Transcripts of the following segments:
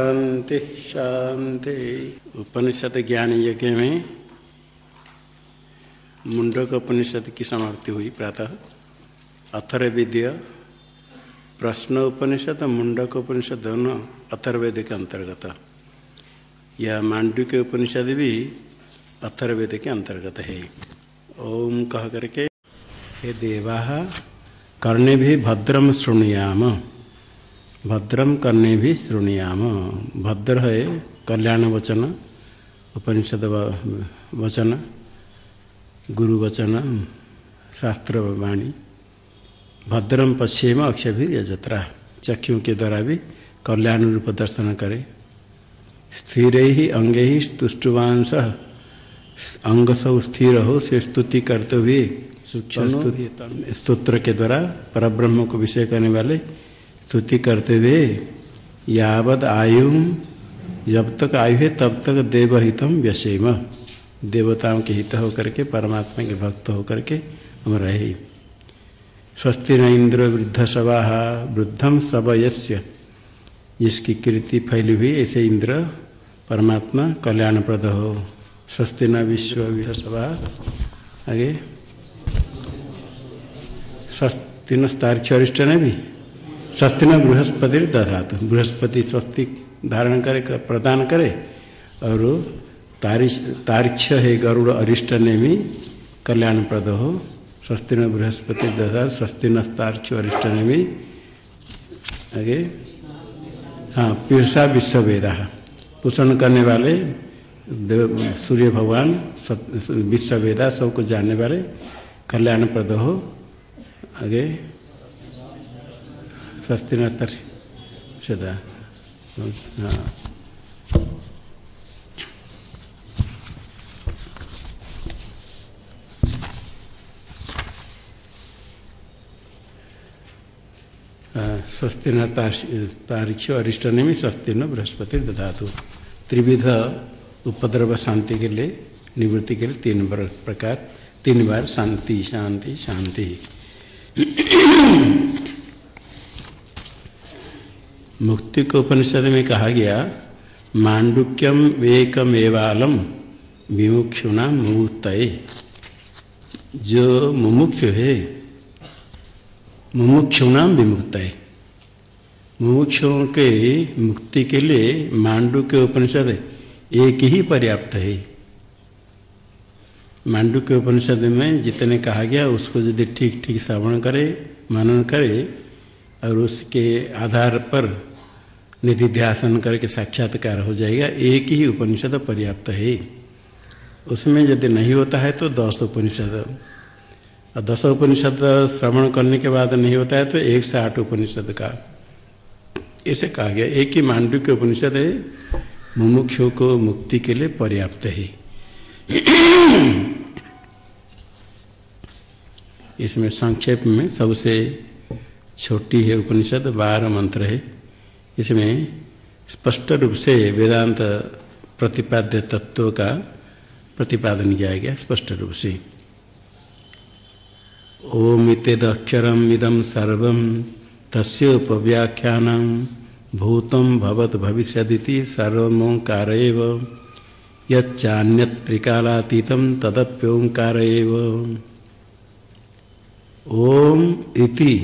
शांति शांति। उपनिषद ज्ञान यज्ञ में मुंडक उपनिषद की समाप्ति हुई प्रातः। अथर विद्य प्रश्न उपनिषद, मुंडक उपनिषद दोनों अथर्वेद के अंतर्गत। यह मांडू के उपनिषद भी अथर्वेद के अंतर्गत है। ओम कह करके, हे देवा करने भी भद्रम शुणयाम। भद्रम करने भी श्रृणियाम। भद्र है कल्याण वचन उपनिषद वचन गुरु वचन शास्त्र वाणी। भद्रम पश्चिम अक्षय भी यजत्रा। चक्षुओं के द्वारा भी कल्याण रूप दर्शन करे। स्थिर ही अंग ही तुष्टवांश अंग सब स्थिर हो से स्तुति करते हुए स्तोत्र के द्वारा परब्रह्म को विषय करने वाले स्तुति करते हुए, यावद आयु, जब तक आयु है, तब तक देवहितम व्यसेम। देवताओं के हित होकर के, परमात्मा के भक्त होकर के हम रहे। स्वस्ति न इंद्र वृद्ध सभा वृद्धम सब यस्य। जिसकी कीर्ति फैली हुई, ऐसे इंद्र परमात्मा कल्याणप्रद हो। स्वस्ति न विश्व सभा आगे। स्वस्ति न ने भी। स्वस्ति न बृहस्पति दधातु बृहस्पति स्वस्ति धारण करे प्रदान करे, और तारिक्ष है गरुड़ अरिष्ट ने भी कल्याण प्रद हो। स्वस्ति न बृहस्पति दधा स्वस्ति न तारिक्ष अरिष्ट ने भी आगे। हाँ पीरसा विश्ववेदा। पोषण करने वाले सूर्य भगवान विश्ववेदा, सबको जानने वाले कल्याण प्रद हो। आगे। स्वस्ति हाँ। स्वस्ति न तारीक्ष अरिष्ट ने भी स्वस्ति न बृहस्पति दधातु। त्रिविध उपद्रव शांति के लिए, निवृत्ति के लिए तीन प्रकार। तीन बार शांति शांति शांति। मुक्ति को उपनिषद में कहा गया, मांडुक्यम एकमेवालम विमुक्षुना मुक्त जो मुमुक्षु है मुमुक्षुनाम विमुक्त है के मुक्ति के लिए मांडू के उपनिषद एक ही पर्याप्त है। मांडू के उपनिषद में जितने कहा गया, उसको यदि ठीक ठीक श्रवण करे, मनन करे, और उसके आधार पर निधिध्यासन करके साक्षात्कार हो जाएगा। एक ही उपनिषद पर्याप्त है। उसमें यदि नहीं होता है तो दस उपनिषद। और दस उपनिषद श्रवण करने के बाद नहीं होता है तो एक से आठ उपनिषद का। इसे कहा गया, एक ही मांडू के उपनिषद है। मुमुक्षु को मुक्ति के लिए पर्याप्त है। इसमें संक्षेप में सबसे छोटी है उपनिषद, बारह मंत्र है। इसमें स्पष्ट रूप से वेदांत प्रतिपाद्य तत्व का प्रतिपादन किया गया, स्पष्ट रूप से। ओम इतदक्षरम इदम सर्व तस्ोपव्याख्यान भूतम भवत भविष्यदिति सर्वोंकार यच्चान्यत त्रिकालातीतम तदप्योंकार ओम इति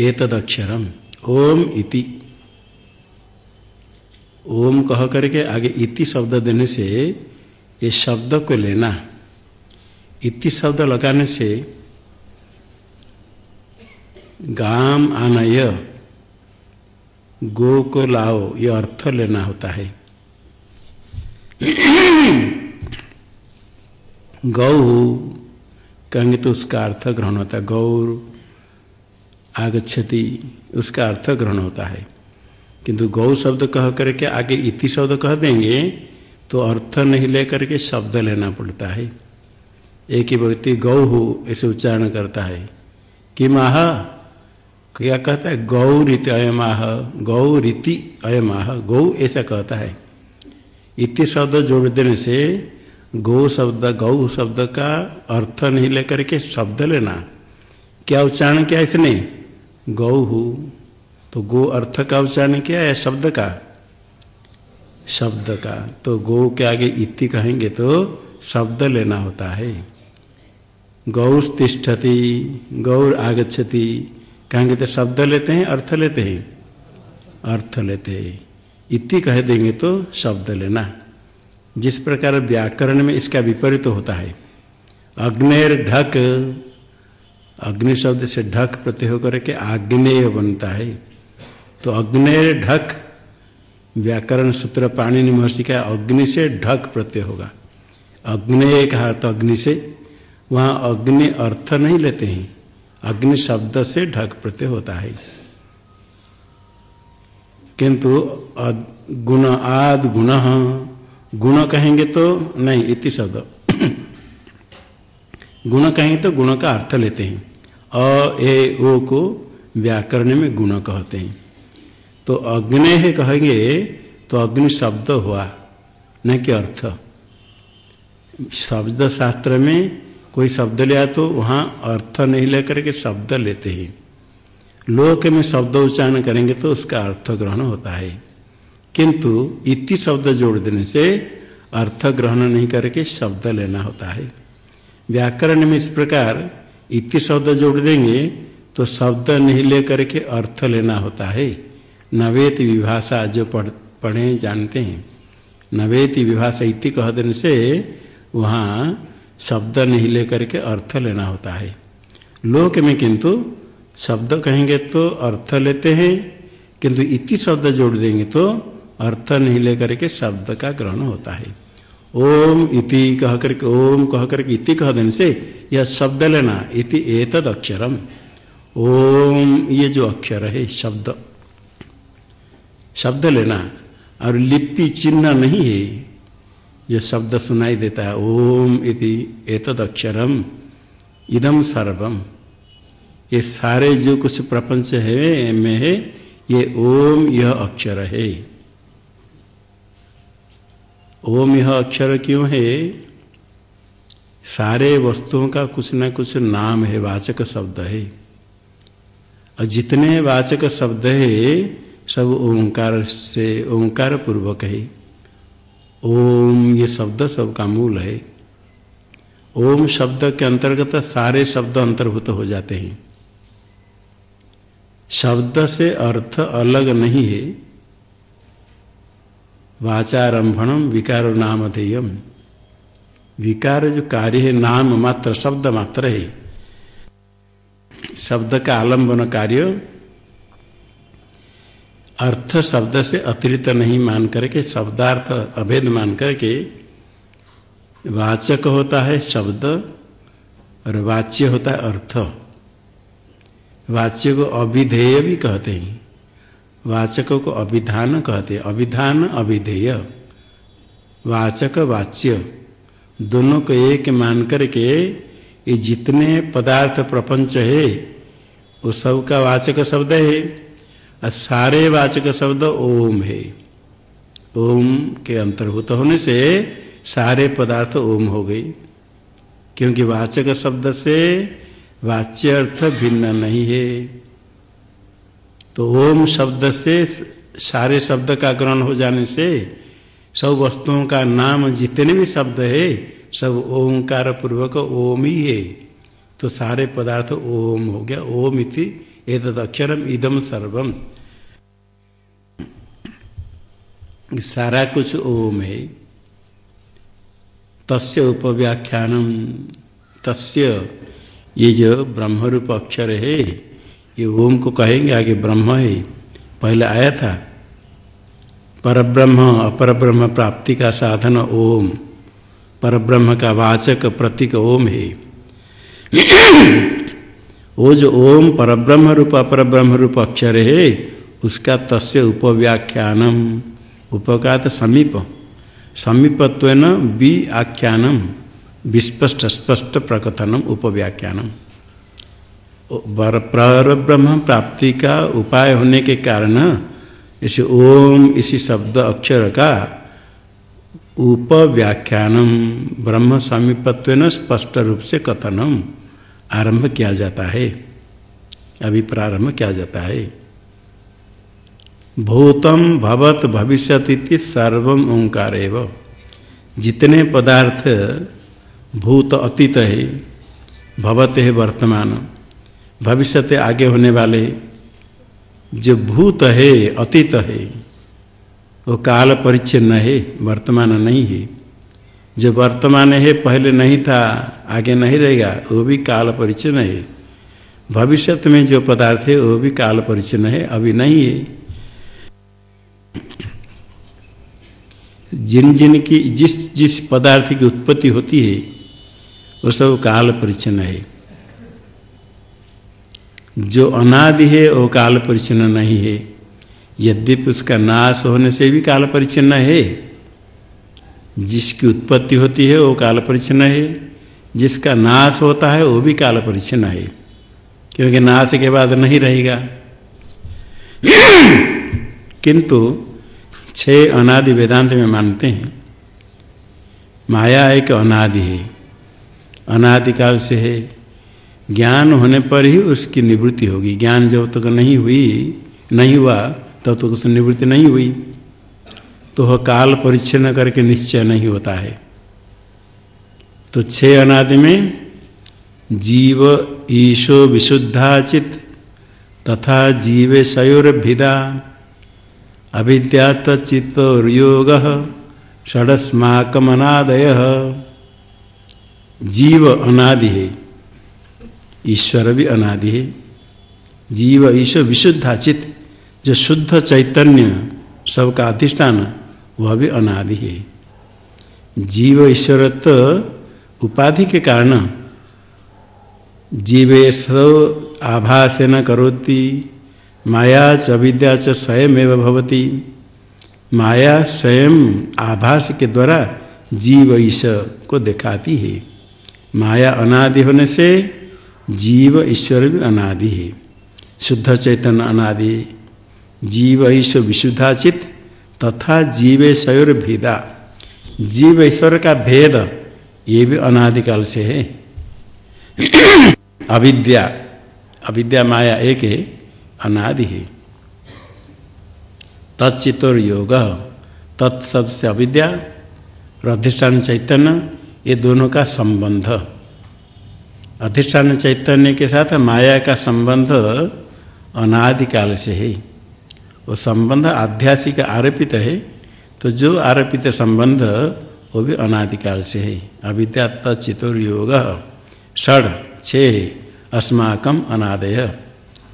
एतदक्षरम। ओम इति। ओम कह करके आगे इति शब्द देने से ये शब्द को लेना। इति शब्द लगाने से गाम आनय, गो को लाओ, ये अर्थ लेना होता है। गौ, कहेंगे तो उसका अर्थ ग्रहण होता है। गौर आगछति उसका अर्थ ग्रहण होता है। किंतु गौ शब्द कह करके आगे इति शब्द कह देंगे तो अर्थ नहीं लेकर के शब्द लेना पड़ता है। एक ही व्यक्ति गौ हो, ऐसे उच्चारण करता है। कि माह क्या कहता है? गौ रीति अयमाह, गौ रीति अयमाह, गौ ऐसा कहता है। इति शब्द जोड़ देने से गौ शब्द गौ शब्द का अर्थ नहीं लेकर के शब्द लेना। क्या उच्चारण किया इसने? गौ हो तो गो अर्थ का उच्चारण किया है शब्द का? शब्द का। तो गो के आगे इति कहेंगे तो शब्द लेना होता है। गौ तिष्ठति, गौर आगछति कहेंगे तो शब्द लेते हैं, अर्थ लेते हैं। अर्थ लेते हैं। इति कह देंगे तो शब्द लेना। जिस प्रकार व्याकरण में इसका विपरीत तो होता है। अग्नेर ढक अग्नि शब्द से ढक प्रत्यय होकर के आग्नेय बनता है। तो अग्नेय ढक, व्याकरण सूत्र पाणिनि महर्षि का अग्नि से ढक प्रत्यय होगा। अग्नेय कहा तो अग्नि से, वहाँ अग्नि अर्थ नहीं लेते हैं। अग्नि शब्द से ढक प्रत्यय होता है। किंतु गुण आद गुण गुण कहेंगे तो नहीं, इति शब्द। गुण कहेंगे तो गुण का अर्थ लेते हैं। अ, ए, ओ को व्याकरण में गुण कहते हैं। तो अग्नि है कहेंगे तो अग्नि शब्द हुआ, न कि अर्थ। शब्द शास्त्र में कोई शब्द लिया तो वहाँ अर्थ नहीं लेकर के शब्द लेते हैं। लोक में शब्द उच्चारण करेंगे तो उसका अर्थ ग्रहण होता है। किंतु इति शब्द जोड़ देने से अर्थ ग्रहण नहीं करके शब्द लेना होता है। व्याकरण में इस प्रकार इति शब्द जोड़ देंगे तो शब्द नहीं लेकर के अर्थ लेना होता है। नवेत विभाषा जो पढ़, पढ़े, जानते हैं। नवेति विभाषा इति कह देने से वहाँ शब्द नहीं लेकर के अर्थ लेना होता है। लोक में किंतु शब्द कहेंगे तो अर्थ लेते हैं, किंतु इति शब्द जोड़ देंगे तो अर्थ नहीं लेकर के शब्द का ग्रहण होता है। ओम इति कह करके, ओम कह करके इति कह देने से यह शब्द लेना, इति एतद अक्षरम। ओम ये जो अक्षर है, शब्द। शब्द लेना, और लिपि चिन्ह नहीं है, जो शब्द सुनाई देता है, ओम इति एतद अक्षरम इदम सर्वम। ये सारे जो कुछ प्रपंच है, में है, ये ओम यह अक्षर है। ओम यह अक्षर क्यों है? सारे वस्तुओं का कुछ ना कुछ नाम है, वाचक शब्द है। और जितने वाचक शब्द है, सब ओंकार से ओंकार पूर्वक है। ओम, ये शब्द सबका मूल है। ओम शब्द के अंतर्गत सारे शब्द अंतर्भूत हो जाते हैं। शब्द से अर्थ अलग नहीं है। वाचारंभणम विकार नाम ध्येयम विकार जो कार्य है, नाम मात्र, शब्द मात्र है। शब्द का आलंबन कार्य, अर्थ शब्द से अतिरिक्त नहीं मान करके, शब्दार्थ अभेद मान करके, वाचक होता है शब्द, और वाच्य होता है अर्थ। वाच्य को अभिधेय भी कहते हैं। वाचक को अभिधान कहते, अभिधान अभिधेय। वाचक वाच्य। दोनों को एक मान करके ये जितने पदार्थ प्रपंच है, वो सब का वाचक शब्द है, और सारे वाचक शब्द ओम है। ओम के अंतर्भूत होने से सारे पदार्थ ओम हो गई। क्योंकि वाचक शब्द से वाच्य अर्थ भिन्न नहीं है। तो ओम शब्द से सारे शब्द का ग्रहण हो जाने से सब वस्तुओं का नाम जितने भी शब्द है, सब ओंकार पूर्वक ओम ही है। तो सारे पदार्थ ओम हो गया, ओम इति एतद अक्षरम इदम सर्वम। सारा कुछ ओम है। तस्य उपव्याख्यानम, तस्य ये जो ब्रह्म रूप अक्षर है ये ओम को कहेंगे, आगे ब्रह्म है पहले आया था। परब्रह्म अपर ब्रह्म प्राप्ति का साधन ओम। परब्रह्म का वाचक प्रतीक ओम है। वो जो ओम परब्रह्म रूप अपर ब्रह्म रूप अक्षर है, उसका तस्य उपव्याख्यानम, उपकात समीप। समीपत्व बी आख्यानम विस्पष्ट, स्पष्ट प्रकथनम, उपव्याख्यानम। पर ब्रह्म प्राप्ति का उपाय होने के कारण इस ओम, इसी शब्द अक्षर का उपव्याख्यानम, ब्रह्म समीपत्व स्पष्ट रूप से कथनम आरंभ किया जाता है, अभी प्रारंभ किया जाता है। भूतम भवत भविष्य सर्व ओंकार जितने पदार्थ भूत अतीत है, भवत है वर्तमान भविष्य आगे होने वाले जो भूत है, अतीत है, वो काल परिच्छिन्न है, वर्तमान नहीं है। जो वर्तमान है, पहले नहीं था, आगे नहीं रहेगा, वो भी काल परिच्छिन्न है। भविष्य में जो पदार्थ है, वो भी काल परिच्छिन्न है, अभी नहीं है। जिन जिन की, जिस जिस पदार्थ की उत्पत्ति होती है, वो सब काल परिचन्न है। जो अनादि है, वो काल परिचन्न नहीं है। यद्यपि उसका नाश होने से भी काल परिचन्न है। जिसकी उत्पत्ति होती है, वो काल परिचन्न है। जिसका नाश होता है, वो भी काल परिचन्न है। क्योंकि नाश के बाद नहीं रहेगा। किंतु छह अनादि वेदांत में मानते हैं। माया एक अनादि है। अनादिकाल से है। ज्ञान होने पर ही उसकी निवृत्ति होगी। ज्ञान जब तक नहीं हुई, नहीं हुआ, तब तक उसकी निवृत्ति नहीं हुई। तो वह काल परिच्छिन्न करके निश्चय नहीं होता है। तो छह अनादि में जीव ईशो विशुद्धा विशुद्धाचित तथा जीवे सयोरभिदा अविद्यात चित्तयोग षडस्माकमनादय। जीव अनादि है। ईश्वर भी अनादि। है जीव ईश्वर विशुद्धाचित, जो शुद्ध चैतन्य सबका अधिष्ठान, वह भी अनादि। है जीव ईश्वरत्व उपाधि के कारण जीवेश आभास न करोती, माया च अविद्या च स्वयं भवती। माया स्वयं आभास के द्वारा जीव ईश को दिखाती है। माया अनादि होने से जीव ईश्वर भी अनादि है। शुद्ध चैतन्य अनादि, जीव ईश्वर विशुद्धाचित तथा जीव सयोर भेदा। जीव ईश्वर का भेद, ये भी अनादिकाल से है। अविद्या अविद्या माया एक है, अनादि है। तत्चितोर योग तत्शब्द से अविद्या और अधिष्ठान चैतन्य, ये दोनों का संबंध। अधिष्ठान चैतन्य के साथ माया का संबंध अनादिकाल से है। वो संबंध आध्यासिक आरोपित है तो जो आरोपित संबंध, वो भी अनादिकाल से है। अविद्या तत्चितोर योग षड, छे अस्माकम अनादय।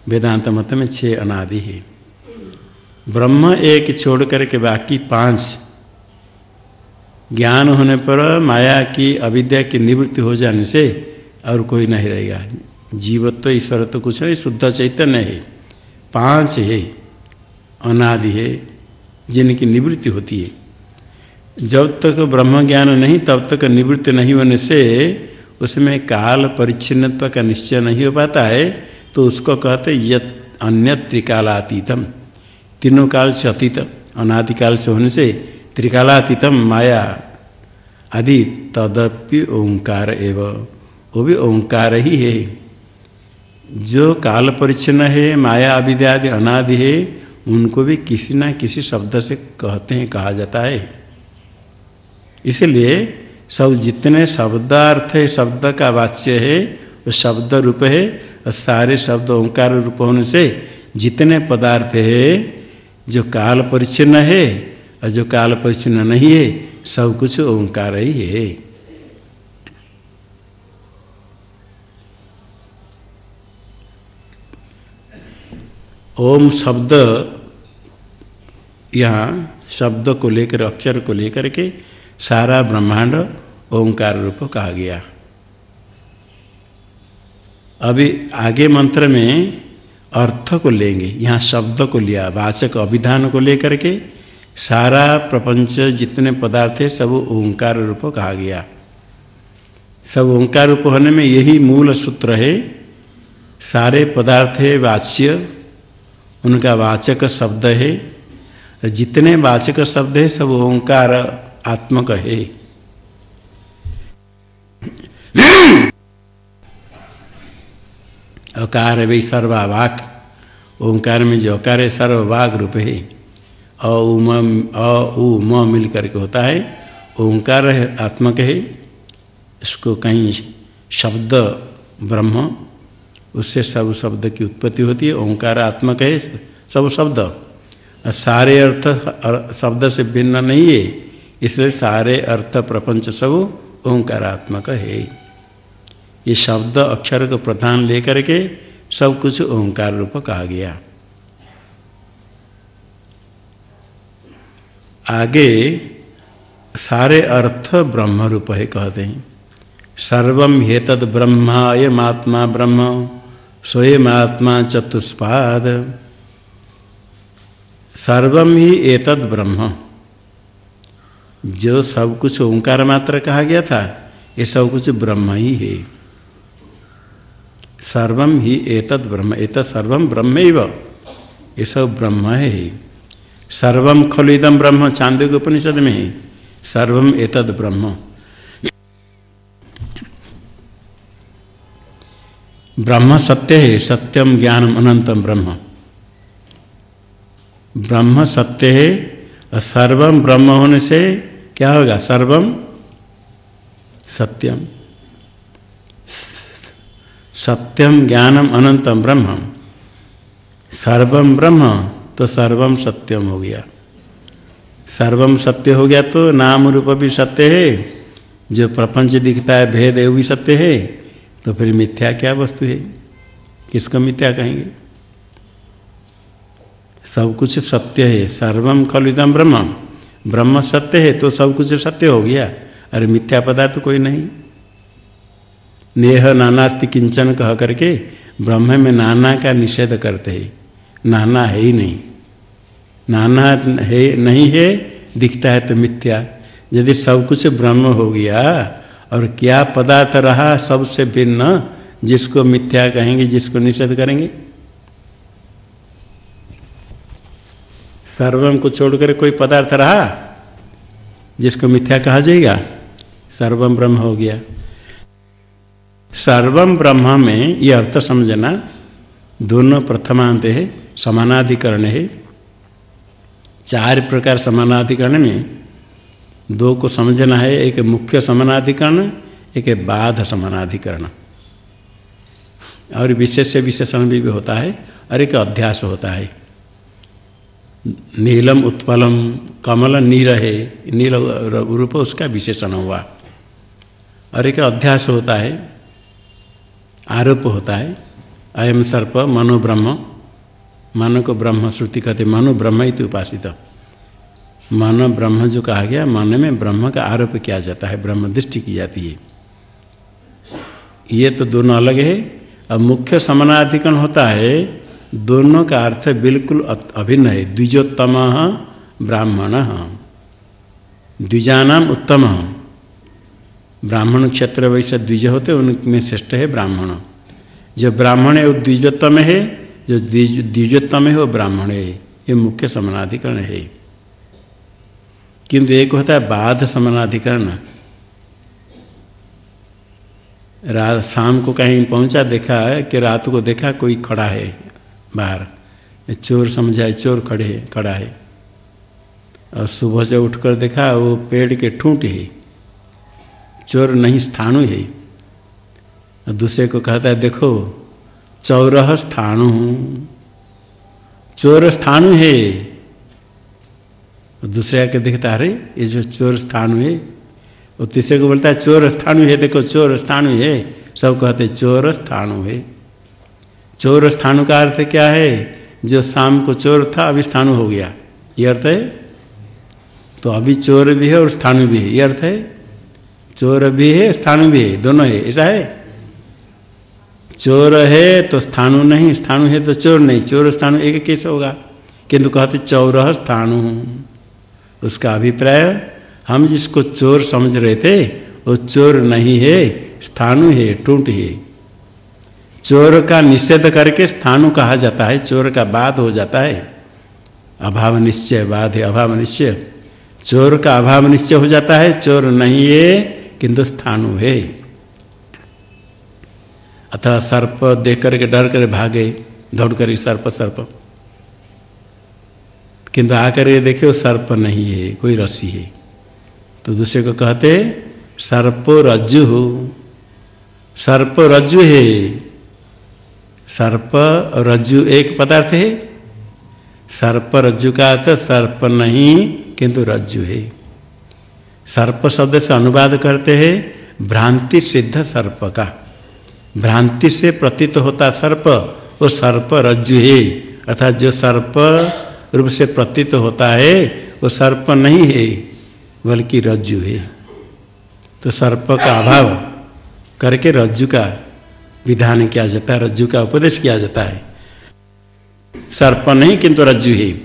वेदांत मत में छह अनादि है। ब्रह्म एक छोड़ करके बाकी पाँच। ज्ञान होने पर माया की, अविद्या की निवृत्ति हो जाने से और कोई नहीं रहेगा। जीवत्व तो ईश्वर तो कुछ नहीं, शुद्ध चैतन्य है, पाँच है, अनादि है, जिनकी निवृत्ति होती है। जब तक ब्रह्म ज्ञान नहीं, तब तक निवृत्ति नहीं होने से उसमें काल परिच्छिन्नत्व का निश्चय नहीं हो पाता है तो उसको कहते यत अन्य त्रिकालातीतम तीनों काल से अतीत अनादिकाल से होने से त्रिकालातीतम, माया, आदि तदप्य ओंकार एव। वो भी ओंकार ही है। जो काल परिच्छिन्न है, माया अविद्या आदि अनादि है, उनको भी किसी ना किसी शब्द से कहते हैं, कहा जाता है। इसलिए सब जितने शब्दार्थ है, शब्द का वाच्य है, वो शब्द रूप है, और सारे शब्द ओंकार रूप होने से जितने पदार्थ है, जो काल परिच्छिन्न है और जो काल परिच्छिन्न नहीं है, सब कुछ ओंकार ही है। ओम शब्द यहाँ शब्द को लेकर, अक्षर को लेकर के सारा ब्रह्मांड ओंकार रूप कहा गया। अभी आगे मंत्र में अर्थ को लेंगे, यहाँ शब्द को लिया वाचक अभिधान को लेकर के सारा प्रपंच जितने पदार्थ है, सब ओंकार रूप कहा गया। सब ओंकार रूप होने में यही मूल सूत्र है। सारे पदार्थ है, वाच्य उनका वाचक शब्द है। जितने वाचक शब्द है, सब ओंकार आत्मक है। अकार वे सर्वावाक। ओंकार में जो अकार है सर्वभाग रूप है। अ, उ, म मिल करके होता है। ओंकार आत्मक है। इसको कहीं शब्द ब्रह्म उससे सब शब्द की उत्पत्ति होती है, ओंकार आत्मक है, सब शब्द। सारे अर्थ शब्द से भिन्न नहीं है, इसलिए सारे अर्थ प्रपंच सब ओंकारात्मक है। ये शब्द अक्षर को प्रधान लेकर के सब कुछ ओंकार रूप कहा गया। आगे, सारे अर्थ ब्रह्म रूप है कहते हैं। सर्वम हेतद ब्रह्मा अयमात्मा ब्रह्म। स्वयं आत्मा चतुष्पाद। सर्वम ही एतद ब्रह्म। जो सब कुछ ओंकार मात्र कहा गया था, ये सब कुछ ब्रह्म ही है। सर्वम ही एतद ब्रह्म, एतद सर्वम ब्रह्म ये सब ब्रह्म है। सर्वम खलु इदम ब्रह्म के उपनिषद में है। सर्वम एतद ब्रह्म। ब्रह्म सत्य है, सत्यम ज्ञानम अनंतम ब्रह्म। ब्रह्म सत्य है और सर्वम ब्रह्म होने से क्या होगा? सर्वम? सत्यम। सत्यम ज्ञानम अनंतम ब्रह्म सर्वम ब्रह्म तो सर्वम सत्यम हो गया। सर्वम सत्य हो गया तो नाम रूप भी सत्य है, जो प्रपंच दिखता है, भेद है, वो भी सत्य है। तो फिर मिथ्या क्या वस्तु है? किसको मिथ्या कहेंगे? सब कुछ सत्य है सर्वम खलुदम ब्रह्म। ब्रह्म सत्य है तो सब कुछ सत्य हो गया। अरे मिथ्या पदार्थ तो कोई नहीं। नेह नानास्ति किंचन कह करके ब्रह्म में नाना का निषेध करते हैं। नाना है ही नहीं। नाना है, नहीं है, दिखता है तो मिथ्या। यदि सब कुछ ब्रह्म हो गया और क्या पदार्थ रहा सबसे भिन्न, जिसको मिथ्या कहेंगे, जिसको निषेध करेंगे? सर्वम को छोड़कर कोई पदार्थ रहा, जिसको मिथ्या कहा जाएगा? सर्वम ब्रह्म हो गया। सर्वम ब्रह्म में यह अर्थ समझना, दोनों प्रथमांत है, समानाधिकरण है। चार प्रकार समानाधिकरण में दो को समझना है एक मुख्य समानाधिकरण एक बाध समानाधिकरण। और विशेष विशेषण भी, भी होता है और एक अध्यास होता है। नीलम उत्पलम कमल नीर है नील रूप उसका विशेषण हुआ। और एक अध्यास होता है आरोप होता है अयम सर्प मनो ब्रह्म मन को ब्रह्म श्रुति कहते मनो ब्रह्म ही उपासित। मन ब्रह्म जो कहा गया मन में ब्रह्म का आरोप किया जाता है, ब्रह्म दृष्टि की जाती है। ये तो दोनों अलग है। अब मुख्य समानाधिकरण होता है, दोनों का अर्थ बिल्कुल अभिन्न है। द्विजोत्तम ब्राह्मण। द्विजानाम उत्तम। ब्राह्मण क्षेत्र वैसे द्विज होते, उनमें श्रेष्ठ है ब्राह्मण। जो ब्राह्मण है, वो द्विजोत्तम है। जो द्विजोत्तम है, वो ब्राह्मण है। ये मुख्य समानाधिकरण है। किंतु एक होता है बाध समानाधिकरण। रात शाम को कहीं पहुँचा, देखा है कि रात को देखा कोई खड़ा है बाहर। चोर समझाए, चोर खड़े, खड़ा है। और सुबह से उठकर देखा वो पेड़ के ठूंठ है। चोर नहीं स्थानु है। और दूसरे को कहता है, देखो, चौरह स्थानु चोर स्थानु है। दूसरे आके देखता, अरे, ये जो चोर स्थानु है। वो तीसरे को बोलता है चोर स्थानु है, देखो, चोर स्थानु है। सब कहते, चोर स्थानु है। चोर स्थानु का अर्थ क्या है? जो शाम को चोर था, अभी स्थानु हो गया। ये अर्थ है? तो अभी चोर भी है और स्थानु भी है। ये अर्थ है? चोर भी है, स्थानु भी है। दोनों है। ऐसा है? चोर है तो स्थानु नहीं, स्थानु है तो चोर नहीं। चोर स्थानु एक कैसे होगा? किंतु कहते, चौरह स्थानु उसका अभिप्राय, हम जिसको चोर समझ रहे थे, वो चोर नहीं है, स्थानु है, टूट है। चोर का निषेध करके स्थानु कहा जाता है, चोर का बाद हो जाता है। अभाव निश्चय बाद है, अभाव निश्चय। चोर का अभाव निश्चय हो जाता है, चोर नहीं है, किंतु स्थानु है। अथवा सर्प देख करके, डर कर भागे, दौड़ कर सर्प सर्प। किंतु आकर ये देखे वो सर्प नहीं है, कोई रस्सी है। तो दूसरे को कहते, सर्प रज्जु हो। सर्प रज्जु है। सर्प रज्जु एक पदार्थ है। सर्प रज्जु का अर्थ सर्प नहीं, किंतु रज्जु है। सर्प शब्द से अनुवाद करते हैं, भ्रांति सिद्ध सर्प का। भ्रांति से प्रतीत होता सर्प, वो सर्प रज्जु है। अर्थात जो सर्प रूप से प्रतीत होता है, वो सर्प नहीं है, बल्कि रज्जु है। तो सर्प का अभाव करके रज्जु का विधान किया जाता है, रज्जु का उपदेश किया जाता है। सर्प नहीं, किंतु रज्जु है।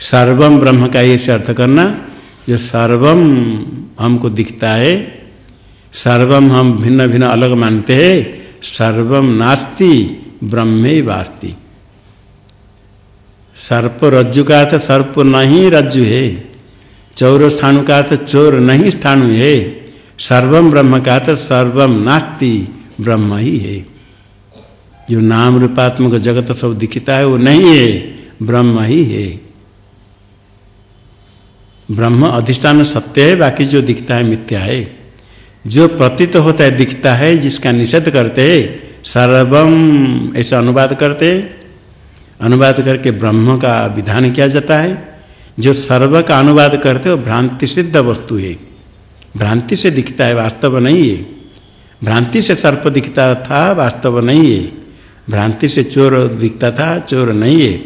सर्वम ब्रह्म का ये अर्थ करना, जो सर्वम हमको दिखता है सर्वम हम भिन्न भिन्न अलग मानते हैं सर्वम नास्ति, ब्रह्मे वास्ति। सर्प रज्जु का अर्थ सर्प नहीं रज्जु है। चौर स्थानु का अर्थ चोर नहीं स्थानु है। सर्वम ब्रह्म का अर्थ सर्वम नास्ति, ब्रह्म ही है। जो नाम रूपात्मक जगत सब दिखता है, वो नहीं है, ब्रह्म ही है। ब्रह्म अधिष्ठान सत्य है, बाकी जो दिखता है मिथ्या है। जो प्रतीत होता है दिखता है, जिसका निषेध करते हैं सर्वम ऐसा अनुवाद करते अनुवाद करके ब्रह्म का विधान किया जाता है। जो सर्व का अनुवाद करते हो भ्रांति सिद्ध वस्तु है। भ्रांति से दिखता है, वास्तव नहीं है। भ्रांति से सर्प दिखता था, वास्तव नहीं है। भ्रांति से चोर दिखता था, चोर नहीं है।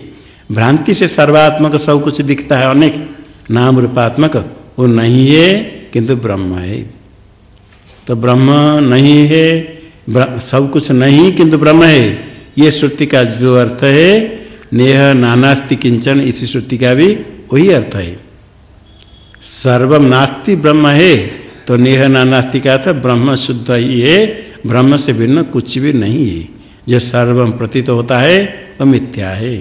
भ्रांति से सर्वात्मक सब कुछ दिखता है, अनेक। नाम रूपात्मक, वो नहीं है, किंतु ब्रह्म है। तो ब्रह्म नहीं है सब कुछ नहीं, किंतु ब्रह्म है। ये श्रुति का जो अर्थ है नेह नानास्ति किंचन इसी श्रुति का भी वही अर्थ है। सर्वम नास्ति ब्रह्म है तो नेह नानास्ति का अर्थ ब्रह्म शुद्ध ही है, ब्रह्म से भिन्न कुछ भी नहीं है। जो सर्वम प्रतीत होता है, वह मिथ्या है।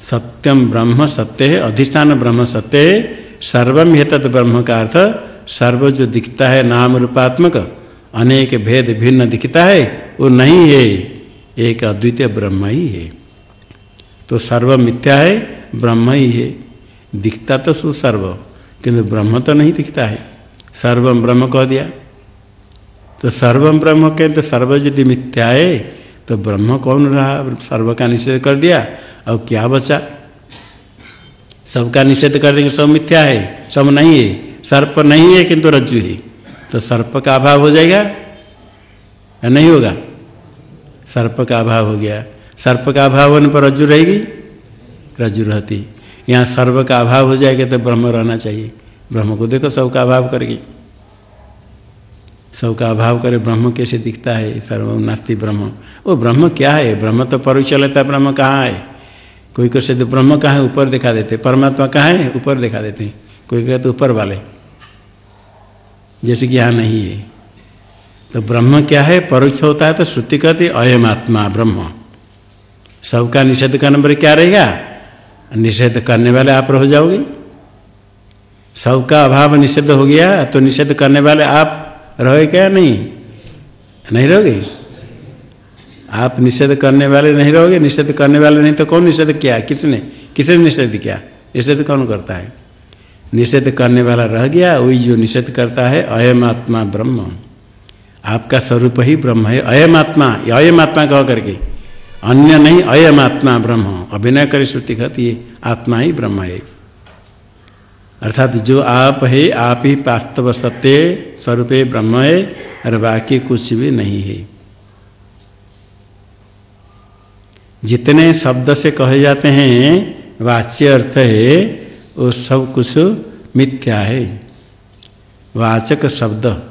सत्यम ब्रह्म सत्य है, अधिष्ठान ब्रह्म सत्य है सर्वम है तत् ब्रह्म का अर्थ सर्व जो दिखता है नाम रूपात्मक, अनेक भेद भिन्न दिखता है, वो नहीं है, एक अद्वितीय ब्रह्म ही है। तो सर्व मिथ्या है, ब्रह्म ही है। दिखता तो सु सर्व किंतु ब्रह्म तो नहीं दिखता है। सर्वम ब्रह्म कह दिया। तो सर्वम ब्रह्म के तो सर्व यदि मिथ्या है तो ब्रह्म कौन रहा? सर्व का निषेध कर दिया। और क्या बचा? सबका निषेध कर देंगे, सब मिथ्या है, सब नहीं है। सर्प नहीं है, किंतु रज्जु है। तो सर्प का अभाव हो जाएगा या नहीं होगा? सर्प का अभाव हो गया। सर्प का अभाव होने पर रज्जु रहेगी? रज्जु रहती। यहाँ सर्व का अभाव हो जाएगा तो ब्रह्म रहना चाहिए। ब्रह्म को देखो सब का अभाव करेगी। सब का अभाव करे ब्रह्म कैसे दिखता है? सर्व नास्ति ब्रह्म। वो ब्रह्म क्या है? ब्रह्म तो परीक्षा लेता ब्रह्म कहाँ है? कोई कहते तो ब्रह्म कहाँ है? ऊपर दिखा देते। परमात्मा कहाँ है? ऊपर दिखा देते। कोई कहते ऊपर वाले। जैसे कि यहाँ नहीं है। तो ब्रह्म क्या है? परोक्ष होता है तो श्रुति कहती अयम आत्मा ब्रह्म। सबका निषेध करने पर क्या रहेगा? निषेध करने वाले आप रह जाओगे। सबका अभाव निषेध हो गया तो निषेध करने वाले आप रहोगे क्या नहीं? नहीं रहोगे? आप निषेध करने वाले नहीं रहोगे, निषेध करने वाले नहीं तो कौन निषेध किया? किसने? किसने निषेध किया? निषेध कौन करता है? निषेध करने वाला रह गया, वही जो निषेध करता है, अयम आत्मा ब्रह्म। आपका स्वरूप ही ब्रह्म है, अयम आत्मा अयम आत्मा कह करके। अन्य नहीं, अयम आत्मा ब्रह्म। अभिनय कर श्रुति कहती है, आत्मा ही ब्रह्म है। अर्थात जो आप है, आप ही वास्तव सत्य स्वरूप ब्रह्म है, और बाकी कुछ भी नहीं है। जितने शब्द से कहे जाते हैं, वाच्य अर्थ है, वो सब कुछ मिथ्या है। वाचक शब्द।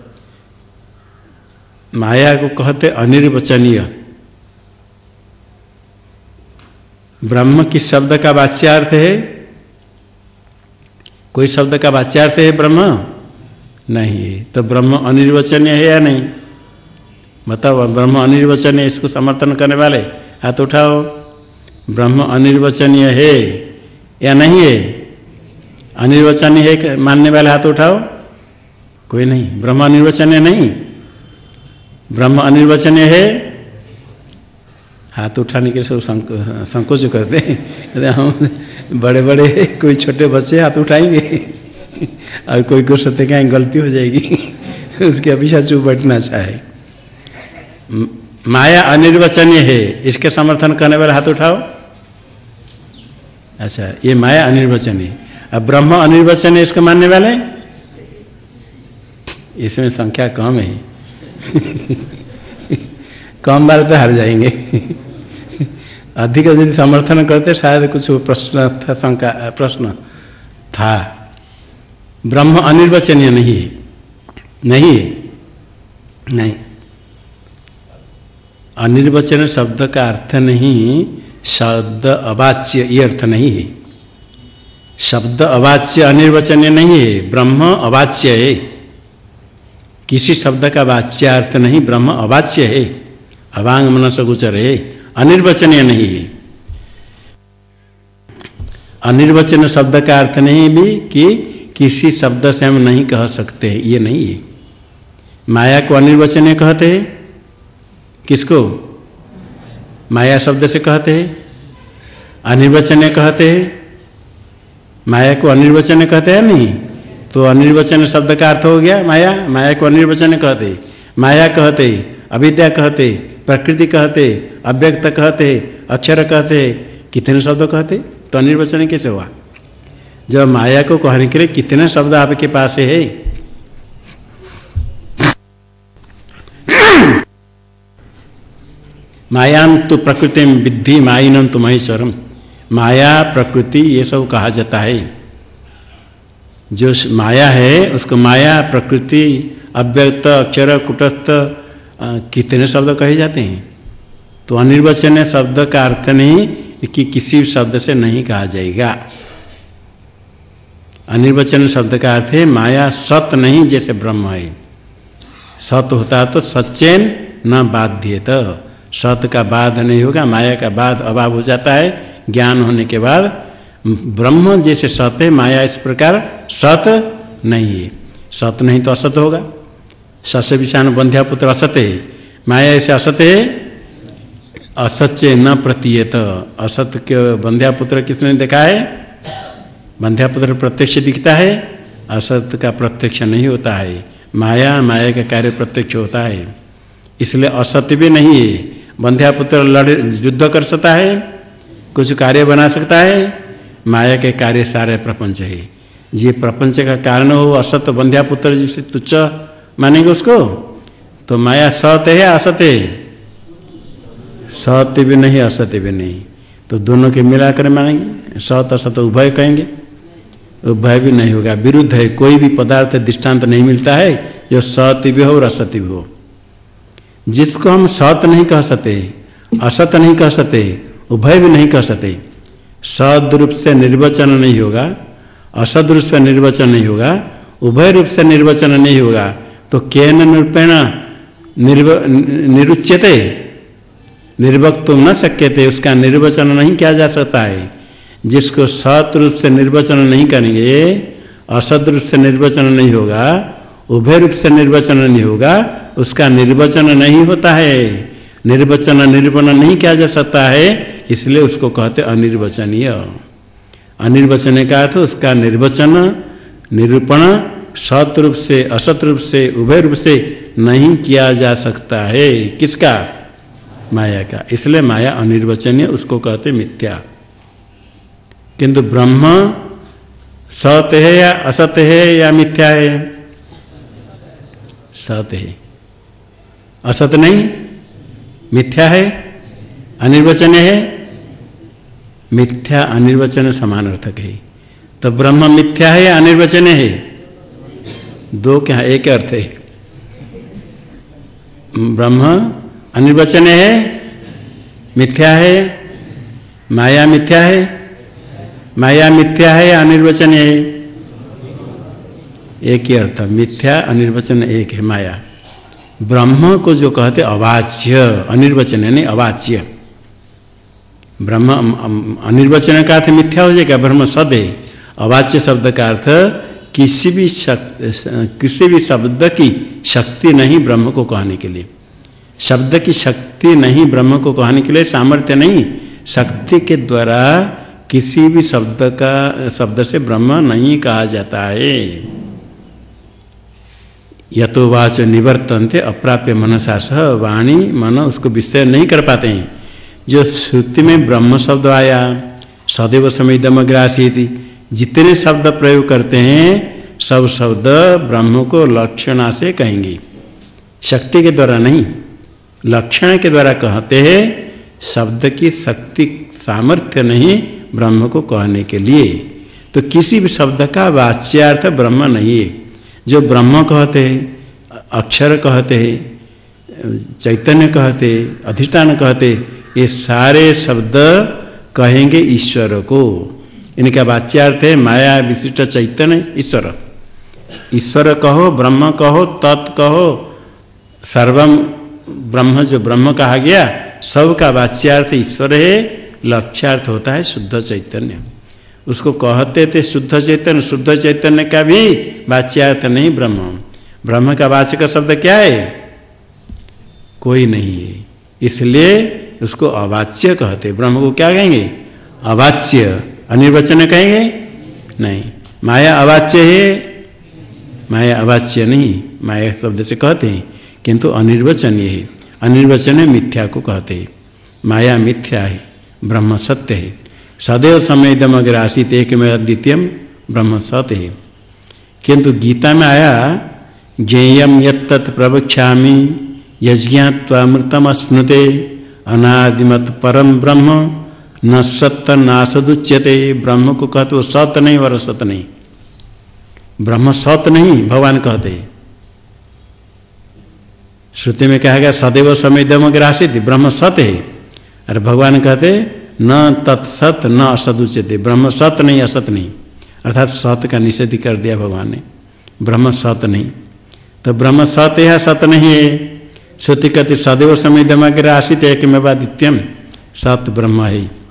माया को कहते अनिर्वचनीय। ब्रह्म किस शब्द का वाच्यार्थ है? कोई शब्द का वाच्यार्थ है ब्रह्म? नहीं है। तो ब्रह्म अनिर्वचनीय है या नहीं? बताओ, ब्रह्म अनिर्वचनीय इसको समर्थन करने वाले? हाथ उठाओ। ब्रह्म अनिर्वचनीय है या नहीं है? अनिर्वचनीय है मानने वाले हाथ उठाओ। कोई नहीं। ब्रह्म अनिर्वचनीय नहीं। ब्रह्म अनिर्वचनीय है हाथ उठाने के सब संकोच करते हैं। हम बड़े बड़े कोई छोटे बच्चे हाथ उठाएँगे, और कोई को सत्य कहीं, गलती हो जाएगी, उसके अपेक्षा चुप बैठना चाहे माया अनिर्वचनीय है, इसके समर्थन करने वाले हाथ उठाओ। अच्छा ये माया अनिर्वचनीय। अब ब्रह्म अनिर्वचनीय इसको मानने वाले? इसमें संख्या कम है। कम बार तो हार जाएँगे। अधिक यदि समर्थन करते, शायद कुछ प्रश्न था, शंका, प्रश्न था। ब्रह्म अनिर्वचनीय नहीं है। नहीं है। नहीं। अनिर्वचन शब्द का अर्थ नहीं, शब्द अवाच्य, ये अर्थ नहीं है। शब्द अवाच्य अनिर्वचनीय नहीं है, ब्रह्म अवाच्य है। किसी शब्द का वाच्यार्थ नहीं, ब्रह्म अवाच्य है। अवांग मनस गोचर है अनिर्वचनीय नहीं। है अनिर्वचन शब्द का अर्थ नहीं भी कि किसी शब्द से हम नहीं कह सकते, ये नहीं है। माया को अनिर्वचनीय कहते हैं। किसको? माया शब्द से कहते हैं। अनिर्वचनीय कहते हैं। माया को अनिर्वचनीय कहते हैं नहीं? तो अनिर्वचन शब्द का अर्थ हो गया माया। माया को अनिर्वचन कहते माया कहते अविद्या कहते प्रकृति कहते, अव्यक्त कहते, अक्षर कहते, कितने शब्द कहते? तो अनिर्वचन कैसे हुआ? जब माया को कहने के लिए कितने शब्द आपके पास है? मायाम तो प्रकृति विद्धि माइनम तो महेश्वरम माया, प्रकृति, ये सब कहा जाता है। जो माया है, उसको माया, प्रकृति, अव्यक्त, अक्षर, कुटस्थ कितने शब्द कहे जाते हैं? तो अनिर्वचन शब्द का अर्थ नहीं कि किसी शब्द से नहीं कहा जाएगा। अनिर्वचन शब्द का अर्थ है, माया सत नहीं जैसे ब्रह्म है। सत होता तो सच्चैन न बाध्यत। सत का बाध नहीं होगा, माया का बाध अभाव हो जाता है। ज्ञान होने के बाद ब्रह्म जैसे सत है, माया इस प्रकार सत नहीं है। सत नहीं तो असत होगा। सस्य विषाण बंध्या पुत्र असत। है माया ऐसे असत्य है असत्य न प्रतीयत। असत के बंध्या पुत्र किसने देखा है बंध्या पुत्र प्रत्यक्ष दिखता है। असत का प्रत्यक्ष नहीं होता है। माया माया का कार्य प्रत्यक्ष होता है। इसलिए असत्य भी नहीं है। बंध्या पुत्र लड़, युद्ध कर सकता है। कुछ कार्य बना सकता है। माया के कार्य सारे प्रपंच है। ये प्रपंच का कारण हो असत बंध्या पुत्र जिसे तुच्छ मानेंगे उसको? तो माया सत्य है, असत्य है? सत्य भी नहीं, असत्य भी नहीं। तो दोनों के मिलाकर मानेंगे? सत असत उभय कहेंगे? उभय भी नहीं होगा। विरुद्ध है। कोई भी पदार्थ दृष्टांत नहीं मिलता है। जो सत्य भी हो और असत्य भी हो। जिसको हम सत नहीं कह सकते असत नहीं कह सकते, उभय भी नहीं कह सकते, सद रूप से निर्वचन नहीं होगा, असद रूप से निर्वचन नहीं होगा, उभय रूप से निर्वचन नहीं होगा। तो केन निरूपेण निर्व, निरुच्यते? निर्वक्त न शक्य थे उसका निर्वचन नहीं किया जा सकता है। जिसको सत रूप से निर्वचन नहीं करेंगे असद रूप से निर्वचन नहीं होगा, उभय रूप से निर्वचन नहीं होगा, उसका निर्वचन नहीं होता है। निर्वचन निरूपण नहीं किया जा सकता है, इसलिए उसको कहते अनिर्वचनीय। अनिर्वचन का अर्थ उसका निर्वचन, निरूपण सत रूप से, असत रूप से, उभय रूप से नहीं किया जा सकता है। किसका? माया का। इसलिए माया अनिर्वचनीय, उसको कहते मिथ्या। किंतु ब्रह्म सत्य है या असत्य है या मिथ्या है? सत्य है। असत नहीं, मिथ्या है अनिर्वचन है। मिथ्या अनिर्वचन समान अर्थक है। तो ब्रह्म मिथ्या है या अनिर्वचन है? दो क्या एक अर्थ है। ब्रह्म अनिर्वचन है, मिथ्या है, माया मिथ्या है, माया मिथ्या है, अनिर्वचन है। एक ही अर्थ, मिथ्या, अनिर्वचन, एक है, माया। ब्रह्म को जो कहते अवाच्य, अनिर्वचन है नहीं अवाच्य। ब्रह्म अनिर्वचन का अर्थ मिथ्या हो जाएगा, ब्रह्म सद है। अवाच्य शब्द का अर्थ किसी भी किसी भी शब्द की शक्ति नहीं ब्रह्म को कहने के लिए। शब्द की शक्ति नहीं ब्रह्म को कहने के लिए सामर्थ्य नहीं। शक्ति के द्वारा किसी भी शब्द का, शब्द से ब्रह्म नहीं कहा जाता है। यथोवाच निवर्तनते अप्राप्य मनसा सह वाणी मन उसको विषय नहीं कर पाते हैं। जो श्रुति में ब्रह्म शब्द आया, सदैव समिदमग्रासी जितने शब्द प्रयोग करते हैं, सब शब्द ब्रह्म को लक्षणा से कहेंगे। शक्ति के द्वारा नहीं, लक्षण के द्वारा कहते हैं, शब्द की शक्ति, सामर्थ्य नहीं ब्रह्म को कहने के लिए। तो किसी भी शब्द का वाच्यार्थ ब्रह्म नहीं है। जो ब्रह्म कहते हैं, अक्षर कहते हैं, चैतन्य कहते अधिष्ठान कहते ये सारे शब्द कहेंगे ईश्वर को। इनका वाच्यार्थ है, माया विशिष्ट चैतन्य, ईश्वर। ईश्वर कहो, ब्रह्म कहो, तत् कहो सर्वम ब्रह्म जो ब्रह्म कहा गया सब का वाच्यार्थ ईश्वर है, लक्ष्यार्थ होता है शुद्ध चैतन्य। उसको कहते थे शुद्ध चैतन्य शुद्ध चैतन्य का भी वाच्यार्थ नहीं ब्रह्म। ब्रह्म का वाचक शब्द क्या है? कोई नहीं है। इसलिए उसको अवाच्य कहते ब्रह्म को क्या कहेंगे? अवाच्य। अनिर्वचन कहेंगे नहीं। माया अवाच्य है? माया अवाच्य नहीं। माया शब्द से कहते हैं, किंतु अनिर्वचनीय है। अनिर्वचन मिथ्या को कहते हैं। माया मिथ्या है, ब्रह्म सत्य है। सदैव समय दम अगर आशित एक में द्वितीयम ब्रह्म सत्य है। किंतु गीता में आया, ज्ञेयम यत्त प्रवक्षा यज्ञात्वामृतम स्मृते अनादिमत परम ब्रह्म। न सत्य नासदुच्यते ब्रह्म को कहते वो सत्य नहीं और सत्य नहीं। ब्रह्म सत्य नहीं, भगवान कहते। श्रुति में कहा गया, सदैव समय दम ग्रासित, ब्रह्म सत्य है। अरे भगवान कहते, न तत्सत न असदुच्यते, ब्रह्म सत्य नहीं, असत नहीं। अर्थात सत्य का निषेध कर दिया भगवान ने। ब्रह्म सत्य नहीं। तो ब्रह्म सत्य है सत्य नहीं है? श्रुति कहते, सदैव समय दमग्र आशित एक में बादित्यम सत्य ब्रह्म है।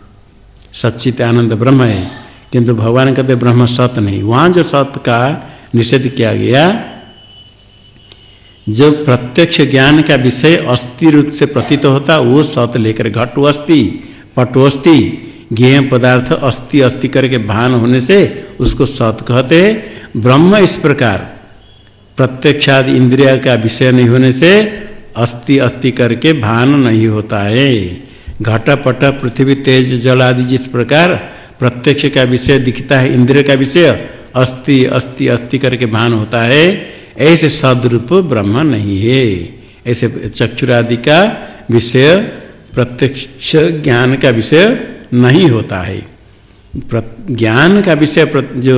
सच्चित आनंद ब्रह्म है, किंतु भगवान कहते ब्रह्म सत्य नहीं। वहाँ जो सत्य का निषेध किया गया, जो प्रत्यक्ष ज्ञान का विषय अस्थि रूप से प्रतीत होता, वो सत्य लेकर घटो अस्थि पटो अस्थि ज्ञेय पदार्थ अस्थि अस्थि करके भान होने से उसको सत कहते ब्रह्म इस प्रकार, प्रत्यक्षाद इंद्रिया का विषय नहीं होने से अस्थि अस्थि करके भान नहीं होता है। घट पट पृथ्वी, तेज, जल आदि जिस प्रकार प्रत्यक्ष का विषय दिखता है, इंद्र का विषय, अस्थि अस्थि अस्थि करके भान होता है, ऐसे सदरूप ब्रह्म नहीं है। ऐसे चक्षुरादि का विषय, प्रत्यक्ष ज्ञान का विषय नहीं होता है। ज्ञान का विषय जो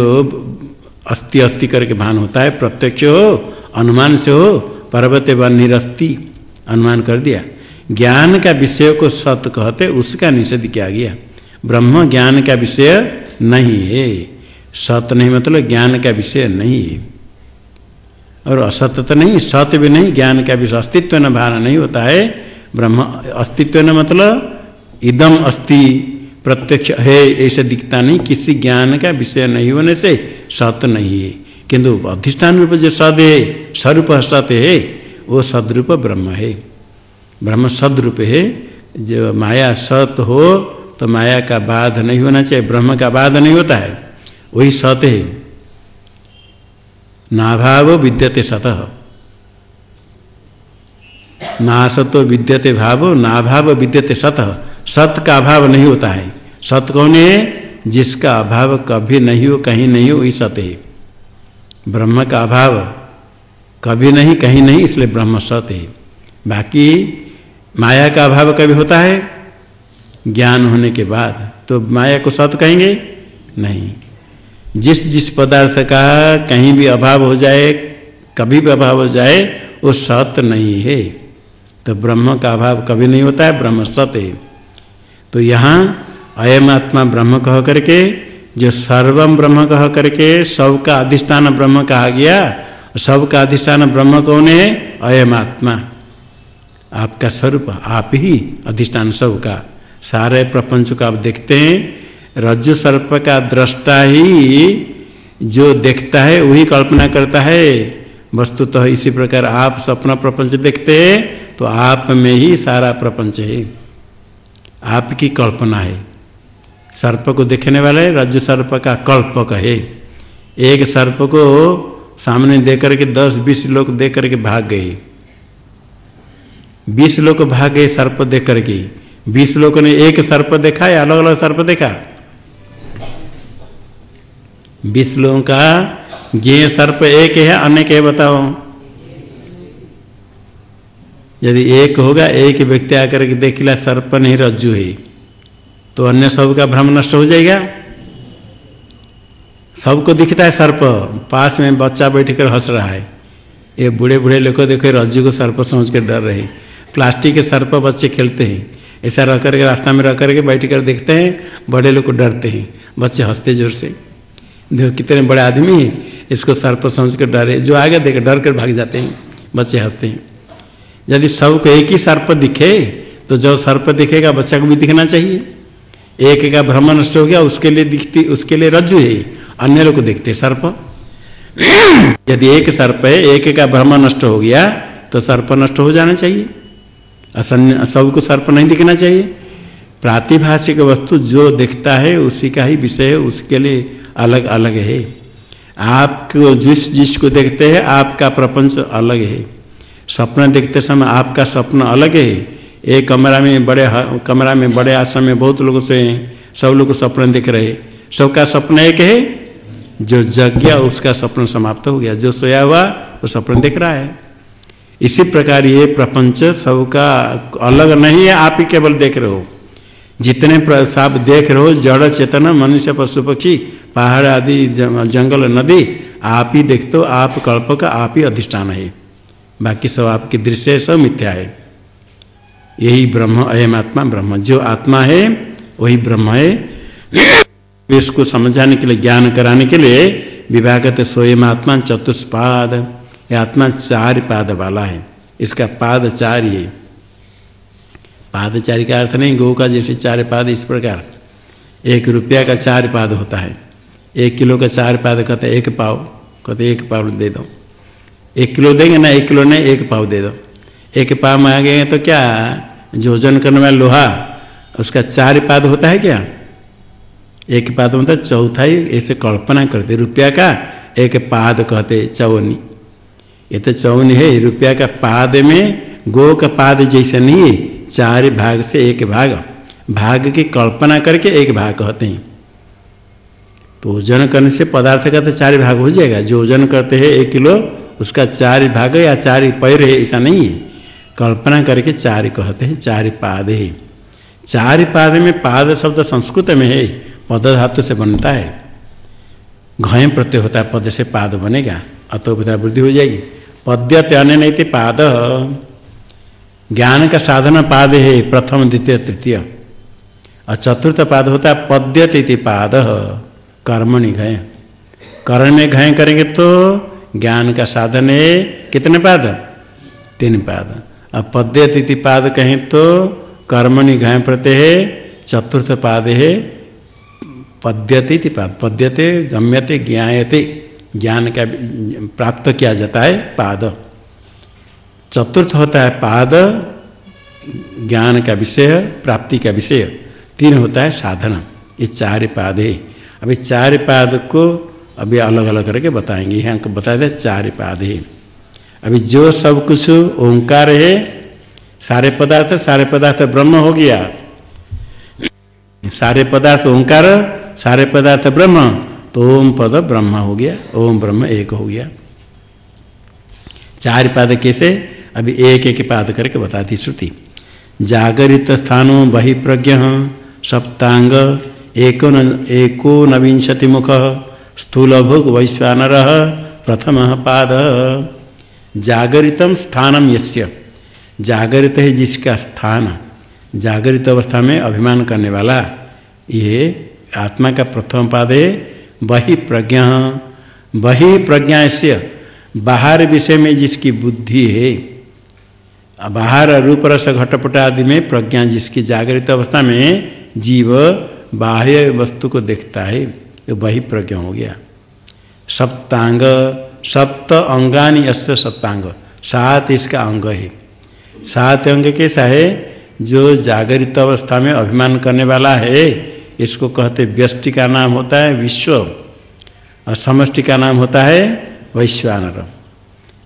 अस्थि अस्थि करके भान होता है, प्रत्यक्ष हो, अनुमान से हो, पर्वत व निरस्ति, अनुमान कर दिया। ज्ञान का विषय को सत कहते, उसका निषेध किया गया। ब्रह्म ज्ञान का विषय नहीं है। सत्य नहीं मतलब ज्ञान का विषय नहीं है। और असत्य तो नहीं सत्य भी नहीं, ज्ञान का विषय, अस्तित्व न भान नहीं होता है। ब्रह्म, अस्तित्व न मतलब इदम अस्ति, प्रत्यक्ष है, ऐसे दिखता नहीं, किसी ज्ञान का विषय नहीं होने से सत्य नहीं है। किंतु अधिष्ठान रूप जो सद है, स्वरूप सत्य है, वो सदरूप ब्रह्म है। ब्रह्म सदरूप है। जो माया सत हो तो माया का बाध नहीं होना चाहिए, ब्रह्म का बाध नहीं होता है। वही सत्य है। नाभाव विद्यते सतः। नासतो विद्यते भाव, नाभाव विद्यते सतः। सत का अभाव नहीं होता है। सत कौन है? जिसका अभाव कभी नहीं हो, कहीं नहीं हो, वही सत्य है। ब्रह्म का अभाव कभी नहीं, कहीं नहीं, इसलिए ब्रह्म सत्य है। बाकी माया का अभाव कभी होता है? ज्ञान होने के बाद। तो माया को सत कहेंगे? नहीं। जिस जिस पदार्थ का कहीं भी अभाव हो जाए, कभी भी अभाव हो जाए, वो सत्य नहीं है। तो ब्रह्म का अभाव कभी नहीं होता है, ब्रह्म सत्य है। तो यहाँ अयम आत्मा ब्रह्म कह करके, जो सर्वम ब्रह्म कह करके सबका अधिष्ठान ब्रह्म कहा गया, सबका अधिष्ठान ब्रह्म कौन है? अयम आत्मा। आपका स्वरूप, आप ही अधिष्ठान सब का सारे प्रपंच को आप देखते हैं, रज्जु सर्प का दृष्टा ही जो देखता है, वही कल्पना करता है। वस्तुतः तो इसी प्रकार आप सपना प्रपंच देखते हैं तो आप में ही सारा प्रपंच है। आपकी कल्पना है। सर्प को देखने वाले रज्जु सर्प का कल्पक है। एक सर्प को सामने देकर के दस बीस लोग देख करके भाग गए। बीस लोग भाग, सर्प देख करके बीस लोगों ने एक सर्प देखा या अलग अलग सर्प देखा? बीस लोगों का ये सर्प एक है, अन्य के बताओ। यदि एक होगा, एक व्यक्ति आकर के देख लिया सर्प नहीं, रज्जु है। तो अन्य सब का भ्रम नष्ट हो जाएगा। सबको दिखता है सर्प, पास में बच्चा बैठ कर हंस रहा है। ये बूढ़े बूढ़े लोग देखो, रज्जु को सर्प समझ कर डर रहे। प्लास्टिक के सर्प बच्चे खेलते हैं। ऐसा रह करके, रास्ता में रह करके बैठ कर देखते हैं, बड़े लोग को डरते हैं, बच्चे हँसते ज़ोर से। देखो कितने बड़े आदमी हैं, इसको सर्प समझ कर डरे। जो आगे देख, डर कर भाग जाते हैं, बच्चे हँसते हैं। यदि सबको एक ही सर्प दिखे तो जो सर्प दिखेगा, बच्चा को भी दिखना चाहिए। एक का भ्रम नष्ट हो गया, उसके लिए दिखती, उसके लिए रज्जु है। अन्य लोग को देखते सर्प यदि एक सर्प है एक का भ्रम नष्ट हो गया तो सर्प नष्ट हो जाना चाहिए। असन्य सबको सर्प नहीं दिखना चाहिए। प्रातिभाषिक वस्तु जो दिखता है, उसी का ही विषय है, उसके लिए अलग अलग है। आपको जिस जिसको देखते हैं, आपका प्रपंच अलग है। सपना देखते समय आपका सपना अलग है। एक कमरा में बड़े कमरा में बड़े आश्रम में बहुत लोगों से सब लोग को सपना दिख रहे सबका सपना एक है। जो जग गया, उसका सपना समाप्त हो गया। जो सोया हुआ, वो सपना दिख रहा है। इसी प्रकार ये प्रपंच सबका अलग नहीं है, आप ही केवल देख रहे हो। जितने सब देख रहे हो, जड़ चेतन, मनुष्य, पशु, पक्षी, पहाड़ आदि जंगल, नदी, आप ही देखते हो, आप कल्प का, आप ही अधिष्ठान है। बाकी सब आपकी दृश्य है, सब मिथ्या है। यही ब्रह्म, अयम आत्मा, ब्रह्म। जो आत्मा है, वही ब्रह्म है। इसको समझाने के लिए, ज्ञान कराने के लिए, विभागत स्वयं आत्मा, चतुष्पाद। आत्मा चार पाद वाला है। इसका पाद चार ये पादचारी का अर्थ नहीं, गौ का जैसे चार पाद इस प्रकार। एक रुपया का चार पाद होता है। एक किलो का चार पाद कहते एक पाव, कहते एक पाव दे दो। एक किलो देंगे ना, एक किलो नहीं, एक पाव दे दो। एक पाव मांगेंगे तो क्या? जो वज़न करने वाला लोहा, उसका चार पाद होता है क्या? एक पाद मतलब चौथाई, ऐसे कल्पना करते। रुपया का एक पाद कहते चौनी ये तो चौन है रुपया का पाद में, गो का पाद जैसा नहीं है, चार भाग से एक भाग। भाग की कल्पना करके एक भाग कहते हैं। तो ओजन करने से पदार्थ का तो चार भाग हो जाएगा। जो ओजन करते हैं एक किलो, उसका चार भाग या चार पैर है, ऐसा नहीं है। कल्पना करके चार कहते हैं, चार पाद है। चार पाद में पाद शब्द संस्कृत में है, पद धातु से बनता है। घय प्रत्यय होता है, पद से पाद बनेगा अतोपता वृद्धि हो जाएगी। पद्यते अन्य नहीं पाद। ज्ञान का साधन पाद है प्रथम, द्वितीय, तृतीय। और चतुर्थ पाद होता है पद्यत इति पाद। कर्मणि घय। कर्म में घय करेंगे तो ज्ञान का साधन है कितने पाद? तीन पाद। अब पद्यत इति पाद कहें तो कर्मणि घय प्रत्यय, चतुर्थ पाद है पद्यते पाद। पद्यते, गम्यते, ज्ञायते। ज्ञान का प्राप्त किया जाता है पाद। चतुर्थ होता है पाद, ज्ञान का विषय, प्राप्ति का विषय। तीन होता है साधना। ये चार पाद है। अभी चार पाद को अभी अलग अलग करके बताएँगे। यहाँ को बता दें चार पाद है। अभी जो सब कुछ ओंकार है, सारे पदार्थ सारे पदार्थ ब्रह्म हो गया। सारे पदार्थ ओंकार, सारे पदार्थ ब्रह्म। तो ओम पद ब्रह्म हो गया, ओम ब्रह्म एक हो गया। चार पाद कैसे? अभी एक एक पाद करके बताती श्रुति। जागरित स्थानो बहि प्रज्ञ, सप्तांग एको न, एको नविंशति मुख स्थूल भोग वैश्वानर प्रथम पाद। जागरितम स्थानम यस्य। जागरित है जिसका स्थान। जागरित अवस्था में अभिमान करने वाला, ये आत्मा का प्रथम पाद है बहि प्रज्ञा बहि प्रज्ञा से बाहर विषय में जिसकी बुद्धि है, बाहर रूप रस घटपट आदि में प्रज्ञा जिसकी जागृत अवस्था में जीव बाह्य वस्तु को देखता है वही प्रज्ञा हो गया। सप्तांग, सप्त अंगानी अस्य सप्तांग, सात इसका अंग है। सात अंग कैसा है? जो जागृत अवस्था में अभिमान करने वाला है इसको कहते व्यष्टि का नाम होता है विश्व और समष्टि का नाम होता है वैश्वानर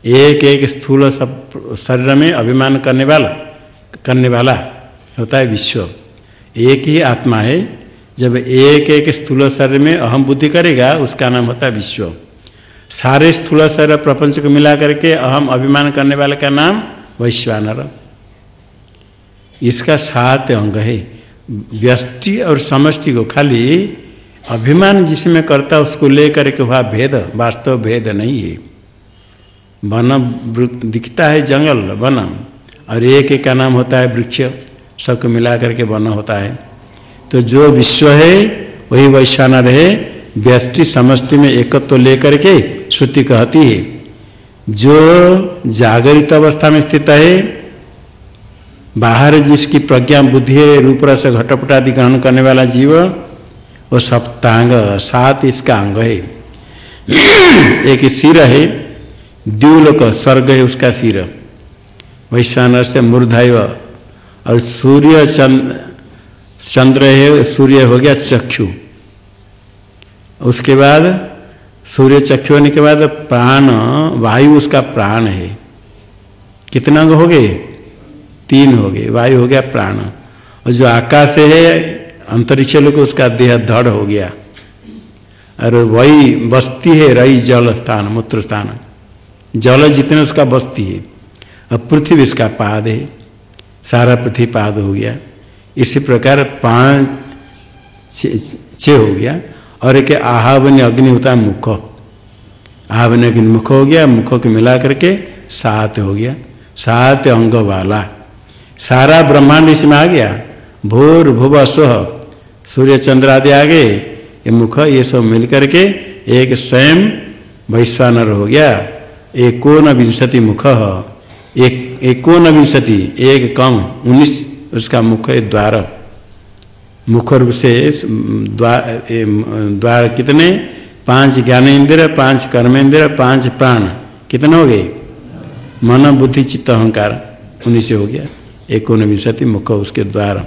एक एक स्थूल सब शरीर में अभिमान करने वाला करने वाला होता है विश्व एक ही आत्मा है। जब एक एक स्थूल शरीर में अहम बुद्धि करेगा, उसका नाम होता है विश्व सारे स्थूल शरीर प्रपंच को मिला करके अहम अभिमान करने वाले का नाम वैश्वानर इसका सात अंग है। व्यष्टि और समष्टि को खाली अभिमान जिसमें करता उसको लेकर के वह भेद, वास्तव भेद नहीं है। वन दिखता है जंगल वन और एक एक का नाम होता है वृक्ष, सबको मिला करके वन होता है। तो जो विश्व है, वही वैश्वानर है, व्यष्टि, समष्टि में एकत्व तो लेकर के श्रुति कहती है। जो जागृत अवस्था में स्थित है बाहर जिसकी प्रज्ञा, बुद्धि है रूप रस घटपट आदि ग्रहण करने वाला जीव, वो सप्तांग, सात इसका अंग है। एक सिर है द्यूलोक स्वर्ग है उसका सिर। वैश्वानर से मूर्धाय और सूर्य चंद्र चंद्र है, सूर्य हो गया चक्षु। उसके बाद, सूर्य चक्षु होने के बाद प्राण, वायु उसका प्राण है। कितना अंग हो गए? तीन हो गए, वायु हो गया, प्राण। और जो आकाश है, अंतरिक्ष लोग, उसका देह धड़ हो गया। और वही बस्ती है, रही जल स्थान, मूत्र स्थान। जल जितने उसका बस्ती है। और पृथ्वी इसका पाद है। सारा पृथ्वी पाद हो गया। इसी प्रकार पाँच छ हो गया। और एक आहावन्य अग्नि होता है, मुख। आहावन्य अग्नि मुख हो गया। मुख को मिला करके सात हो गया। सात अंग वाला। सारा ब्रह्मांड इसमें आ गया। भूर भुव स्व सूर्य चंद्र आदि आ गए ये मुख, ये सब मिल करके एक स्वयं वैश्वानर हो गया। एकोन विंशति मुख, एक एकोन विंशति एक कम, उन्नीस, उसका मुख है द्वार। मुख रूप से द्वार द्वार कितने? पाँच ज्ञानेन्द्र पाँच कर्मेंद्र पाँच प्राण। कितने हो गए? मन, बुद्धि, चित्त, अहंकार उन्हीं से हो गया। एक विंशति मुख उसके द्वारा।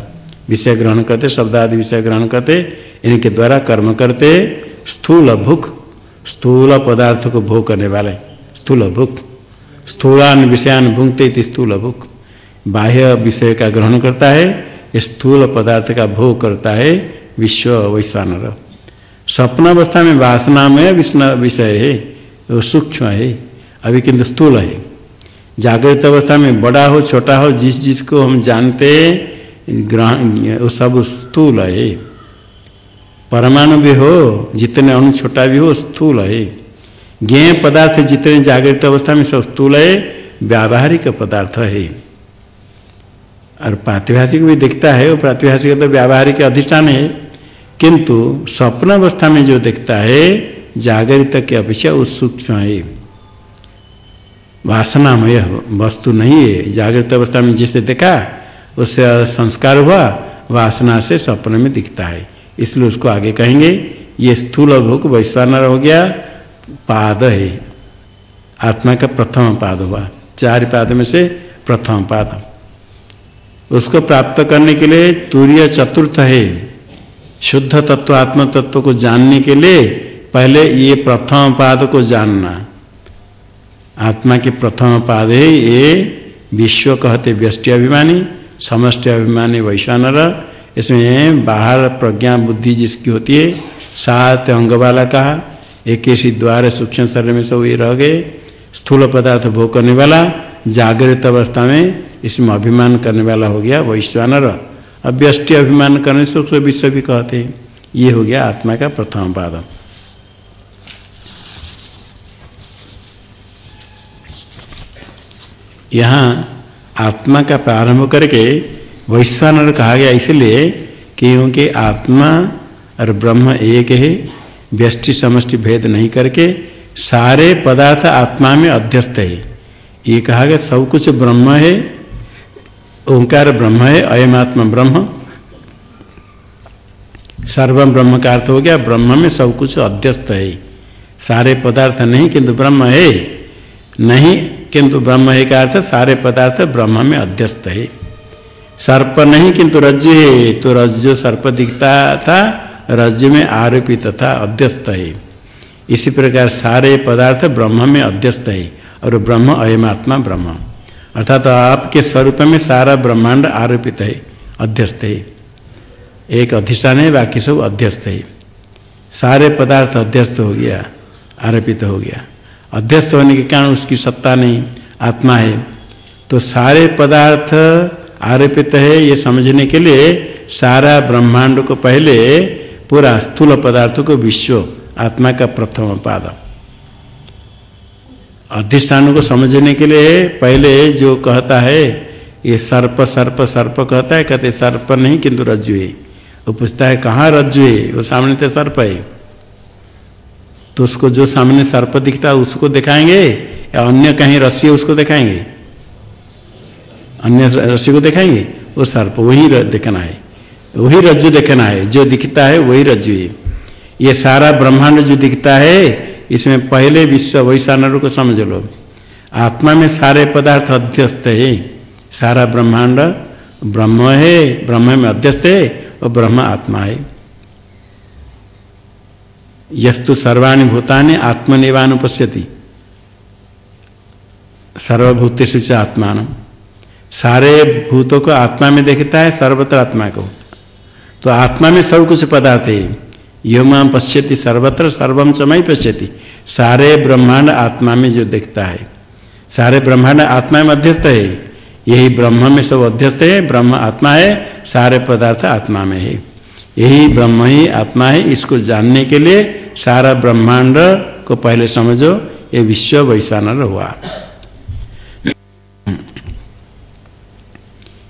विषय ग्रहण करते शब्द आदि विषय ग्रहण करते, इनके द्वारा कर्म करते, स्थूल भूख, स्थूल पदार्थ को भोग करने वाले, स्थूल भूख, स्थूलान विषयान भूंगते स्थूल भूख। बाह्य विषय का ग्रहण करता है स्थूल पदार्थ का भोग करता है, विश्व वैश्वानर। स्वप्न अवस्था में वासना में विष्ण विषय है, वो सूक्ष्म है, अभी किंतु स्थूल है। जागृत अवस्था में बड़ा हो, छोटा हो, जिस जिसको हम जानते ग्रहण वो सब स्थूल है। परमाणु भी हो, जितने अणु छोटा भी हो, स्थूल है। ज्ञ पदार्थ जितने जागृत अवस्था में सब स्थूल है, व्यावहारिक पदार्थ है। और प्रातिभाषिक भी दिखता है, वो प्रातिभाषिक तो व्यावहारिक अधिष्ठान है। किंतु स्वप्न अवस्था में जो दिखता है, जागृत की अपेक्षा उस सूक्ष्म है। वासनामय वस्तु नहीं है। जागृत अवस्था में जिसे देखा, उससे संस्कार हुआ, वासना से स्वप्न में दिखता है। इसलिए उसको आगे कहेंगे, ये स्थूल भूख वैश्वानर हो गया, पाद है। आत्मा का प्रथम पाद हुआ। चार पाद में से प्रथम पाद। उसको प्राप्त करने के लिए तूर्य चतुर्थ है। शुद्ध तत्व आत्म तत्व को जानने के लिए पहले ये प्रथम पाद को जानना। आत्मा के प्रथम पाद ये विश्व कहते व्यष्टि अभिमानी, समष्टि अभिमानी वैश्वानर। इसमें बाहर प्रज्ञा बुद्धि जिसकी होती है, सात अंग वाला कहा एक ऐसी द्वार सूक्ष्म शरीर में सब ये रह गए। स्थूल पदार्थ भोग करने वाला, जागृत अवस्था में इसमें अभिमान करने वाला हो गया वैश्वानर। अव्यष्टि अभिमान करने से उसको विश्व भी कहते हैं। ये हो गया आत्मा का प्रथम पाद। यहाँ आत्मा का प्रारंभ करके वैश्वानर कहा गया इसलिए क्योंकि आत्मा और ब्रह्म एक है, व्यष्टि समष्टि भेद नहीं करके सारे पदार्थ आत्मा में अध्यस्त है। ये कहा गया सब कुछ ब्रह्म है, ओंकार ब्रह्म है अयम आत्मा ब्रह्म। सर्व ब्रह्म का अर्थ हो गया ब्रह्म में सब कुछ अध्यस्त है। सारे पदार्थ नहीं किंतु ब्रह्म है, नहीं किंतु ब्रह्म है का अर्थ सारे पदार्थ ब्रह्म में अध्यस्त है। सर्प नहीं, किंतु रज्जु है। तो रज्जु सर्प दिखता था रज्जु में आरोपित था, अध्यस्त है। इसी प्रकार सारे पदार्थ ब्रह्म में अध्यस्त है, और ब्रह्म अयमात्मा ब्रह्म। अर्थात तो आपके स्वरूप में सारा ब्रह्मांड आरोपित है, अध्यस्त है। एक अधिष्ठान है, बाकी सब अध्यस्त है। सारे पदार्थ अध्यस्त हो गया, आरोपित हो गया। अध्यस्त होने के कारण उसकी सत्ता नहीं, आत्मा है। तो सारे पदार्थ आरोपित है ये समझने के लिए सारा ब्रह्मांड को पहले पूरा स्थूल पदार्थ को विश्व, आत्मा का प्रथम पाद अधिष्ठान को समझने के लिए पहले जो कहता है, ये सर्प सर्प सर्प कहता है, कहते सर्प नहीं किंतु रज्जु है वो पूछता है, कहाँ रज्जु है वो सामने तो सर्प है। तो उसको जो सामने सर्प दिखता है, उसको दिखाएँगे या अन्य कहीं रस्सी उसको दिखाएँगे? अन्य रस्सी को दिखाएँगे? वो सर्प, वही देखना है। वही रज्जु देखना है। जो दिखता है, वही रज्जु है। ये सारा ब्रह्मांड जो दिखता है, इसमें पहले विश्व वैशानर को समझ लो। आत्मा में सारे पदार्थ अध्यस्त है। सारा ब्रह्मांड ब्रह्म है, ब्रह्म में अध्यस्त है और ब्रह्म आत्मा है। यस्तु सर्वाणी भूतानि आत्मनिवानुपश्यति सर्वभूतेषु च आत्मान। सारे भूतों को आत्मा में देखता है, सर्वत्र आत्मा को। तो आत्मा में सब कुछ पदार्थ है। यम पश्यति, सर्वत्र सर्वम समय पश्यति। सारे ब्रह्मांड आत्मा में जो देखता है। सारे ब्रह्मांड आत्मा में अध्यस्त है। यही ब्रह्म में सब अध्यस्त है, ब्रह्म आत्मा है, सारे पदार्थ आत्मा में है। यही ब्रह्म ही आत्मा है, इसको जानने के लिए सारा ब्रह्मांड को पहले समझो, ये विश्व वैश्वानर हुआ।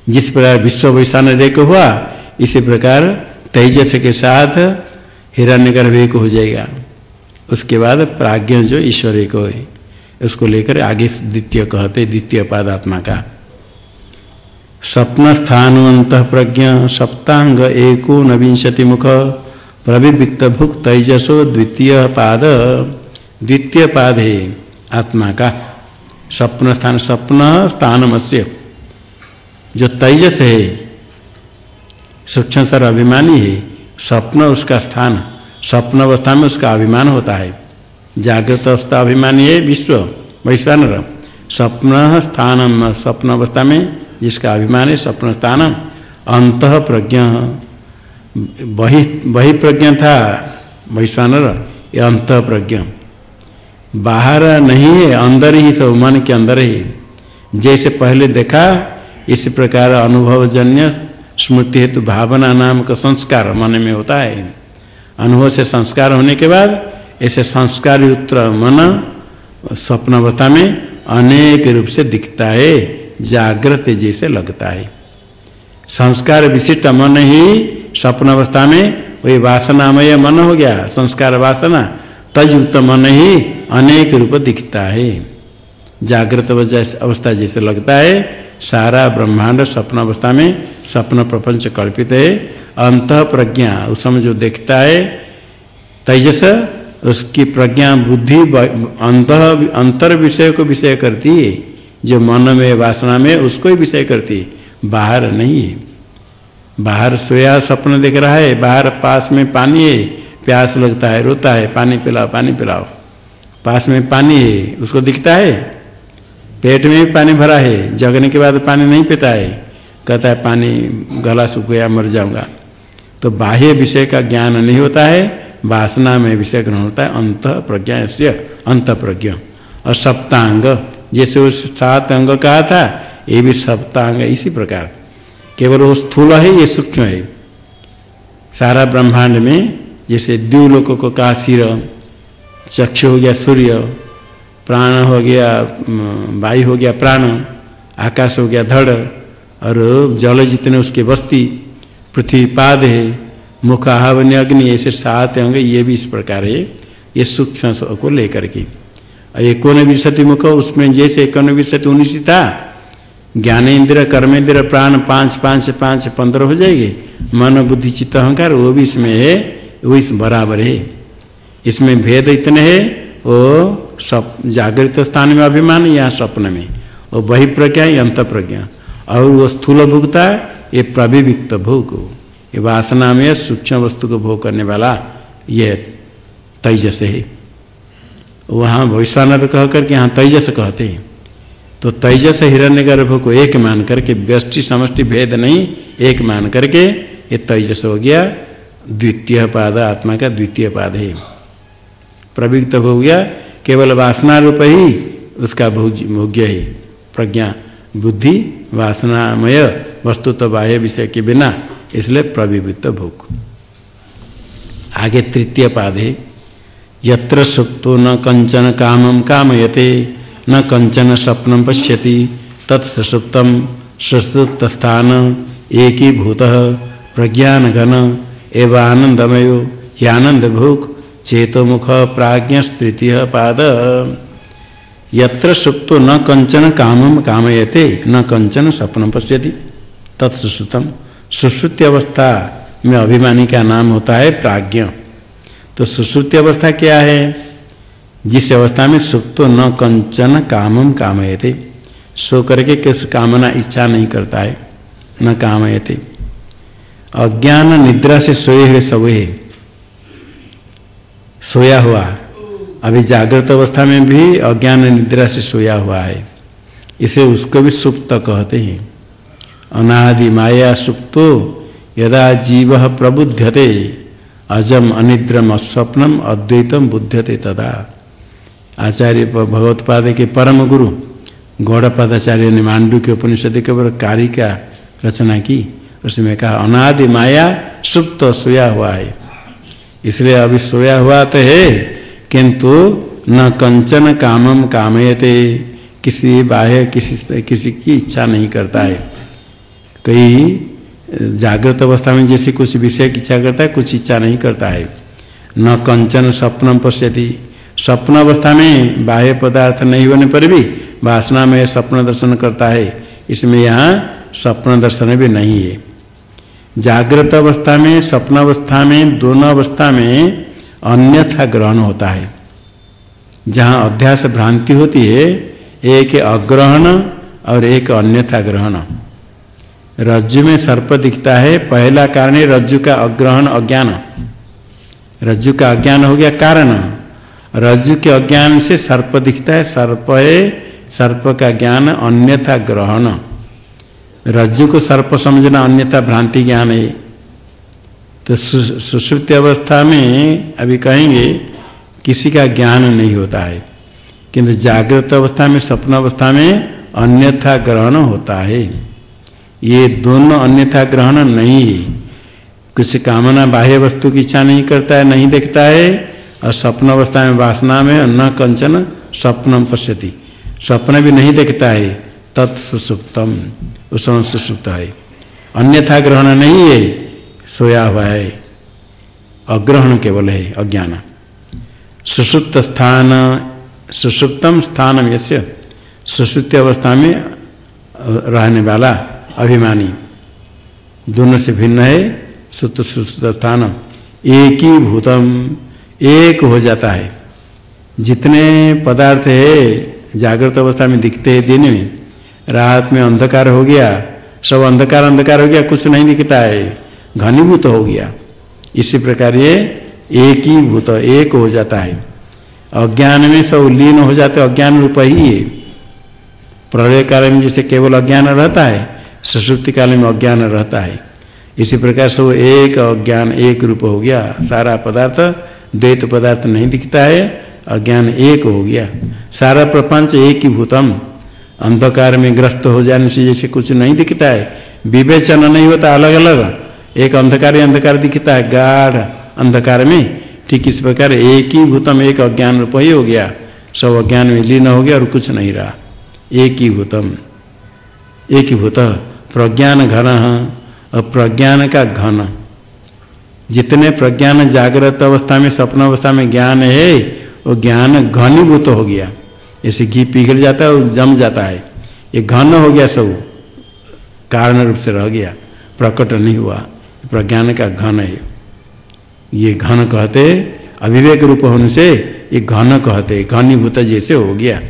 जिस प्रकार विश्व वैश्वानर एक हुआ, इसी प्रकार तेजस के साथ हिरण्यगर्भ एक हो जाएगा। उसके बाद प्राज्ञ जो ईश्वर एक हो, उसको लेकर आगे द्वितीय कहते, द्वितीय पादात्मा का। स्वप्न स्थानुअंत प्रज्ञ सप्तांग एको नविंशति मुख प्रविविक्त भुक तेजसो द्वितीय पाद द्वितीय पाद है आत्मा का स्वप्न स्थान स्वप्न स्थानमस्य जो तेजस है, सूक्ष्म सर अभिमानी है स्वप्न उसका स्थान स्वप्न अवस्था में उसका अभिमान होता है। जागृत अवस्था अभिमानी है विश्व, वैश्वानर। स्वप्न स्थान स्वप्न अवस्था में जिसका अभिमान है स्वप्न स्थान अंत प्रज्ञ वही वही प्रज्ञ था, वैश्वानर, ये अंत प्रज्ञ बाहर नहीं है, अंदर ही सब मन के अंदर ही। जैसे पहले देखा, इस प्रकार अनुभवजन्य स्मृति हेतु भावना नाम का संस्कार मन में होता है। अनुभव से संस्कार होने के बाद, ऐसे संस्कार युक्त मन स्वप्न अवस्था में अनेक रूप से दिखता है, जागृत जैसे लगता है। संस्कार विशिष्ट मन ही स्वप्न अवस्था में वही वासनामय मन हो गया, संस्कार वासना। तयुक्त मन ही अनेक रूप दिखता है। जागृत अवस्था जैसे लगता है, सारा ब्रह्मांड स्वप्न अवस्था में स्वप्न प्रपंच कल्पित है। अंत प्रज्ञा उस समय जो देखता है, तेजस, उसकी प्रज्ञा बुद्धि अंत अंतर विषय को विषय करती है। जो मन में, वासना में, उसको ही विषय करती है। बाहर नहीं है। बाहर सोया सपन देख रहा है, बाहर पास में पानी है, प्यास लगता है, रोता है, पानी पिलाओ पानी पिलाओ। पास में पानी है, उसको दिखता है। पेट में भी पानी भरा है, जगने के बाद पानी नहीं पीता है। कहता है, पानी, गला सूख गया, मर जाऊँगा। तो बाह्य विषय का ज्ञान नहीं होता है, वासना में विषय ग्रहण होता है, अंत प्रज्ञा अंत प्रज्ञ। और सप्तांग, जैसे उस सात अंग कहा था, ये भी सप्तांग, इसी प्रकार। केवल वो स्थूल है, ये सूक्ष्म है। सारा ब्रह्मांड में, जैसे द्व्यूलोक को कहा, सिर, चक्षु हो गया, सूर्य, प्राण हो गया वायु हो गया, प्राण, आकाश हो गया, धड़, और जल जितने उसके बस्ती, पृथ्वी पाद है, मुख आहवन्य अग्नि, ऐसे सात अंग, ये भी इस प्रकार है, ये सूक्ष्म को लेकर के। एकोन विशति मुख, उसमें जैसे एकोन विशति उन्नीस था ज्ञानेन्द्र कर्मेंद्र प्राण पाँच पाँच पाँच, पंद्रह हो जाएँगे। मन बुद्धि चित्त, अहंकार, वो भी इसमें है, वो इस बराबर है। इसमें भेद इतने है, वो सप जागृत स्थान में अभिमान या स्वप्न में। वो वही प्रज्ञा अंत प्रज्ञा और वो स्थूल भुगता है ये प्रविविक्त भोग। ये वासना में सूक्ष्म वस्तु को भोग करने वाला, ये तेजस है। वहाँ वैश्वानर कह करके यहाँ तेजस कहते हैं। तो तेजस हिरण्य गर्भ को एक मान करके, व्यष्टि समष्टि भेद नहीं, एक मान करके ये तेजस हो गया, द्वितीय पाद, आत्मा का द्वितीय पाद है। प्रवृत्त हो गया, केवल वासना रूप ही उसका भोग्य है। प्रज्ञा, बुद्धि, वासनामय वस्तु तो बाह्य विषय के बिना, इसलिए प्रविवृत्त भोग। आगे तृतीय पाद है, यत्र सुप्तो न कंचन कामम कामयते। न कंचन स्वप्न पश्यति तत्सुप्तम सुसुप्त स्थान एक प्रज्ञान घन एवं आनंदमयो ह्यानंद भूख चेतोमुख प्राज्ञ तृतीय पाद। यत्र सुप्तो न कंचन कामम कामयते, न कंचन स्वप्न पश्यति। तत्सुश्रुतम सुश्रुति अवस्था में अभिमानी का नाम होता है प्राज्ञ। तो सुश्रुति अवस्था क्या है? जिस अवस्था में सुप्तो न कंचन कामम कामयते, सो करके किस कामना इच्छा नहीं करता है, न कामयते। अज्ञान निद्रा से सोए हुए सोए सोया हुआ। अभी जागृत अवस्था में भी अज्ञान निद्रा से सोया हुआ है। इसे उसको भी सुप्त कहते हैं। अनादि माया सुप्तो, यदा जीव प्रबुध्यते, अजम अनिद्रम, अस्वप्नम अद्वैतम बुध्यते तदा। आचार्य भगवत्पाद के परम गुरु गौड़पादाचार्य ने मांडू के उपनिषद के ऊपर कार्य का रचना की। उसमें कहा, अनादि माया सुप्त सोया हुआ है। इसलिए अभी सोया हुआ तो है, किंतु न कंचन कामम कामयते। किसी बाह्य, किसी किसी की इच्छा नहीं करता है। कई, जागृत अवस्था में जैसे कुछ विषय की इच्छा करता है, कुछ इच्छा नहीं करता है। न कंचन स्वप्न पश्यति। स्वप्न अवस्था में बाह्य पदार्थ नहीं होने पर भी वासना में स्वप्न दर्शन करता है। इसमें यहाँ स्वप्न दर्शन भी नहीं है। जागृत अवस्था में स्वप्न अवस्था में दोनों अवस्था में अन्यथा ग्रहण होता है। जहाँ अध्यास भ्रांति होती है, एक अग्रहण और एक अन्यथा ग्रहण। रज्जु में सर्प दिखता है, पहला कारण है रज्जु का अग्रहण अज्ञान। रज्जु का अज्ञान हो गया कारण। रज्जु के अज्ञान से सर्प दिखता है, सर्प है सर्प का ज्ञान अन्यथा ग्रहण। रज्जु को सर्प समझना अन्यथा भ्रांति ज्ञान है। तो सुश्रुति अवस्था में अभी कहेंगे, किसी का ज्ञान नहीं होता है। किंतु जागृत अवस्था में, स्वप्न अवस्था में अन्यथा ग्रहण होता है। ये दोनों अन्यथा ग्रहण नहीं है। कुछ कामना बाह्य वस्तु की इच्छा नहीं करता है, नहीं देखता है और स्वप्न अवस्था में वासना में न कंचन स्वप्न पश्यति। स्वप्न भी नहीं देखता है तत्सुसुप्तम उस समय सुसुप्त है। अन्यथा ग्रहण नहीं है, सोया हुआ है। अग्रहण केवल है, अज्ञान। सुसुप्त स्थान, सुसुप्तम स्थान यश्य सुसुप्त अवस्था में रहने वाला अभिमानी। दोनों से भिन्न है, सुत स्थान एक ही भूतम एक हो जाता है। जितने पदार्थ है, जागृत अवस्था में दिखते हैं दिन में, रात में अंधकार हो गया, सब अंधकार अंधकार हो गया, कुछ नहीं दिखता है, घनीभूत हो गया। इसी प्रकार ये एक ही भूत एक हो जाता है। अज्ञान में सब लीन हो जाते अज्ञान रूप ही है। प्रलय काल में जैसे केवल अज्ञान रहता है, सुसुप्ति काल में अज्ञान रहता है। इसी प्रकार से एक अज्ञान, एक रूप हो गया, सारा पदार्थ द्वैत पदार्थ नहीं दिखता है, अज्ञान एक हो गया। सारा प्रपंच एक ही भूतम। अंधकार में ग्रस्त हो जाने से जैसे कुछ नहीं दिखता है। विवेचन नहीं होता अलग अलग एक अंधकार ही अंधकार दिखता है, गाढ़। अंधकार में ठीक इस प्रकार एक ही भूतम, एक अज्ञान रूप ही हो गया। सब अज्ञान में लीन हो गया और कुछ नहीं रहा। एक ही भूतम। एक ही भूत। प्रज्ञान घन। और प्रज्ञान का घन। जितने प्रज्ञान जागृत अवस्था में, स्वप्न अवस्था में ज्ञान है, वो ज्ञान घनीभूत हो गया। जैसे घी पिघल जाता है और जम जाता है। ये घन हो गया सब, कारण रूप से रह गया। प्रकट नहीं हुआ। प्रज्ञान का घन है। ये घन कहते, अविवेक रूप होने से ये घन कहते, घनीभूत जैसे हो गया।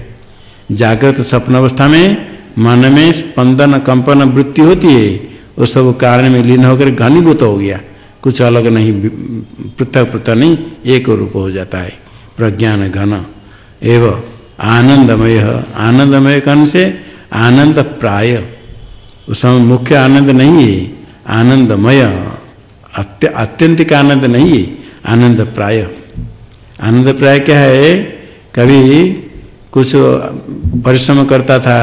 जागृत स्वप्न अवस्था में मन में स्पंदन, कंपन, वृत्ति होती है, वो सब कारण में लीन होकर घनीभूत हो गया। कुछ अलग नहीं, पृथक पृथक नहीं, एक रूप हो जाता है। प्रज्ञान घन एव आनंदमय आनंदमय कन से आनंद प्राय। उस समय मुख्य आनंद नहीं है, आनंदमय, अत्य, अत्यंतिक आनंद नहीं है, आनंद प्राय। आनंद प्राय क्या है? कभी कुछ परिश्रम करता था,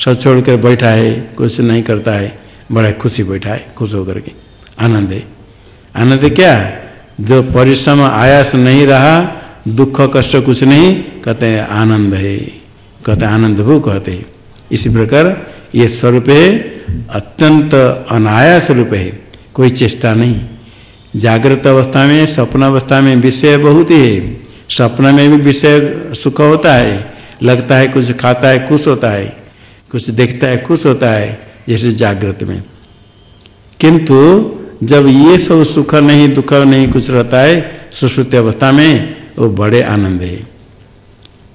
सब छोड़ कर बैठा है, कुछ नहीं करता है, बड़ा खुशी बैठा है, खुश होकर के, आनंद है। आनंद क्या? जो परिश्रम, आयास नहीं रहा, दुख, कष्ट कुछ नहीं, कहते आनंद है। कहते आनंद भू कहते इसी प्रकार ये स्वरूप है, अत्यंत अनायास रूप है, कोई चेष्टा नहीं। जागृत अवस्था में, स्वप्न अवस्था में विषय बहुत ही है। स्वप्न में भी विषय सुख होता है, लगता है कुछ खाता है, खुश होता है, कुछ देखता है, खुश होता है, जैसे जागृत में। किंतु जब ये सब सुख नहीं, दुख नहीं कुछ रहता है, सुश्रुति अवस्था में वो बड़े आनंद है।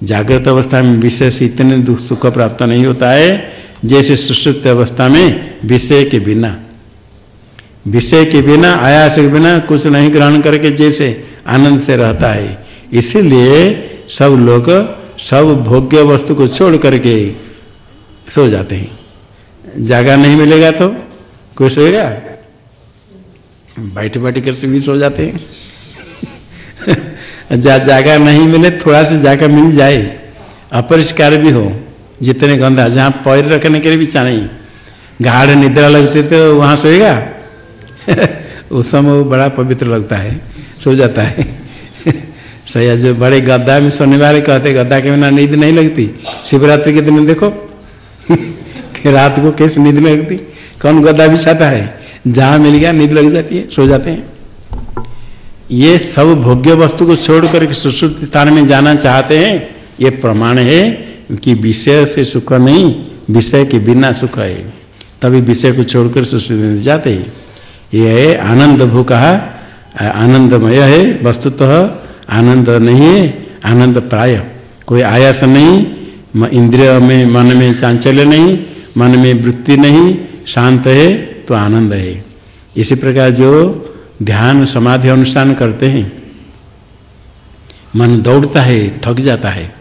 जागृत अवस्था में विशेष इतने दुख, सुख प्राप्त नहीं होता है, जैसे सुश्रुत अवस्था में विषय के बिना। विषय के बिना, आयास के बिना कुछ नहीं ग्रहण करके जैसे आनंद से रहता है। इसीलिए सब लोग सब भोग्य वस्तु को छोड़ करके सो जाते हैं। जागा नहीं मिलेगा तो कोई सोएगा बैठ बैठ कर से भी सो जाते हैं। जा, जागा नहीं मिले, थोड़ा सा जागा मिल जाए, अपरिष्कार भी हो। जितने गंदा, जहाँ पैर रखने के लिए भी नहीं। गाढ़ निद्रा लगते तो वहाँ सोएगा। उस समय वो बड़ा पवित्र लगता है, सो जाता है। सही जो बड़े गद्दा में सोने वाले कहते गद्दा के बिना नींद नहीं लगती। शिवरात्रि के दिन देखो। रात को कैसे नींद लगती? कौन गद्दा चाहता है? जहाँ मिल गया नींद लग जाती है, सो जाते हैं। ये सब भोग्य वस्तु को छोड़ करके सुश्रुत स्थान में जाना चाहते हैं, ये प्रमाण है कि विषय से सुख नहीं, विषय के बिना सुख है। तभी विषय को छोड़कर सुश्रुत में जाते हैं। ये है आनंद कहा आनंदमय है वस्तुतः तो आनंद नहीं है, आनंद प्राय। कोई आयास नहीं इंद्रिय में, मन में चांचल्य नहीं, मन में वृत्ति नहीं, शांत है। तो आनंद है। इसी प्रकार जो ध्यान, समाधि, अनुष्ठान करते हैं, मन दौड़ता है, थक जाता है।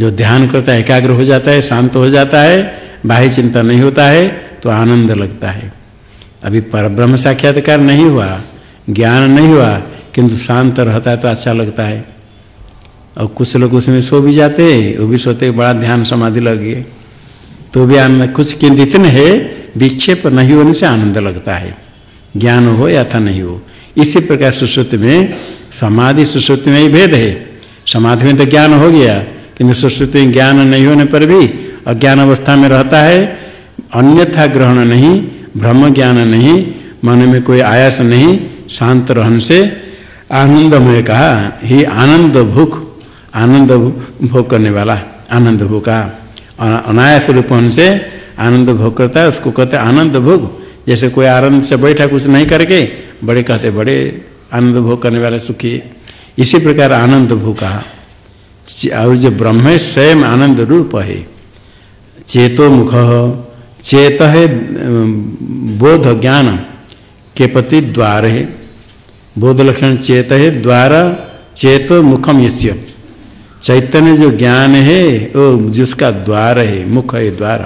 जो ध्यान करता है, एकाग्र हो जाता है, शांत हो जाता है, बाह्य चिंता नहीं होता है तो आनंद लगता है। अभी पर ब्रह्म साक्षात्कार नहीं हुआ, ज्ञान नहीं हुआ, किंतु शांत रहता है तो अच्छा लगता है। और कुछ लोग उसमें सो भी जाते वो भी सोते बड़ा ध्यान, समाधि लगे। तो भी आनंद, कुछ किंतु इतने है विक्षेप नहीं होने से आनंद लगता है। ज्ञान हो या था नहीं हो। इसी प्रकार सुश्रुति में, समाधि सुश्रुति में ही भेद है। समाधि में तो ज्ञान हो गया, किंतु सुश्रुति में ज्ञान नहीं होने पर भी अज्ञान अवस्था में रहता है। अन्यथा ग्रहण नहीं, ब्रह्म ज्ञान नहीं, मन में कोई आयास नहीं, शांत रहन से आनंदमय कहा, ही आनंद भूख, आनंद भोग करने वाला, आनंद भूखा अनायास रूप से आनंद भोग करता है, उसको कहते आनंद भोग। जैसे कोई आनंद से बैठा कुछ नहीं करके, बड़े कहते बड़े आनंद भोग करने वाले सुखी। इसी प्रकार आनंद भोग कहा। और जो ब्रह्म स्वयं आनंद रूप है। चेतो मुख चेत है बोध ज्ञान के प्रति द्वार है। बोध लक्षण चेत है द्वार, चेत मुखम यश्य चैतन्य जो ज्ञान है वो जिसका द्वार है, मुख है, द्वार।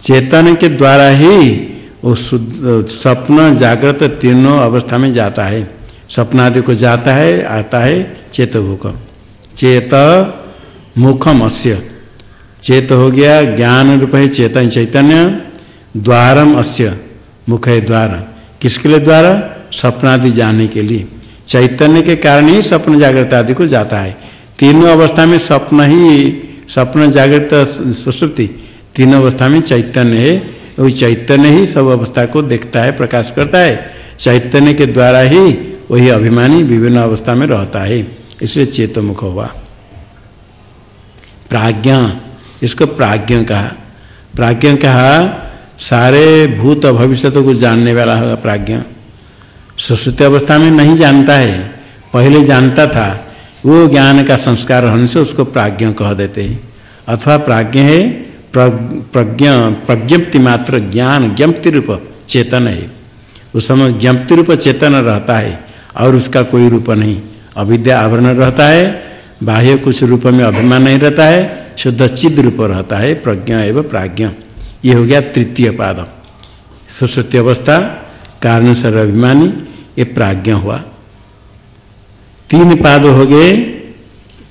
चेतन के द्वारा ही वो स्वप्न जागृत तीनों अवस्था में जाता है। स्वप्न आदि को जाता है, आता है चेत भूख चेत मुखम अस्य चेत हो गया, ज्ञान रूप है चेतन चैतन्य। द्वारम अस्य। मुख है द्वार। किसके लिए द्वारा? स्वप्न आदि जाने के लिए। चैतन्य के कारण ही स्वप्न जागृत आदि को जाता है। तीनों अवस्था में स्वप्न ही स्वप्न जागृत सुसुप्ति। तीनों अवस्था में चैतन्य है, वही चैतन्य ही सब अवस्था को देखता है, प्रकाश करता है। चैतन्य के द्वारा ही वही अभिमानी विभिन्न अवस्था में रहता है, इसलिए चेतमुख हुआ। प्राज्ञा, इसको प्राज्ञ कहा। प्राज्ञ कहा, सारे भूत भविष्य को जानने वाला होगा प्राज्ञ। सुश्रुति अवस्था में नहीं जानता है, पहले जानता था, वो ज्ञान का संस्कार होने से उसको प्राज्ञ कह देते हैं। अथवा प्राज्ञ है प्रज्ञ, प्रज्ञप्ति मात्र ज्ञान, ज्ञप्ति रूप चेतन है। उस समय ज्ञप्ति रूप चेतन रहता है और उसका कोई रूप नहीं। अविद्या आवरण रहता है, बाह्य कुछ रूप में अभिमान नहीं रहता है, शुद्ध चिद रूप रहता है, प्रज्ञा एवं प्राज्ञ। ये हो गया तृतीय पाद। सुश्रुति अवस्था, कारण सर अभिमानी ये प्राज्ञ हुआ। तीन पाद हो गए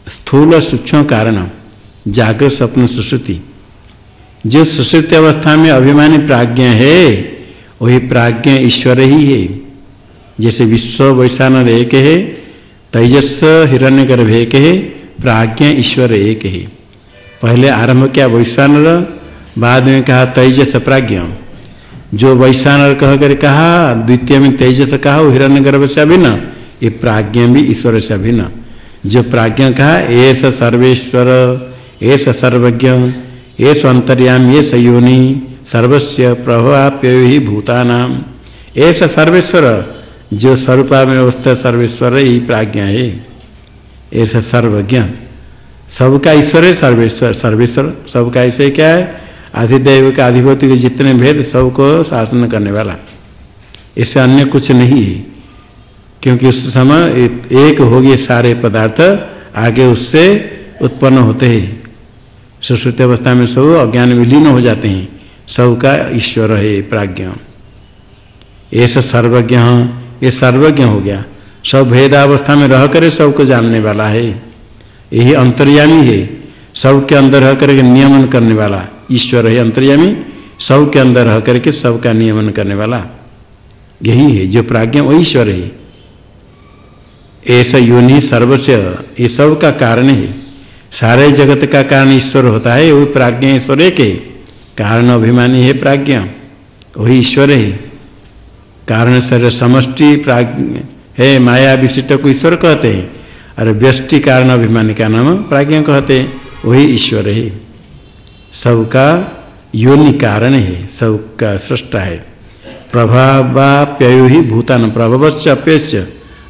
स्थूल सूक्ष्म कारण, जागृत स्वप्न सुश्रुति। जो सुश्रुति अवस्था में अभिमानी प्राज्ञ है, वही प्राज्ञ ईश्वर ही है। जैसे विश्व वैशान एक है तेजस हिरण्य गर्भ एक है, प्राज्ञ ईश्वर एक है। पहले आरंभ किया वैशान बाद में कहा तेजस प्राज्ञ। जो वैशान कह कर कहा, द्वितीय में तेजस कहा, वो हिरण्य गर्भ से अभिन्न, ये प्राज्ञ भी ईश्वर से अभिन्न। जो प्राज्ञ कहा ऐसा सर्वेश्वर ऐसा सर्वज्ञ। ऐसा अंतर्याम ये सयोनी सर्वस्व प्रभाप्य ही भूतानाम। ऐसा सर्वेश्वर, जो स्वरूपा में अवस्था सर्वेश्वर ही प्राज्ञा है। ऐसा सर्वज्ञ। सबका ईश्वर है सर्वेश्वर सर्वेश्वर, सबका ऐसे क्या है? आधिदेव का अधिपति के जितने भेद, सबको शासन करने वाला। इससे अन्य कुछ नहीं है, क्योंकि उस समय एक हो गए सारे पदार्थ, आगे उससे उत्पन्न होते हैं। सुश्रुति अवस्था में सब अज्ञान विलीन हो जाते हैं। सबका ईश्वर है प्राज्ञ ऐसा सर्वज्ञ ये सर्वज्ञ हो गया। सब भेदावस्था में रह कर सबको जानने वाला है। यही अंतर्यामी है। सबके अंदर रह करके नियमन करने वाला। ईश्वर है अंतर्यामी। सबके अंदर रह करके सबका नियमन करने वाला। यही है, जो प्राज्ञ वो ईश्वर है। ऐसा योनि सर्वस्व, ये सब का कारण है। सारे जगत का कारण ईश्वर होता है वही प्राज्ञ ईश्वर एक है। कारण अभिमानी है प्राज्ञ, वही ईश्वर है। कारण सर समष्टि प्राज्ञ है, माया विशिष्ट को ईश्वर कहते हैं। और व्यष्टि कारण अभिमानी का नाम प्राज्ञ कहते हैं, वही ईश्वर है। सबका योनि कारण है, सबका सृष्टा है। प्रभावाप्ययु ही भूतान, प्रभवश्च अप्यश्च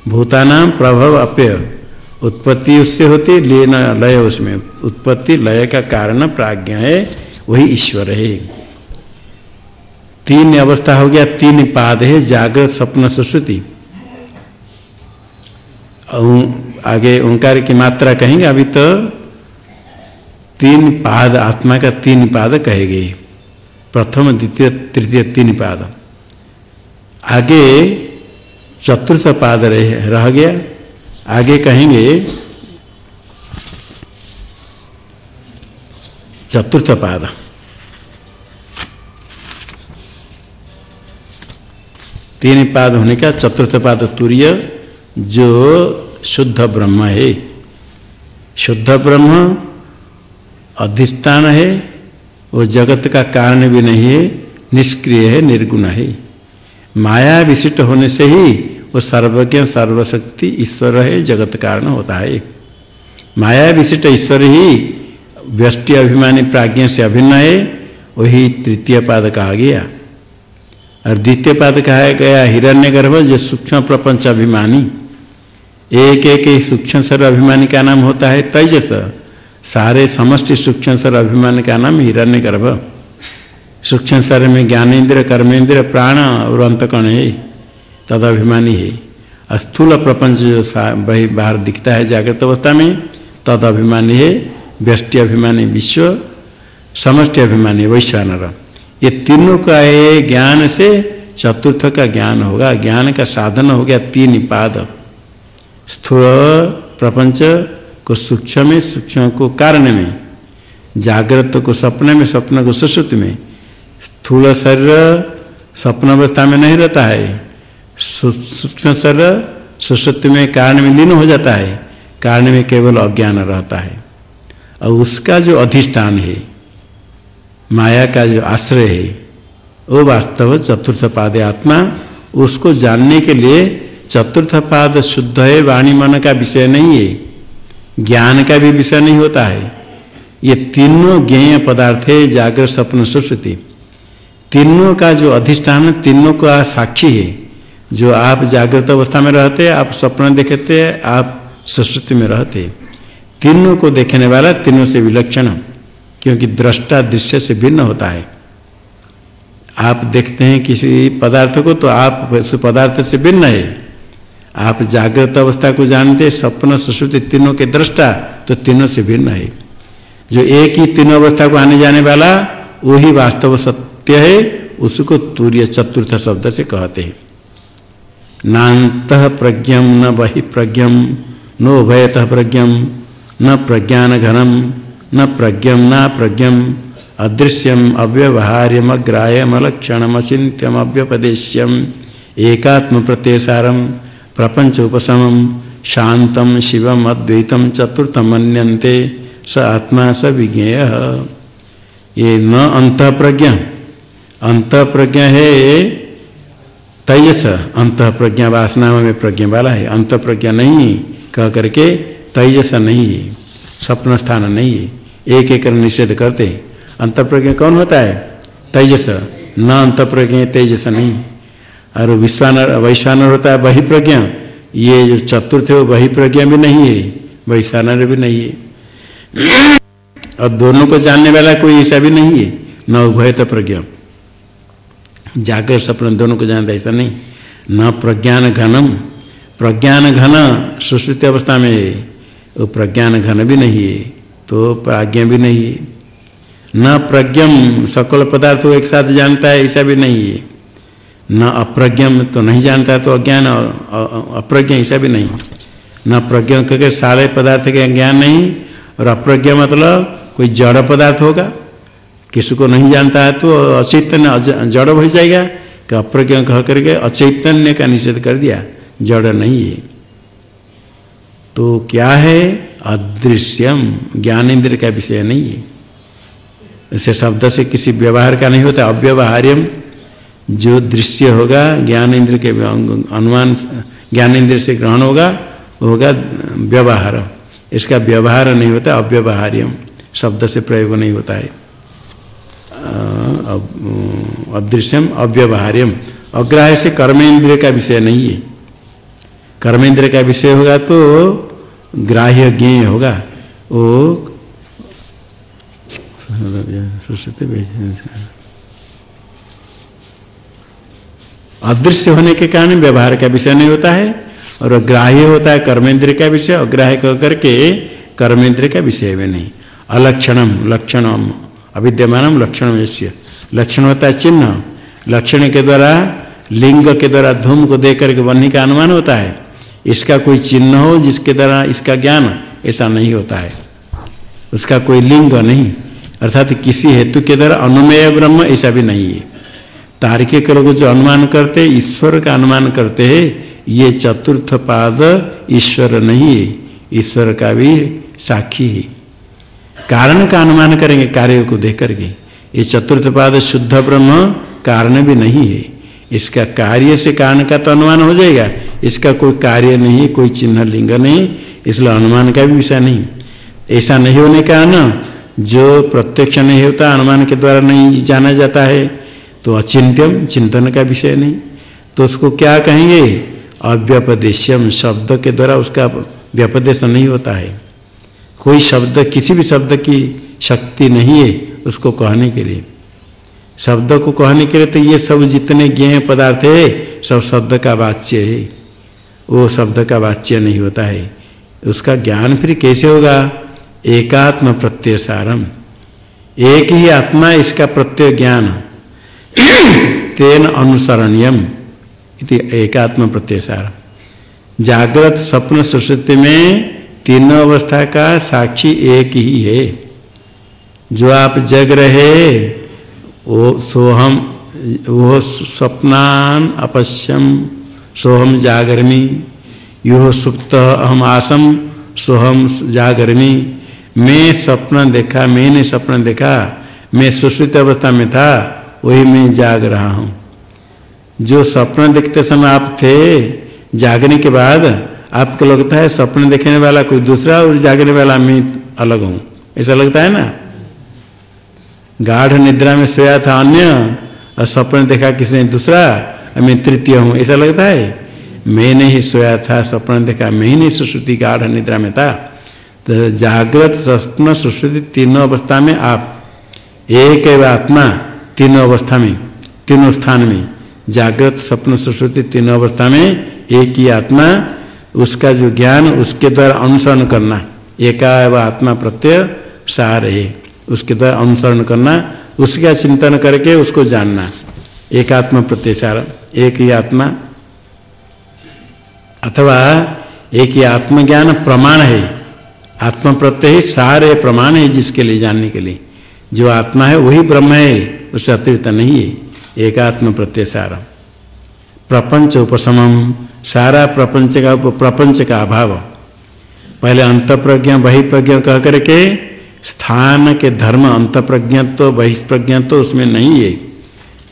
भूतानाम प्रभव अप्यय उत्पत्ति उससे होती लेना लय उसमें। उत्पत्ति लय का कारण प्राज्ञ है वही ईश्वर है। तीन अवस्था हो गया तीन पाद है जागृत स्वप्न सुश्रुति। आगे ओंकार की मात्रा कहेंगे अभी तो तीन पाद आत्मा का तीन पाद कहे गए। प्रथम द्वितीय तृतीय तीन पाद। आगे चतुर्थ पाद रह, रह गया। आगे कहेंगे, चतुर्थ पाद। तीन पाद होने का चतुर्थ पाद तुर्य, जो शुद्ध ब्रह्म है। शुद्ध ब्रह्म अधिष्ठान है, वो जगत का कारण भी नहीं है, निष्क्रिय है, निर्गुण है। माया विशिष्ट होने से ही वो सर्वज्ञ सर्वशक्ति ईश्वर है, जगत कारण होता है। माया विशिष्ट ईश्वर ही व्यष्टि अभिमानी प्राज्ञ से अभिन्न है, वही तृतीय पाद कहा गया। और द्वितीय पाद कहा गया हिरण्य गर्भ जो सूक्ष्म प्रपंच अभिमानी। एक एक सूक्ष्म सर अभिमानी का नाम होता है, तेजस। सारे समष्टि सूक्ष्म सर अभिमानी का नाम हिरण्य गर्भ सूक्ष्म शरीर में ज्ञानेन्द्र कर्मेंद्र प्राण और अंतकण है। तद अभिमानी है। स्थूल प्रपंच जो वही बाहर दिखता है जागृत अवस्था में तद अभिमानी है। व्यष्टि अभिमानी विश्व, समष्टि अभिमानी वैश्वानर। ये तीनों का ये ज्ञान से चतुर्थ का ज्ञान होगा। ज्ञान का साधन हो गया तीन पाद। स्थूल प्रपंच को सूक्ष्म में, सूक्ष्म को कारण में, जागृत को सपने में स्वप्न को सुश्रुत में, स्थूल शरीर स्वप्न अवस्था में नहीं रहता है। सूक्ष्म सुश्रुति में कारण में लीन हो जाता है। कारण में केवल अज्ञान रहता है। और उसका जो अधिष्ठान है, माया का जो आश्रय है, वो वास्तव चतुर्थ पाद आत्मा, उसको जानने के लिए चतुर्थ पाद शुद्ध है, वाणी मन का विषय नहीं है। ज्ञान का भी विषय नहीं होता है। ये तीनों ज्ञेय पदार्थ है जागृत सपन, सुश्रुति। तीनों का जो अधिष्ठान, तीनों का साक्षी है। जो आप जागृत अवस्था में रहते आप स्वप्न देखते आप सुश्रुति में रहते तीनों को देखने वाला तीनों से विलक्षण क्योंकि दृष्टा दृश्य से भिन्न होता है। आप देखते हैं किसी पदार्थ को तो आप उस पदार्थ से भिन्न है। आप जागृत अवस्था को जानते स्वप्न सुश्रुति तीनों के दृष्टा तो तीनों से भिन्न है। जो एक ही तीनों अवस्था को आने जाने वाला, वही वास्तव सत्य है, उसको तूर्य चतुर्थ शब्द से कहते हैं। नात प्रज्ञम न बहि प्रज्ञम नो उभयत प्रज्ञम न प्रज्ञान घनम न प्रज्ञम न प्रज्ञम अदृश्यम अव्यवहार्यम अग्राह्यम अव्यपदेश्यम एकात्म प्रत्ययसारम प्रपंच उपशम शांतम शिवम, अद्वैतम, चतुर्थम स आत्मा, स विज्ञेय। ये न अंत प्रज्ञा अंत प्रज्ञा है तयस अंत प्रज्ञा वासना में प्रज्ञा वाला है। अंत प्रज्ञा नहीं कह करके तैजस नहीं है। स्वप्न स्थान नहीं है। एक एक निषेध करते अंत प्रज्ञा कौन होता है? तेजस न अंत प्रज्ञा तेजस नहीं। और विश्वानर वैश्वानर होता है वही प्रज्ञा ये जो चतुर्थ है, वो वही प्रज्ञा भी नहीं है। वैश्वानर भी नहीं है। और दोनों को जानने वाला कोई ऐसा भी नहीं है। न उभय तो प्रज्ञा। जागर सपन दोनों को जानता ऐसा नहीं। न प्रज्ञान घनम, प्रज्ञान घन सुश्रुति अवस्था में वो प्रज्ञान घन भी नहीं है तो प्राज्ञा भी नहीं है। न प्रज्ञम, सकल पदार्थ एक साथ जानता है, ऐसा भी नहीं है। न अप्रज्ञम तो नहीं जानता तो अज्ञान अप्रज्ञ ऐसा भी नहीं। न प्रज्ञ क्योंकि सारे पदार्थ के ज्ञान नहीं, और अप्रज्ञ मतलब कोई जड़ पदार्थ होगा। किसी को नहीं जानता है तो अचैतन्य जड़ हो जाएगा। कि अप्रज्ञ कह करके अचैतन्य का निषेध कर दिया। जड़ नहीं है। तो क्या है? अदृश्यम। ज्ञान इंद्र का विषय नहीं है। ऐसे शब्द से किसी व्यवहार का नहीं होता। अव्यवहार्यम। जो दृश्य होगा ज्ञान इंद्र के अनुमान ज्ञान इंद्र से ग्रहण होगा होगा व्यवहार। इसका व्यवहार नहीं होता, अव्यवहार्यम। शब्द से प्रयोग नहीं होता है। अदृश्यम, अव्यवहार्यम। अग्राह्य से कर्मेंद्र का विषय नहीं है। कर्मेंद्र का विषय होगा तो ग्राह्य ज्ञेय होगा। वो अदृश्य होने के कारण व्यवहार का विषय नहीं होता है और ग्राह्य होता है कर्मेंद्र का विषय, अग्राह्य करके कर्मेंद्र का विषय में नहीं। अलक्षणम, लक्षणम अविद्यमान लक्षण लक्षण होता है चिन्ह लक्षण के द्वारा, लिंग के द्वारा, धूम को देख करके बनने का अनुमान होता है। इसका कोई चिन्ह हो, जिसके द्वारा इसका ज्ञान, ऐसा नहीं होता है। उसका कोई लिंग नहीं। अर्थात किसी हेतु के द्वारा अनुमेय ब्रह्म ऐसा भी नहीं है। तार्किक लोग जो अनुमान करते, ईश्वर का अनुमान करते हैं, ये चतुर्थ पाद ईश्वर नहीं है। ईश्वर का भी साक्षी है। कारण का अनुमान करेंगे, कार्य को देख करके। ये चतुर्थ पाद शुद्ध ब्रह्म कारण भी नहीं है। इसका कार्य से कारण का तो अनुमान हो जाएगा। इसका कोई कार्य नहीं, कोई चिन्ह लिंग नहीं, इसलिए अनुमान का भी विषय नहीं। ऐसा नहीं होने का न जो प्रत्यक्ष नहीं होता, अनुमान के द्वारा नहीं जाना जाता है तो अचिंत्यम, चिंतन का विषय नहीं। तो उसको क्या कहेंगे? अव्यपदेश्यम शब्द के द्वारा उसका व्यपदेश नहीं होता है। कोई शब्द, किसी भी शब्द की शक्ति नहीं है उसको कहने के लिए। शब्द को कहने के लिए तो ये सब जितने ज्ञ पदार्थ है, सब शब्द का वाच्य है। वो शब्द का वाच्य नहीं होता है। उसका ज्ञान फिर कैसे होगा? एकात्म प्रत्यय सारम। एक ही आत्मा इसका प्रत्यय ज्ञान। तेन अनुसरणीयम इति एकात्म प्रत्यय सारम। जागृत स्वप्न सुश्रुति में तीनों अवस्था का साक्षी एक ही है। जो आप जग रहे, वो सोहम, वो स्वप्नान अपश्यम, सोहम जागरमी, यो सुप्त अहम आसम, सोहम जागरमी। मैं स्वप्न देखा, मैंने स्वप्न देखा, मैं सुश्रुत अवस्था में था, वही मैं जाग रहा हूँ। जो स्वप्न देखते समय आप थे, जागने के बाद आपको लगता है स्वप्न देखने वाला कोई दूसरा और जागने वाला मैं अलग हूँ? ऐसा लगता है ना? गाढ़ निद्रा में सोया था अन्य, और स्वप्न देखा किसी ने दूसरा मैं तृतीय हूँ। ऐसा लगता है? मैंने ही सोया था स्वप्न देखा मैं ही नहीं सुश्रुति, गाढ़ निद्रा में था। तो जागृत स्वप्न सुश्रुति तीनों अवस्था में आप, एक एवं आत्मा तीनों अवस्था में, तीनों स्थान में, जागृत स्वप्न सुश्रुति तीनों अवस्था में एक ही आत्मा उसका जो ज्ञान, उसके द्वारा अनुसरण करना एका आत्मा प्रत्यय सार है उसके द्वारा अनुसरण करना, उसका चिंतन करके उसको जानना। एकात्म प्रत्यय सार, एक ही आत्मा। अथवा एक ही आत्मज्ञान प्रमाण है। आत्म प्रत्यय सार प्रमाण है जिसके लिए, जानने के लिए। जो आत्मा है, वही ब्रह्म है उससे अतिरिक्त नहीं है। एकात्म प्रत्यय सार। प्रपंच उपशम, सारा प्रपंच का प्रपंच का अभाव। पहले अंत प्रज्ञा बहिप्रज्ञा कह करके स्थान के धर्म अंत प्रज्ञत्व बहिप्रज्ञत्व उसमें नहीं है।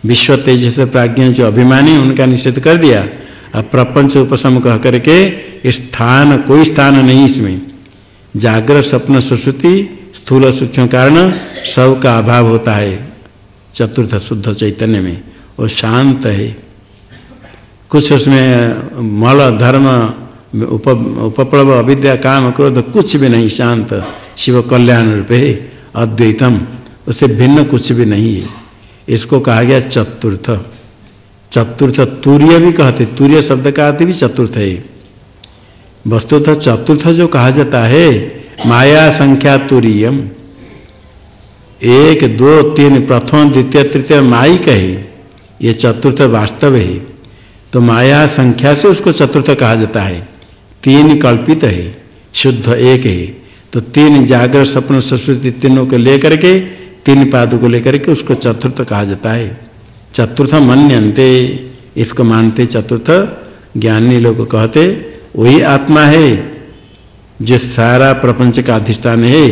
विश्व तेज से प्राज्ञ जो अभिमानी उनका निषेध कर दिया। अब प्रपंच उपशम कह करके स्थान, कोई स्थान नहीं इसमें। जागृत स्वप्न, सुश्रुति, स्थूल सूक्ष्म कारण सब का अभाव होता है। चतुर्थ शुद्ध चैतन्य में। वो शांत है। कुछ उसमें मल, धर्म, उप, उपप्लव, अविद्या, काम, क्रोध, कुछ भी नहीं, शांत, शिव कल्याण रूप, अद्वैतम, उससे भिन्न कुछ भी नहीं है। इसको कहा गया चतुर्थ। चतुर्थ, तूर्य भी कहते, तूर्य शब्द का अर्थ भी चतुर्थ है। वस्तुतः चतुर्थ जो कहा जाता है, माया संख्या तुरीयम। एक, दो, तीन, प्रथम, द्वितीय, तृतीय, माई है ये चतुर्थ वास्तव है। तो माया संख्या से उसको चतुर्थ कहा जाता है। तीन कल्पित है, शुद्ध एक है। तो तीन जागर, सपन सरस्वती तीनों को लेकर के, तीन पाद को लेकर के उसको चतुर्थ कहा जाता है। चतुर्थ मनते इसको मानते चतुर्थ ज्ञानी लोग कहते, वही आत्मा है, जो सारा प्रपंच का अधिष्ठान है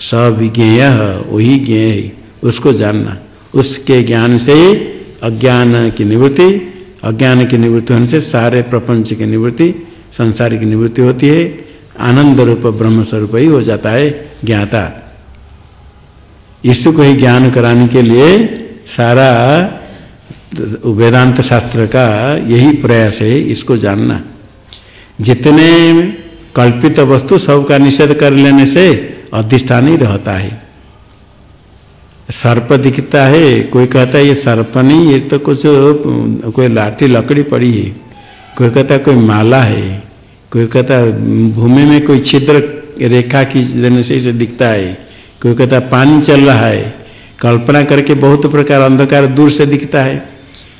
सब सविज्ञेय, वही ज्ञेय है उसको जानना। उसके ज्ञान से अज्ञान की निवृत्ति अज्ञान की निवृत्ति होने से सारे प्रपंच की निवृत्ति, संसार की निवृत्ति होती है। आनंद रूप, ब्रह्म स्वरूप ही हो जाता है ज्ञाता। इसको ही ज्ञान कराने के लिए सारा वेदांत शास्त्र का यही प्रयास है, इसको जानना। जितने कल्पित वस्तु सबका निषेध कर लेने से अधिष्ठान ही रहता है। सर्प दिखता है, कोई कहता है, ये सर्प नहीं, ये तो कुछ, कोई लाठी लकड़ी पड़ी है। कोई कहता है, कोई माला है। कोई कहता है, भूमि में कोई छिद्र रेखा खींच देने से इसे दिखता है। कोई कहता है, पानी चल रहा है। कल्पना करके बहुत प्रकार अंधकार दूर से दिखता है।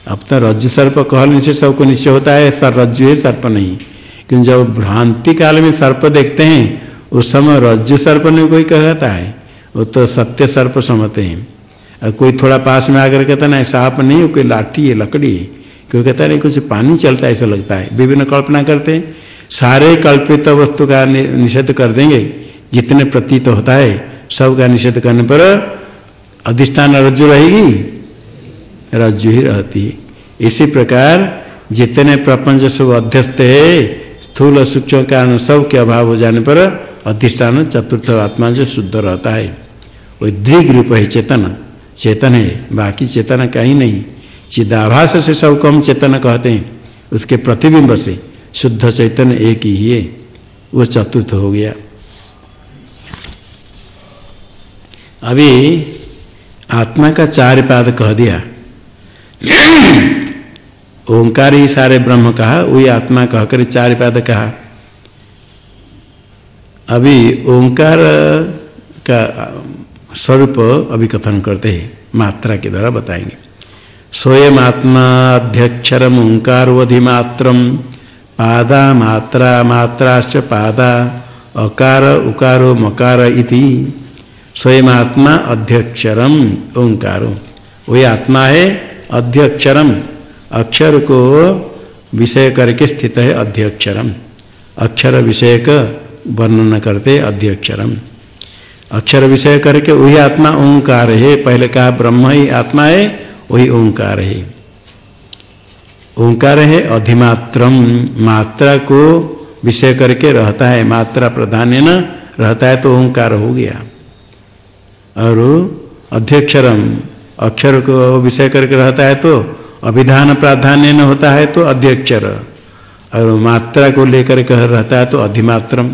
अब तो रज्जु सर्प कहने से सबको निश्चय होता है, सर रज्जु है, सर्प नहीं। क्योंकि जब भ्रांति काल में सर्प देखते हैं, उस समय रज्जु सर्प नहीं कोई कहता है। वो तो सत्य सर्प समझते हैं। और कोई थोड़ा पास में आकर कहता ना सांप नहीं, कोई लाठी है, लकड़ी है। कोई कहता नहीं, कुछ पानी चलता है, ऐसा लगता है। विभिन्न कल्पना करते हैं। सारे कल्पित वस्तु का निषेध कर देंगे। जितने प्रतीत होता है, सब का निषेध करने पर अधिष्ठान रज्जु रहेगी। रज्जु ही रहती है। इसी प्रकार जितने प्रपंच सब अध्यस्त है, स्थूल सूक्ष्म कारण सब के अभाव हो जाने पर अधिष्ठान चतुर्थ आत्मा जो शुद्ध रहता है वो दीर्घ रूप है चेतन। चेतन है, बाकी चेतन कहीं नहीं। चिदाभास से सब कम चेतन कहते हैं, उसके प्रतिबिंब से शुद्ध चैतन्य एक ही है, वो चतुर्थ हो गया। अभी आत्मा का चार पाद कह दिया। ओंकार ही सारे ब्रह्म कहा, वही आत्मा कहकर चार पाद कहा। अभी ओंकार का स्वरूप अभी कथन करते हैं, मात्रा के द्वारा बताएँगे। स्वयं आत्मा अध्यक्षर ओंकारोधिमात्र पादा मात्रा मात्राश्च पादा, अकार उकारो मकार इति। स्वयं आत्मा अध्यक्षरम ओंकारो। वही आत्मा है, अध्यक्षरम। अक्षर को विषय करके स्थित है अध्यक्षरम। अक्षर विषय का वर्णन करते अध्यक्षरम। अक्षर विषय करके वही आत्मा ओंकार है। पहले कहा ब्रह्म ही आत्मा है, वही ओंकार है। ओंकार है अधिमात्रम। मात्रा को विषय करके रहता है। मात्रा प्रधान न, रहता है तो ओंकार हो गया। और अध्यक्षरम, अक्षर को विषय करके रहता है तो अभिधान प्राधान्य न होता है तो अध्यक्षर। और मात्रा को लेकर कह रहता है तो अधिमात्रम।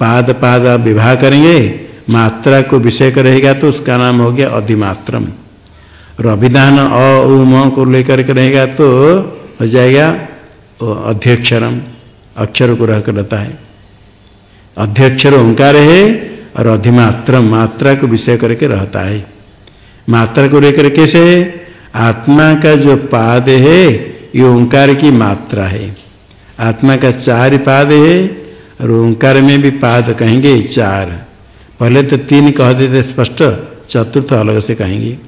पाद पाद विवाह करेंगे, मात्रा को विषय करेगा तो उसका नाम हो गया अधिमात्रम। और अभिधान अ उम को लेकर के रहेगा तो हो जाएगा अध्यक्षरम। अक्षर को रह कर रहता है। अध्यक्षर ओंकार है और अधिमात्र मात्रा को विषय करके रहता है। मात्रा को लेकर कैसे? आत्मा का जो पाद है, ये ओंकार की मात्रा है। आत्मा का चार पाद है और ओंकार में भी पाद कहेंगे चार। पहले तो तीन कह देते स्पष्ट, चतुर्थ अलग से कहेंगे।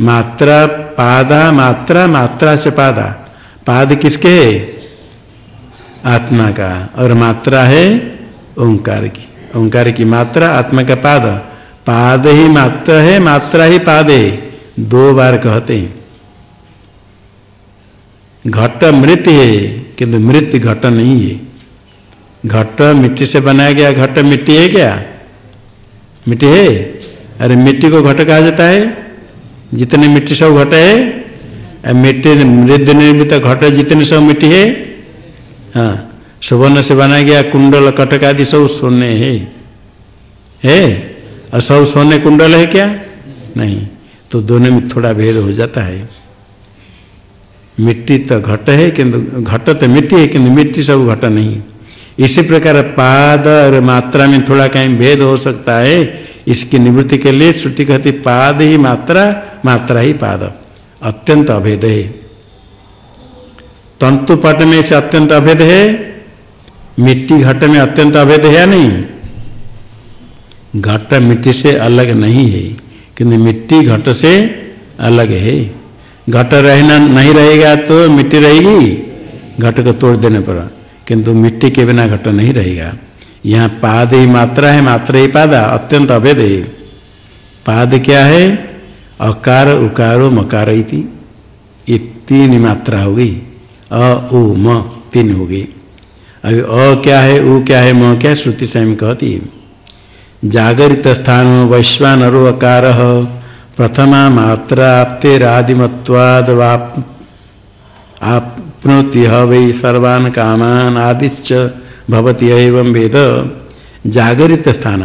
मात्रा पादा, मात्रा मात्रा से पादा। पाद किसके? है आत्मा का। और मात्रा है ओंकार की। ओंकार की मात्रा, आत्मा का पाद। पाद ही मात्रा है, मात्रा ही पाद। है दो बार कहते हैं। घट मृत है, किंतु मृत घट नहीं है। घट मिट्टी से बनाया गया घट मिट्टी है क्या? मिट्टी है? अरे मिट्टी को घट कहा जाता है। जितने मिट्टी सब घट है मिट्टी मृद निर्मित घट जितने सब मिट्टी है। हाँ सुवर्ण से बनाया गया कुंडल, कटक आदि सब सोने है। और सब सोने कुंडल है क्या? नहीं। तो दोनों में थोड़ा भेद हो जाता है। मिट्टी तो घट है, किंतु घट तो मिट्टी है, किंतु मिट्टी सब घट नहीं। इसी प्रकार पाद और मात्रा में थोड़ा कहीं भेद हो सकता है। इसकी निवृत्ति के लिए श्रुति कहती, पाद ही मात्रा मात्रा ही पाद। अत्यंत अभेद है। तंतु पट में से अत्यंत अभेद है। मिट्टी घट में अत्यंत अभेद है या नहीं? घट मिट्टी से अलग नहीं है, किंतु मिट्टी घट से अलग है। घट रहना नहीं रहेगा तो मिट्टी रहेगी। घट को तोड़ देने पर। किंतु मिट्टी के बिना घट नहीं रहेगा। यहाँ पाद ही मात्रा है, मात्रा ही पादा, अत्यंत अभेद है। पाद क्या है? अकार, उकारो, मकार इति ये तीन मात्रा हो गई। अ, उ, म, तीन हो गई। अभी अ क्या है, उ क्या है, म क्या श्रुति स्वयं कहती है। जागरित स्थान वैश्वानरो अकार। प्रथमा मात्रा आपतेरादिमत्वाद आपनोति वै सर्वान कामान आदिश्च भवती एवं वेद जागरित स्थान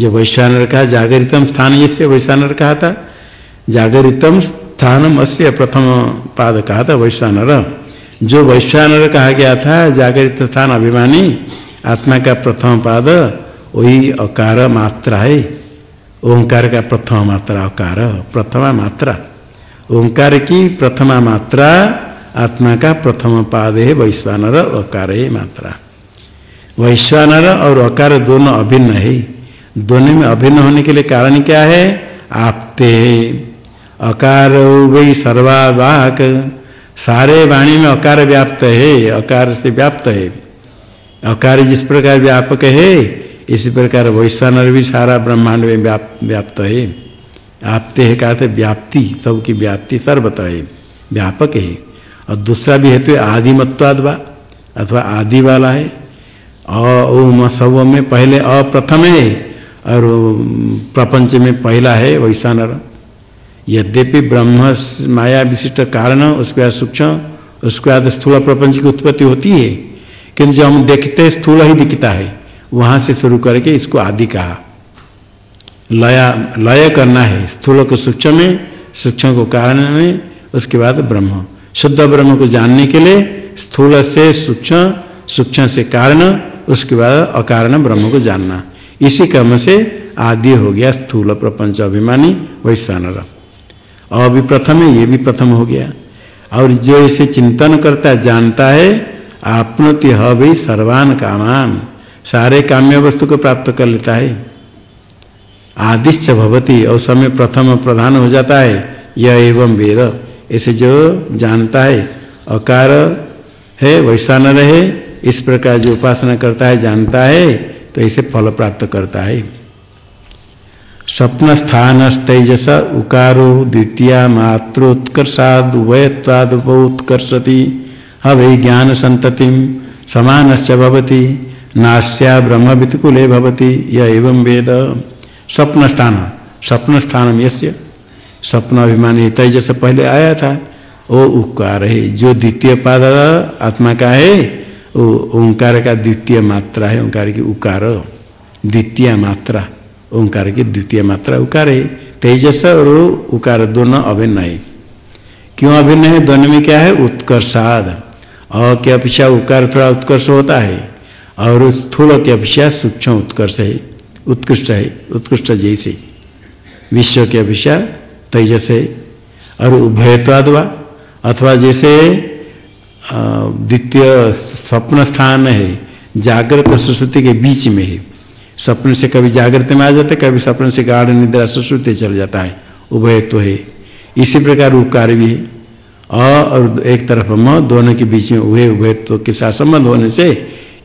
जो वैश्वानर का जागरितम स्थान इससे वैश्वानर कहा था जागरितम स्थानम अस्य प्रथम पाद कहा था वैश्वानर जो वैश्वानर कहा गया था जागरित स्थान अभिमानी आत्मा का प्रथम पाद वही अकार मात्रा है। ओंकार का प्रथम मात्रा, अकार प्रथमा मात्रा। ओंकार की प्रथमा मात्रा आत्मा का प्रथम पाद है वैश्वानर अकार है मात्रा। वैश्वानर और अकार दोनों अभिन्न है। दोनों में अभिन्न होने के लिए कारण क्या है? आपते। अकार वही सर्वावाक सारे वाणी में अकार व्याप्त है। अकार से व्याप्त है। अकार जिस प्रकार व्यापक है, इसी प्रकार वैश्वानर भी सारा ब्रह्मांड में व्याप, व्याप्त है। आपते है कहा व्याप्ति, सबकी व्याप्ति सर्वत्र है। व्यापक है। और दूसरा भी हेतु आदिमत्वाद अथवा आदि वाला है। अ सब में पहले अप्रथम है, और प्रपंच में पहला है वैशानर यद्यपि ब्रह्म माया विशिष्ट कारण, उसके बाद सूक्ष्म, उसके बाद स्थूल प्रपंच की उत्पत्ति होती है। किंतु जब हम देखते हैं, स्थूल ही दिखता है, वहाँ से शुरू करके इसको आदि कहा। लया, लय करना है, स्थूल को सूक्ष्म में, सूक्ष्म को कारण में, उसके बाद ब्रह्म। शुद्ध ब्रह्म को जानने के लिए स्थूल से सूक्ष्म सूक्ष्म से कारण, उसके बाद अकारण ब्रह्म को जानना। इसी क्रम से आदि हो गया स्थूल प्रपंच अभिमानी वैश्वानर अभी प्रथम है, ये भी प्रथम हो गया। और जो इसे चिंतन करता है, जानता है, आपनोति हई सर्वान कामान सारे काम्य वस्तु को प्राप्त कर लेता है। आदिश्च भवती, और समय प्रथम प्रधान हो जाता है यह एवं वेद। ऐसे जो जानता है, अकार है वैश्वानर है इस प्रकार जो उपासना करता है, जानता है तो इसे फल प्राप्त करता है। स्वप्न स्थान तेजस उकारो द्वितीय मात्रोत्कर्षाद उभयत्वाद उत्कर्षति हवे ज्ञान समान भवती, नास्या ब्रह्म वितकुले भवती यह एवं वेद। स्वप्न स्थान स्वप्न स्थान यस्य स्वप्न अभिमानी तेजस पहले आया था। वो उकार है, जो द्वितीय पाद आत्मा का है वो ओंकार का द्वितीय मात्रा है, ओंकार की उकार। द्वितीय मात्रा, ओंकार की द्वितीय मात्रा उकार है। तेजस और उकार दोनों अभिन्न है। क्यों अभिन्न है? दोनों में क्या है? उत्कर्षाद। और की अपेक्षा उकार थोड़ा उत्कर्ष होता है, और स्थूल की अपेक्षा सूक्ष्म उत्कर्ष है, उत्कृष्ट है, उत्कृष्ट जैसे। विश्व की अपेक्षा तेजस है और उभयत्वाद अथवा जैसे द्वितीय स्वप्न स्थान है, जागृत सुश्रुति के बीच में है। स्वप्न से कभी जागृत में आ जाते कभी स्वप्न से गाढ़ निद्रा सुश्रुति चल जाता है उभय तो है। इसी प्रकार उकार भी है। अ और एक तरफ़ म, दोनों के बीच में उभय उभय तो के साथ संबंध होने से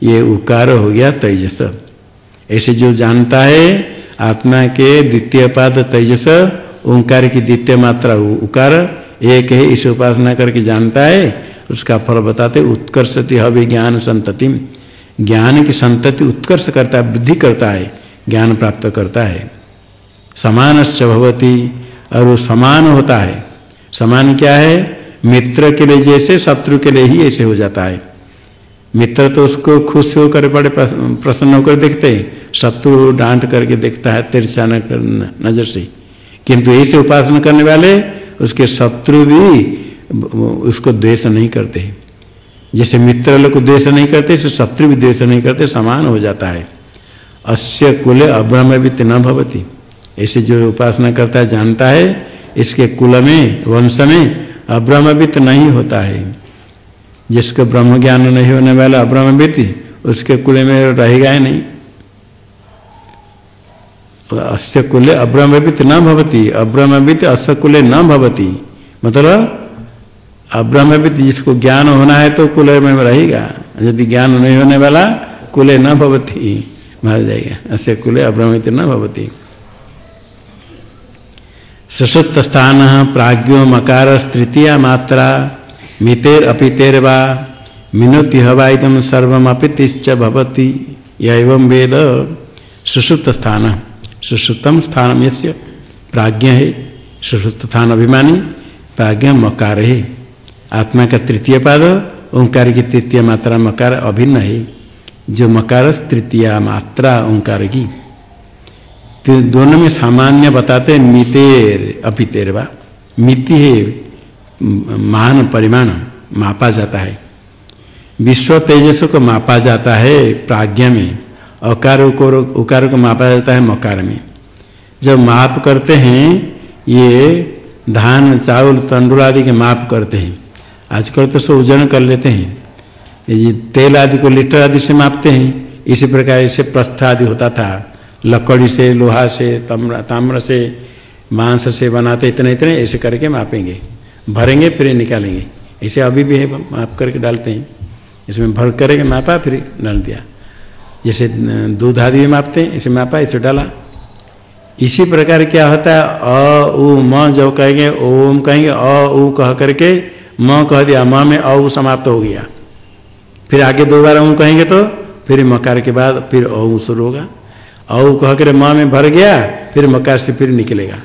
ये उपकार हो गया तेजस। ऐसे जो जानता है, आत्मा के द्वितीय पाद तेजस ओंकार की द्वितीय मात्रा उकार, एक है इसे उपासना करके जानता है, उसका फल बताते उत्कर्षति हवे ज्ञान संतति। ज्ञान की संतति उत्कर्ष करता है, वृद्धि करता है, ज्ञान प्राप्त करता है। समान भवती, और वो समान होता है। समान क्या है? मित्र के लिए जैसे, शत्रु के लिए ही ऐसे हो जाता है। मित्र तो उसको खुश होकर बड़े प्रसन्न होकर देखते हैं, शत्रु डांट करके देखता है, तिरछा नज़र से। किंतु ऐसे उपासना करने वाले, उसके शत्रु भी, उसको द्वेष नहीं करते। जैसे मित्र लोग द्वेष नहीं करते ऐसे शत्रु भी द्वेष नहीं करते, समान हो जाता है। अस्य कुल अब्रह्मवित न भवती। ऐसे जो उपासना करता है, जानता है, इसके कुल में, वंश में अब्रह्मवित नहीं होता है। जिसको ब्रह्म ज्ञान नहीं होने वाला अब्रह्मवित उसके कुल में रहेगा ही नहीं। अस्य कुले अब्रह्मवित न भवती, अब्रह्मवित अस्य कुले न भवती। मतलब अब्रह्मवित जिसको ज्ञान होना है तो कुल में रहेगा, यदि ज्ञान नहीं होने वाला कुले न भवती, मर जाएगा। अस्य कुले अब्रह्मवित न भवती। सशुप्त स्थान, प्राज्ञो मकार तृतीय मात्रा, मितेर अपितेर वा मिनोति हवाइदम सर्वमपितिश्च भवति। एवं वेद सुषुप्त स्थान। सुश्रुतम स्थान यश्य प्राज्ञ है। सुश्रुत स्थान अभिमानी प्राज्ञ मकार है। आत्मा का तृतीय पाद। ओंकार की तृतीय मात्रा मकार अभिन्न है। जो मकार तृतीय मात्रा ओंकार की। तो दोनों में सामान्य बताते मितेर अपितेरवा मिति है। महान परिमाण मापा जाता है। विश्व तेजस को मापा जाता है प्राज्ञा में। अकार उकार को मापा जाता है मकार में। जब माप करते हैं, ये धान, चावल तंडुल आदि के माप करते हैं। आजकल तो सब ओजन कर लेते हैं। ये तेल आदि को लीटर आदि से मापते हैं। इसी प्रकार से प्रस्थ आदि होता था। लकड़ी से, लोहा से, ताम्र ताम्र से, मांस से बनाते इतने इतने, ऐसे करके मापेंगे। भरेंगे, फिर निकालेंगे। ऐसे अभी भी है, माप करके डालते हैं। इसमें भर करके मापा, फिर डाल दिया। जैसे दूध आदि भी मापते हैं, इसे मापा, इसे डाला। इसी प्रकार क्या होता है? अ, उ, म जब कहेंगे, ओम कहेंगे, अ, उ कह करके, म कह दिया, म में अ समाप्त हो गया। फिर आगे दो बार ऊ कहेंगे तो फिर मकार के बाद फिर अ शुरू होगा। अ कह कर म में भर गया, फिर मकार से फिर निकलेगा।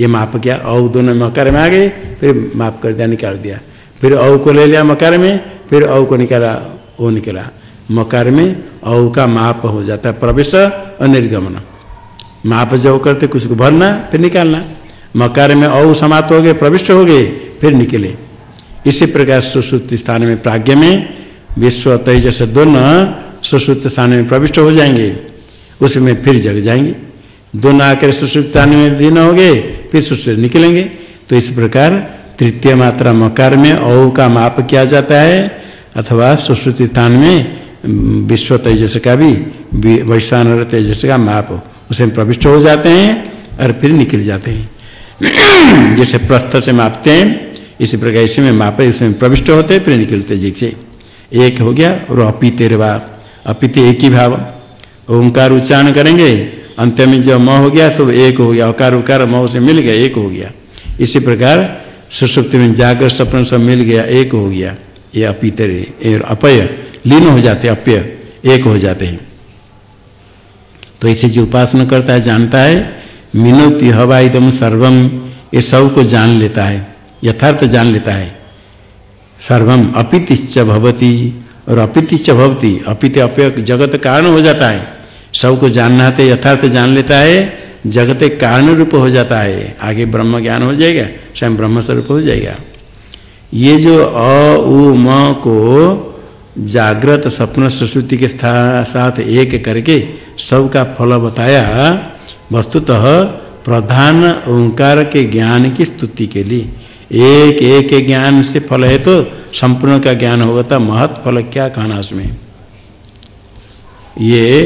ये माप गया अ दोनों मकार में आ गए, फिर माप कर दिया, निकाल दिया। फिर अ को ले लिया मकार में, फिर अ को निकाला ओ निकला। मकार में औ का माप हो जाता है। प्रवेश और निर्गमन माप जो करते कुछ को भरना, फिर निकालना। मकार में औ समाप्त हो गए, प्रविष्ट हो गए, फिर निकले। इसी प्रकार सुश्रुति स्थान में प्राज्ञ में विश्व तेजस दोनों सुश्रुत स्थान में प्रविष्ट हो जाएँगे। उसमें फिर जग जाएँगे। दोनों आकर सुश्रुत स्थान में लीन हो गए, फिर सुश्रुत निकलेंगे। तो इस प्रकार तृतीय मात्रा मकार में औ का माप किया जाता है, अथवा सुश्रुति स्थान में विश्व तेजस का भी वैश्वान तेजस का माप उसमें प्रविष्ट हो जाते हैं और फिर निकल जाते हैं। जैसे प्रस्थ से मापते हैं, इसी प्रकार इसमें मापे उसमें प्रविष्ट होते फिर निकलते जैसे एक हो गया, और अपितेरवा अपिते एक ही भाव। ओंकार उच्चारण करेंगे, अंत में जब म हो गया सब एक हो गया। अकार, उकार, म से मिल गया, एक हो गया। इसी प्रकार सुसुप्ति में जाकर सपन सब मिल गया, एक हो गया। ये अपितरे अपय। लीन हो जाते अप्य एक हो जाते हैं। तो इसे जो उपासना करता है, जानता है, मिनोति हवा एकदम सर्वम, ये सबको जान लेता है, यथार्थ जान लेता है। सर्वम अपितिश्च भवती, और अपितिश्च भवती, अपित अपय जगत कारण हो जाता है। सबको जानना है यथार्थ जान लेता है, जगत कारण रूप हो जाता है। आगे ब्रह्म ज्ञान हो जाएगा, स्वयं ब्रह्म स्वरूप हो जाएगा। ये जो अ, उ, म को जागृत स्वप्न सुश्रुति के साथ एक करके सबका फल बताया, वस्तुतः प्रधान ओंकार के ज्ञान की स्तुति के लिए। एक एक ज्ञान से फल है तो संपूर्ण का ज्ञान होगा तो महत फल क्या कहना उसमें? ये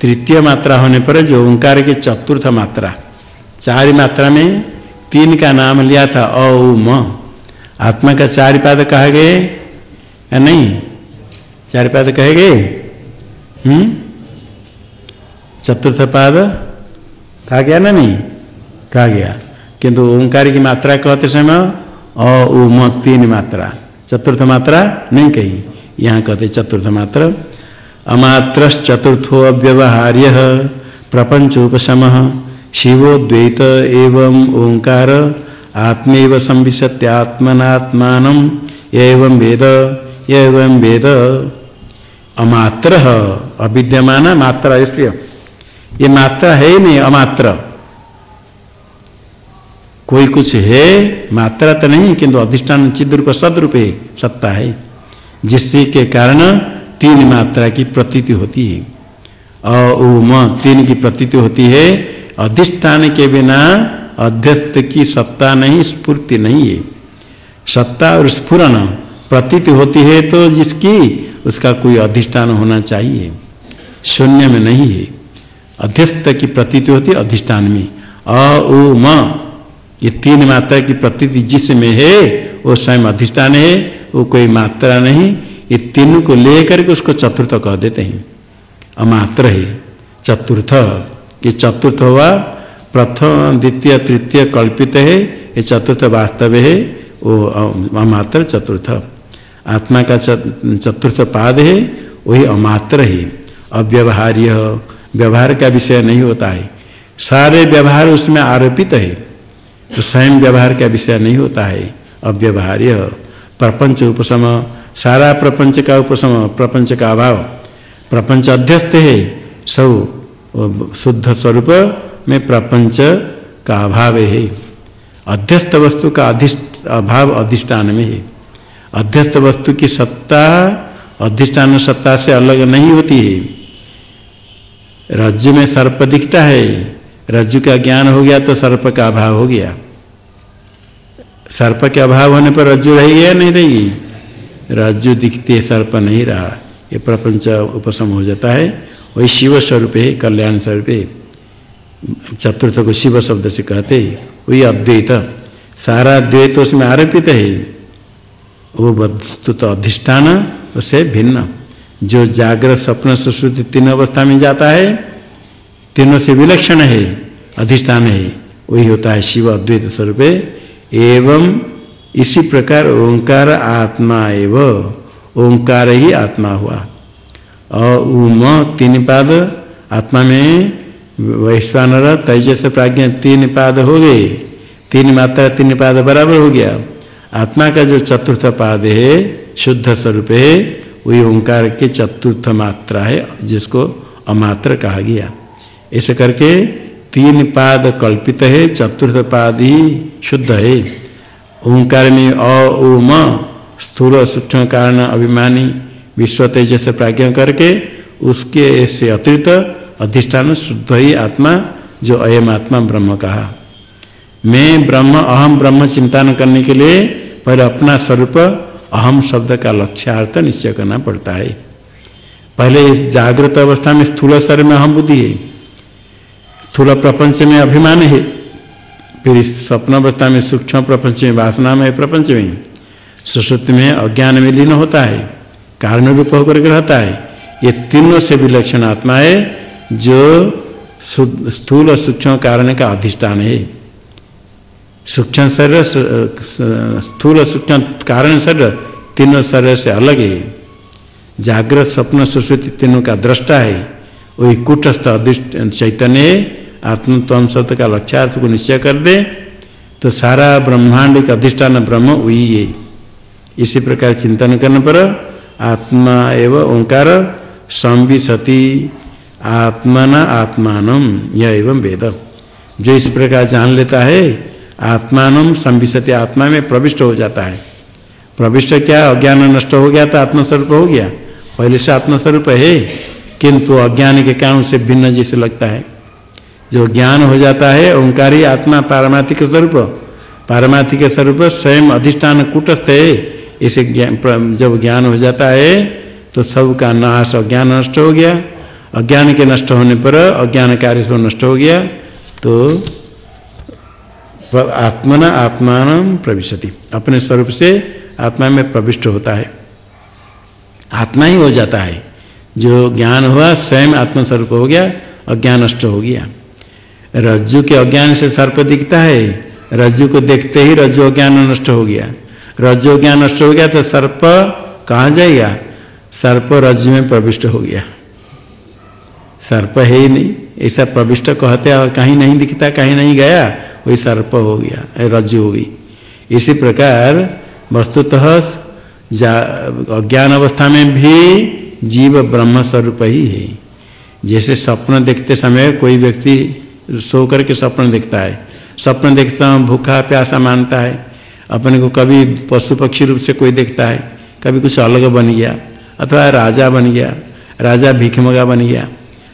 तृतीय मात्रा होने पर जो ओंकार की चतुर्थ मात्रा, चार मात्रा में तीन का नाम लिया था अ आत्मा का चार पाद कहा गए, या नहीं? चार पाद कहे गए? हम्म? चतुर्थ पाद? कहा गया ना नहीं? कहा गया। किंतु ओंकार की मात्रा कहते समय अ, उ, म, तीन मात्रा। चतुर्थ मात्रा नहीं कही। यहाँ कहते चतुर्थ मात्रा। अमात्रश्चतुर्थो अव्यवहार्य प्रपंच उपशम शिवोद्वैत एवं ओंकार। आत्मेव संविशत्यात्मनात्मान। एवं वेद। एवं वेद। अमात्र, अविद्यमान मात्रा इसलिए। ये मात्रा है ही नहीं, अमात्र। कोई कुछ है, मात्रा तो नहीं, किंतु अधिष्ठान चिद्रूप सदरूप है सत्ता है जिसके के कारण तीन मात्रा की प्रतीति होती है। अ उ म तीन की प्रतीति होती है, अधिष्ठान के बिना अध्यस्त की सत्ता नहीं, स्फूर्ति नहीं है। सत्ता और स्फुरन प्रतीति होती है तो जिसकी उसका कोई अधिष्ठान होना चाहिए। शून्य में नहीं है। अध्यस्त की प्रतीति होती अधिष्ठान में। अ उ, म, ये तीन मात्रा की प्रतीति जिसमें है, वो स्वयं अधिष्ठान है, वो कोई मात्रा नहीं। ये तीनों को लेकर के उसको चतुर्थ कह देते हैं। अमात्र है। चतुर्थ। ये चतुर्थ हुआ, प्रथम, द्वितीय, तृतीय कल्पित है। ये चतुर्थ वास्तव है। वो अमात्र चतुर्थ। आत्मा का चतुर्थ पाद है, वही अमात्र है। अव्यवहार्य, व्यवहार का विषय नहीं होता है। सारे व्यवहार उसमें आरोपित है तो स्वयं व्यवहार का विषय नहीं होता है। अव्यवहार्य, प्रपंच उपशम, सारा प्रपंच का उपशम, प्रपंच का अभाव। प्रपंच अध्यस्त है, सब, शुद्ध स्वरूप में प्रपंच का अभाव है। अध्यस्त वस्तु का अधिष्ठ, अभाव अधिष्ठान में है। अध्यस्त वस्तु की सत्ता, अधिष्ठान सत्ता से अलग नहीं होती है। राज्य में सर्प दिखता है। रज्जु का ज्ञान हो गया तो सर्प का अभाव हो गया। सर्प के अभाव होने पर रज्जु रहेगी या नहीं रहेगी रज्जु दिखते सर्प नहीं रहा। ये प्रपंच उपशम हो जाता है। वही शिव स्वरूप है, कल्याण स्वरूप है। चतुर्थ को शिव शब्द से कहते वही अद्वैत। सारा द्वैत उसमें आरोपित है। वो वस्तु तो अधिष्ठान उससे भिन्न। जो जागृत स्वप्न सुश्रुति तीन अवस्था में जाता है, तीनों से विलक्षण है, अधिष्ठान है, वही होता है शिव अद्वैत स्वरूप। एवं इसी प्रकार ओंकार आत्मा एव, ओंकार ही आत्मा हुआ। और उम तीन पाद, आत्मा में वैश्वानर, तेजस, प्राज्ञ तीन पाद हो गए। तीन मात्रा तीन पाद बराबर हो गया। आत्मा का जो चतुर्थ पाद है, शुद्ध स्वरूप है, वही ओंकार के चतुर्थ मात्रा है, जिसको अमात्र कहा गया। ऐसे करके तीन पाद कल्पित है, चतुर्थ पाद ही शुद्ध है। ओंकार में अ उम स्थूल सूक्ष्म कारण अभिमानी, विश्व तेज से प्राज्ञा करके उसके से अतिरिक्त अधिष्ठान शुद्ध ही आत्मा, जो अयम आत्मा ब्रह्म कहा। मैं ब्रह्म, अहम ब्रह्म चिंतन करने के लिए पहले अपना स्वरूप, अहम शब्द का लक्ष्यार्थ निश्चय करना पड़ता है। पहले जागृत अवस्था में स्थूल शरीर में अहम बुद्धि है। स्थूल प्रपंच में अभिमान है। फिर स्वप्न अवस्था में सूक्ष्म प्रपंच में वासना में प्रपंच में। सुश्रुति में अज्ञान में लीन होता है। कारण रूप होकर के रहता है। ये तीनों से विलक्षण आत्मा है, जो स्थूल सूक्ष्म कारण का अधिष्ठान है। सूक्ष्म शरीर स्थूल सूक्ष्म कारण शरीर, तीनों शरीर से अलग है। जागृत स्वप्न सुश्रुति तीनों का दृष्टा है। वही कुटस्थ अधिष्ठ, चैतन्य आत्मत्व शब्द का लक्ष्यार्थ को निश्चय कर दे। तो सारा ब्रह्मांड का अधिष्ठान ब्रह्म वही है। इसी प्रकार चिंतन करने पर आत्मा एवं ओंकार संविशति आत्मना आत्मान यह एवं वेद। जो इस प्रकार जान लेता है आत्मान संविशति आत्मा में प्रविष्ट हो जाता है। प्रविष्ट क्या? अज्ञान नष्ट हो गया तो आत्मस्वरूप हो गया। पहले से आत्मस्वरूप है, किंतु अज्ञान के कारण से भिन्न जैसे लगता है। जो ज्ञान हो जाता है, ओंकारी आत्मा पारमार्थिक स्वरूप। पारमार्थिक स्वरूप स्वयं अधिष्ठान कुटस्थ है। इसे जब ज्ञान हो जाता है तो सब का नाश, अज्ञान नष्ट हो गया। अज्ञान के नष्ट होने पर अज्ञान कार्य सब नष्ट हो गया। तो आत्मना आत्मान प्रविशति। अपने स्वरूप से आत्मा में प्रविष्ट होता है। आत्मा ही हो जाता है। जो ज्ञान हुआ, स्वयं आत्मस्वरूप हो गया, अज्ञान नष्ट हो गया। रज्जु के अज्ञान से सर्प दिखता है। रज्जु को देखते ही रज्जु अज्ञान नष्ट हो गया। रज्जु ज्ञान नष्ट हो गया तो सर्प कहाँ जाएगा? सर्प रज्जु में प्रविष्ट हो गया। सर्प है ही नहीं। ऐसा प्रविष्ट कहते और कहीं नहीं दिखता, कहीं नहीं गया। वही सर्प हो गया रज्जु हो गई। इसी प्रकार वस्तुतः अज्ञान अवस्था में भी जीव ब्रह्म स्वरूप ही है। जैसे स्वप्न देखते समय कोई व्यक्ति सो करके स्वप्न देखता है, स्वप्न देखता हूँ, भूखा, प्यासा मानता है, अपने को कभी पशु पक्षी रूप से कोई देखता है, कभी कुछ अलग बन गया, अथवा राजा बन गया, राजा भीखमगा बन गया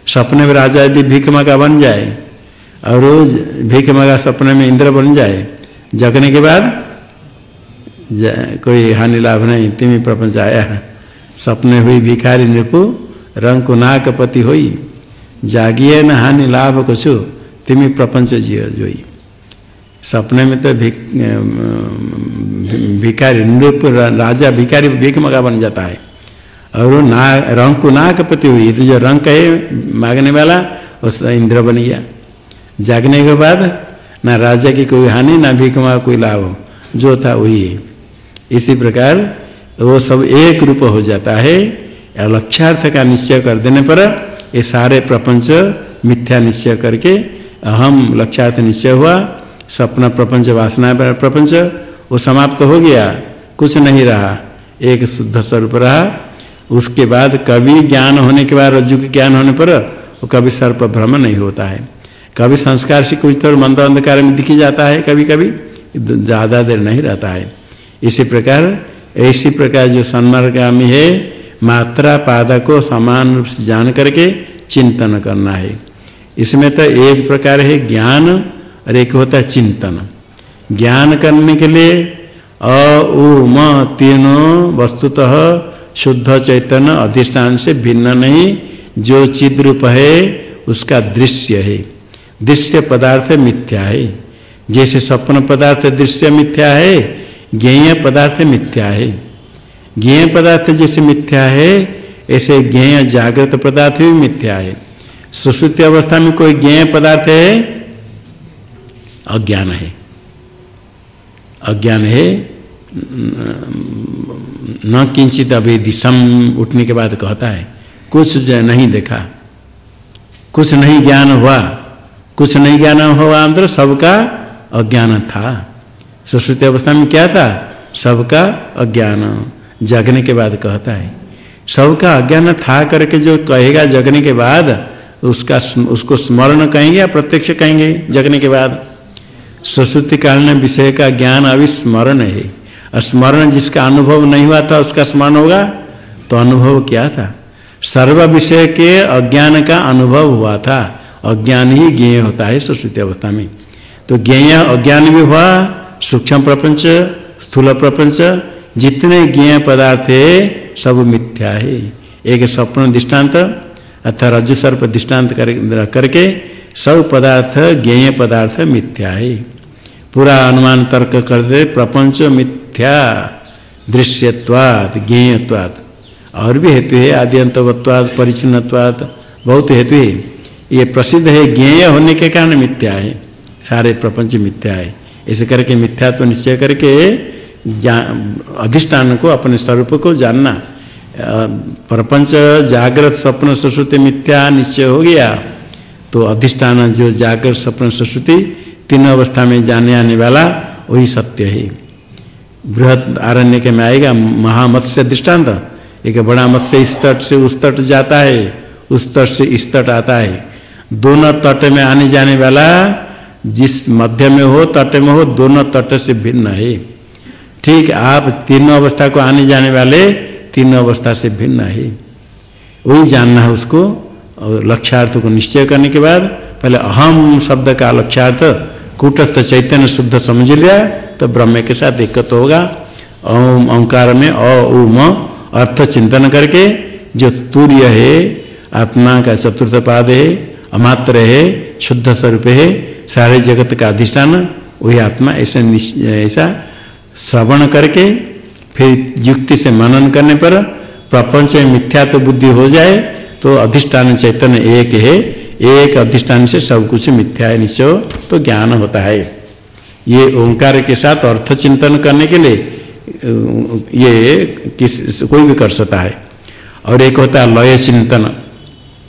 सपने में राजा यदि भीखमगा बन जाए और रोज भीखमगा सपने में इंद्र बन जाए। जगने के बाद कोई हानि लाभ नहीं, तिमी प्रपंच आया। सपने हुई भिखारी नृपु, रंग को नाक पति हुई। जागिए न हानि लाभ कुछ, तिमी प्रपंच जियो जोई। सपने में तो भिक भिखारी नृप, राजा भिखारी भीख मगा बन जाता है। और ना, रंग को नाक पति हुई। तो जो रंग है मांगने वाला, उस इंद्र बन गया। जागने के बाद ना राजा की कोई हानि, ना भीख मगा, कोई लाभ जो था वही है। इसी प्रकार वो सब एक रूप हो जाता है। या लक्ष्यार्थ का निश्चय कर देने पर ये सारे प्रपंच मिथ्या निश्चय करके अहम लक्ष्यार्थ निश्चय हुआ। सपना प्रपंच, वासना प्रपंच, वो समाप्त हो गया। कुछ नहीं रहा। एक शुद्ध स्वरूप रहा। उसके बाद कभी ज्ञान होने के बाद, रज्जु के ज्ञान होने पर वो कभी सर्प भ्रम नहीं होता है। कभी संस्कार से कुछ थोड़ा मंद अंधकार में दिखी जाता है कभी कभी ज़्यादा देर नहीं रहता है। इसी प्रकार, ऐसी प्रकार जो सन्मार्गामी है, मात्रा पादा को समान रूप से जान करके चिंतन करना है। इसमें तो एक प्रकार है ज्ञान और एक होता है चिंतन। ज्ञान करने के लिए अ, उ, म, तीनों वस्तुतः शुद्ध चैतन्य अधिष्ठान से भिन्न नहीं। जो चिद रूप है, उसका दृश्य है। दृश्य पदार्थ मिथ्या है। जैसे स्वप्न पदार्थ दृश्य मिथ्या है, ज्ञेय पदार्थ मिथ्या है। ज्ञेय पदार्थ जैसे मिथ्या है, ऐसे ज्ञेय जागृत पदार्थ भी मिथ्या है। सुश्रुति अवस्था में कोई ज्ञेय पदार्थ है? अज्ञान है। अज्ञान है, न किंचित अभेदी, सम उठने के बाद कहता है, कुछ नहीं देखा। कुछ नहीं ज्ञान हुआ। कुछ नहीं ज्ञान हुआ अंदर, सबका अज्ञान था। सुश्रुति अवस्था में क्या था? सबका अज्ञान। जगने के बाद कहता है, सबका अज्ञान था करके जो कहेगा जगने के बाद, उसका उसको स्मरण कहेंगे या प्रत्यक्ष कहेंगे जगने के बाद? सुश्रुति कालीन विषय का ज्ञान अभी स्मरण है। और स्मरण जिसका अनुभव नहीं हुआ था, उसका स्मरण होगा? तो अनुभव क्या था? सर्व विषय के अज्ञान का अनुभव हुआ था। अज्ञान ही ज्ञेय होता है सुश्रुति अवस्था में। तो ज्ञेय अज्ञान भी हुआ सूक्ष्म प्रपंच स्थूल प्रपंच जितने ज्ञेय पदार्थ है सब मिथ्या है। एक स्वप्न दृष्टांत अथवा रज्जु सर्प दृष्टांत कर, करके सब पदार्थ ज्ञेय पदार्थ मिथ्या है। पूरा अनुमान तर्क कर दे प्रपंच मिथ्या दृश्यवाद ज्ञेयवाद और भी हेतु है आद्यंतवत्वाद परिचिनवाद बहुत हेतु है। ये प्रसिद्ध है, ज्ञेय होने के कारण मिथ्या है, सारे प्रपंच मिथ्या है। ऐसे करके मिथ्या तो निश्चय करके अधिष्ठान को, अपने स्वरूप को जानना। प्रपंच, जागृत, स्वप्न, सुश्रुति मिथ्या निश्चय हो गया तो अधिष्ठान जो जागृत, स्वप्न, सुश्रुति तीन अवस्था में जाने आने वाला, वही सत्य है। बृहद आरण्य के में आएगा, महामत्स्य दृष्टांत। एक बड़ा मत्स्य इस तट से उस तट जाता है, उस तट से इस तट आता है। दोनों तट में आने जाने वाला, जिस मध्य में हो, तट में हो, दोनों तट से भिन्न है। ठीक, आप तीनों अवस्था को आने जाने वाले, तीनों अवस्था से भिन्न है। वही जानना है उसको, और लक्ष्यार्थ को निश्चय करने के बाद, पहले अहम शब्द का लक्ष्यार्थ, कूटस्थ चैतन्य शुद्ध समझ लिया तो ब्रह्म के साथ दिक्कत होगा। ओम ओंकार में अ उम अर्थ चिंतन करके, जो तूर्य है, आत्मा का चतुर्थ पाद है अमात्र है, शुद्ध स्वरूप है, सारे जगत का अधिष्ठान, वही आत्मा ऐसा ऐसा श्रवण करके फिर युक्ति से मनन करने पर प्रपंच में मिथ्या तो बुद्धि हो जाए तो अधिष्ठान चैतन्य एक है। एक अधिष्ठान से सब कुछ मिथ्या है, निश्चय तो ज्ञान होता है। ये ओंकार के साथ अर्थ चिंतन करने के लिए ये किस, कोई भी कर सकता है। और एक होता है लय चिंतन।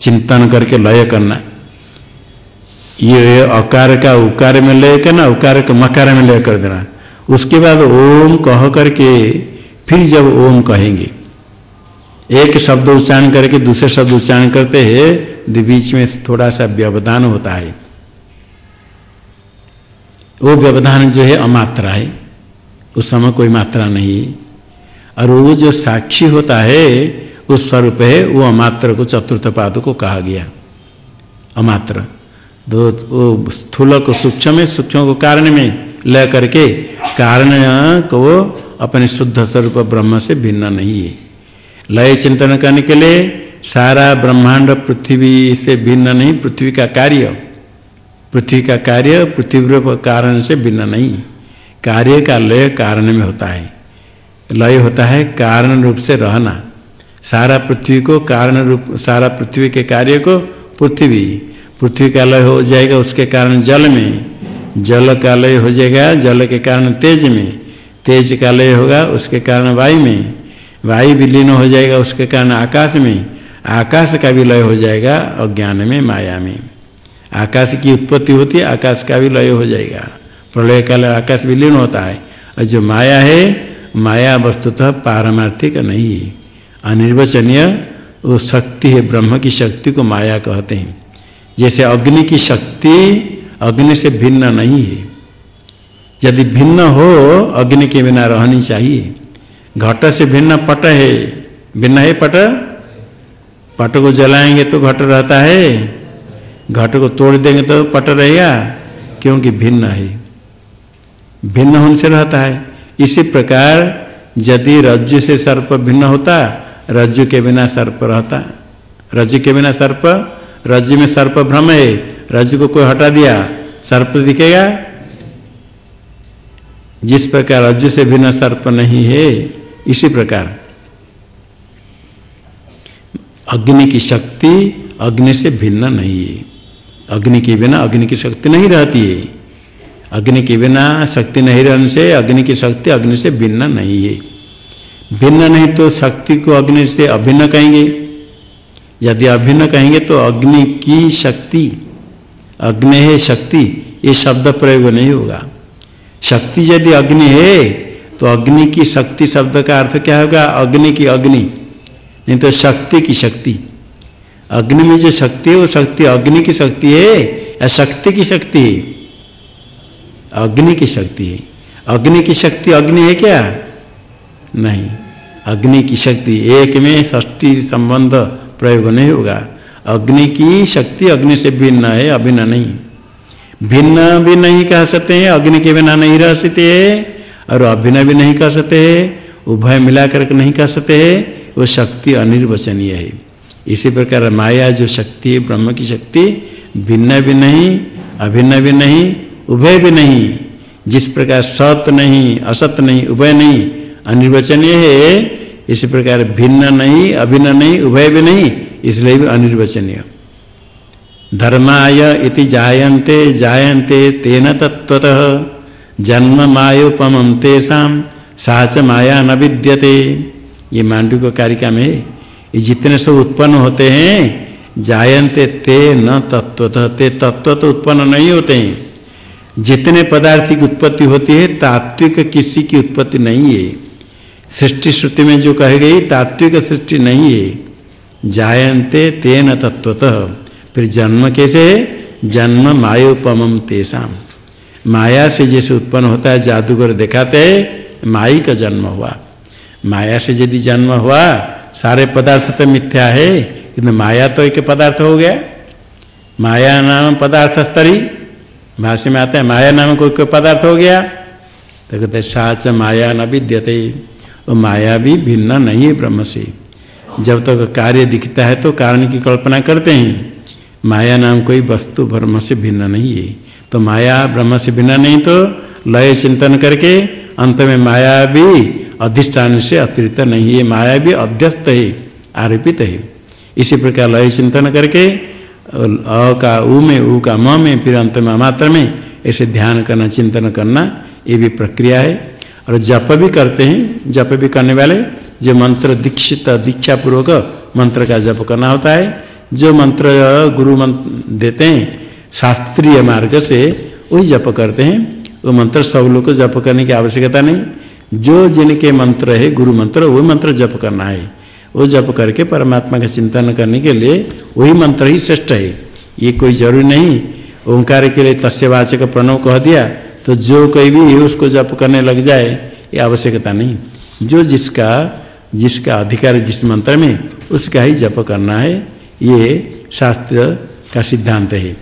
चिंतन करके लय करना। ये अकार का उकार में लय करना उकार का मकार में लय कर देना। उसके बाद ओम कह करके फिर जब ओम कहेंगे। एक शब्द उच्चारण करके दूसरे शब्द उच्चारण करते हैं बीच में थोड़ा सा व्यवधान होता है। वो व्यवधान जो है अमात्रा है, उस समय कोई मात्रा नहीं। और वो जो साक्षी होता है, उस स्वरूप है, वो अमात्र को चतुर्थ पाद को कहा गया। अमात्र। दो स्थूल को सूक्ष्म में, सूक्ष्म को कारण में ले करके कारण को अपने शुद्ध स्वरूप ब्रह्म से भिन्न नहीं है। लय चिंतन करने के लिए सारा ब्रह्मांड पृथ्वी से भिन्न नहीं, पृथ्वी का कार्य। पृथ्वी का कार्य पृथ्वी कारण से भिन्न नहीं। कार्य का लय कारण में होता है। लय होता है कारण रूप से रहना। सारा पृथ्वी को कारण रूप, सारा पृथ्वी के कार्य को पृथ्वी। पृथ्वी का लय हो जाएगा उसके कारण जल में। जल का लय हो जाएगा, जल के कारण तेज में। तेज का लय होगा उसके कारण वायु में। वायु विलीन हो जाएगा उसके कारण आकाश में। आकाश का भी लय हो जाएगा अज्ञान में, माया में। आकाश की उत्पत्ति होती है, आकाश का भी लय हो जाएगा। प्रलय काल आकाश विलीन होता है। और जो माया है, माया वस्तुतः पारमार्थिक नहीं है। अनिर्वचनीय, वो शक्ति है ब्रह्म की शक्ति को माया कहते हैं। जैसे अग्नि की शक्ति अग्नि से भिन्न नहीं है। यदि भिन्न हो, अग्नि के बिना रहनी चाहिए। घट से भिन्न पट है। भिन्न है पट? पट को जलाएँगे तो घट रहता है। घट को तोड़ देंगे तो पट रहेगा, क्योंकि भिन्न है। भिन्न होने से रहता है। इसी प्रकार यदि रज्जु से सर्प भिन्न होता, रज्जु के बिना सर्प रहता, रज्जु के बिना सर्प रज्जु में सर्प भ्रम है। रज्जु को कोई हटा दिया, सर्प दिखेगा? जिस प्रकार रज्जु से बिना सर्प नहीं है, इसी प्रकार। अग्नि की शक्ति अग्नि से भिन्न नहीं है। अग्नि के बिना अग्नि की शक्ति नहीं रहती है। अग्नि के बिना शक्ति नहीं रहने से अग्नि की शक्ति अग्नि से भिन्न नहीं है। भिन्न नहीं तो शक्ति को अग्नि से अभिन्न कहेंगे। यदि अभिन्न कहेंगे तो अग्नि की शक्ति, अग्नि है शक्ति, ये शब्द प्रयोग नहीं होगा। शक्ति यदि अग्नि है तो अग्नि की शक्ति शब्द का अर्थ क्या होगा? अग्नि की अग्नि, नहीं तो शक्ति की शक्ति। अग्नि में जो शक्ति है, वो शक्ति अग्नि की शक्ति है या शक्ति की शक्ति है? अग्नि की शक्ति है। अग्नि की शक्ति अग्नि है क्या? नहीं। अग्नि की शक्ति एक में षष्टि संबंध प्रयोग नहीं होगा। अग्नि की शक्ति अग्नि से भिन्न है, अभिन्न नहीं। भिन्न भी नहीं कह सकते हैं, अग्नि के बिना नहीं रह सकते और अभिन्न भी नहीं कह सकते उभय मिलाकर नहीं कह सकते वो शक्ति अनिर्वचनीय है। इसी प्रकार माया जो शक्ति है, ब्रह्म की शक्ति, भिन्न भी नहीं, अभिन्न भी नहीं, उभय भी नहीं। जिस प्रकार सत नहीं, असत नहीं, उभय नहीं, अनिर्वचनीय है इसी प्रकार भिन्न नहीं, अभिन्न नहीं, उभय भी नहीं, इसलिए भी अनिर्वचनीय। धर्माय इति जायन्ते जायन्ते तेन तत्वतः जन्म मायोपम तेषा साच माया न विद्यते। ये मांडू को कारिका में ये जितने सब उत्पन्न होते हैं, जायन्ते ते न तत्वतः ते तत्व तो उत्पन्न नहीं होते हैं। जितने पदार्थ की उत्पत्ति होती है, तात्विक किसी की उत्पत्ति नहीं है। सृष्टि श्रुति में जो कहे गई, तात्विक सृष्टि नहीं है। जायन्ते तेन तत्वतः फिर जन्म कैसे है? जन्म मायोपम तेषा। माया से जैसे उत्पन्न होता है, जादूगर दिखाते हैं, माई का जन्म हुआ। माया से यदि जन्म हुआ, सारे पदार्थ तो मिथ्या है, किंतु माया तो एक पदार्थ हो गया। माया नाम पदार्थ स्तरी। भाष्य में आता है, माया नाम कोई कोई पदार्थ हो गया। तो कहते साच माया न विद्यते। वो माया भी भिन्न नहीं है ब्रह्म से। जब तक तो कार्य दिखता है तो कारण की कल्पना करते हैं। माया नाम कोई वस्तु ब्रह्म से भिन्न नहीं है। तो माया ब्रह्म से भिन्न नहीं तो लय चिंतन करके अंत में माया भी अधिष्ठान से अतिरिक्त नहीं है। माया भी अध्यस्त है, आरोपित है। इसी प्रकार लय चिंतन करके अ का ऊ में ऊ का म में, फिर अंत में मात्र में ऐसे ध्यान करना, चिंतन करना, ये भी प्रक्रिया है। और जप भी करते हैं, जप भी करने वाले, जो मंत्र दीक्षित दीक्षा पूर्वक मंत्र का जप करना होता है। जो मंत्र गुरु मंत्र देते हैं, शास्त्रीय मार्ग से वही जप करते हैं। वो मंत्र सब लोग को जप करने की आवश्यकता नहीं। जो जिनके मंत्र है, गुरु मंत्र वही मंत्र जप करना है। वो जप करके परमात्मा का चिंतन करने के लिए वही मंत्र ही श्रेष्ठ है। ये कोई ज़रूरी नहीं। ओंकार के लिए तस्वाचक प्रणव कह दिया तो जो कोई भी उसको जप करने लग जाए, ये आवश्यकता नहीं। जो जिसका जिसका अधिकार जिस मंत्र में, उसका ही जप करना है, ये शास्त्र का सिद्धांत है।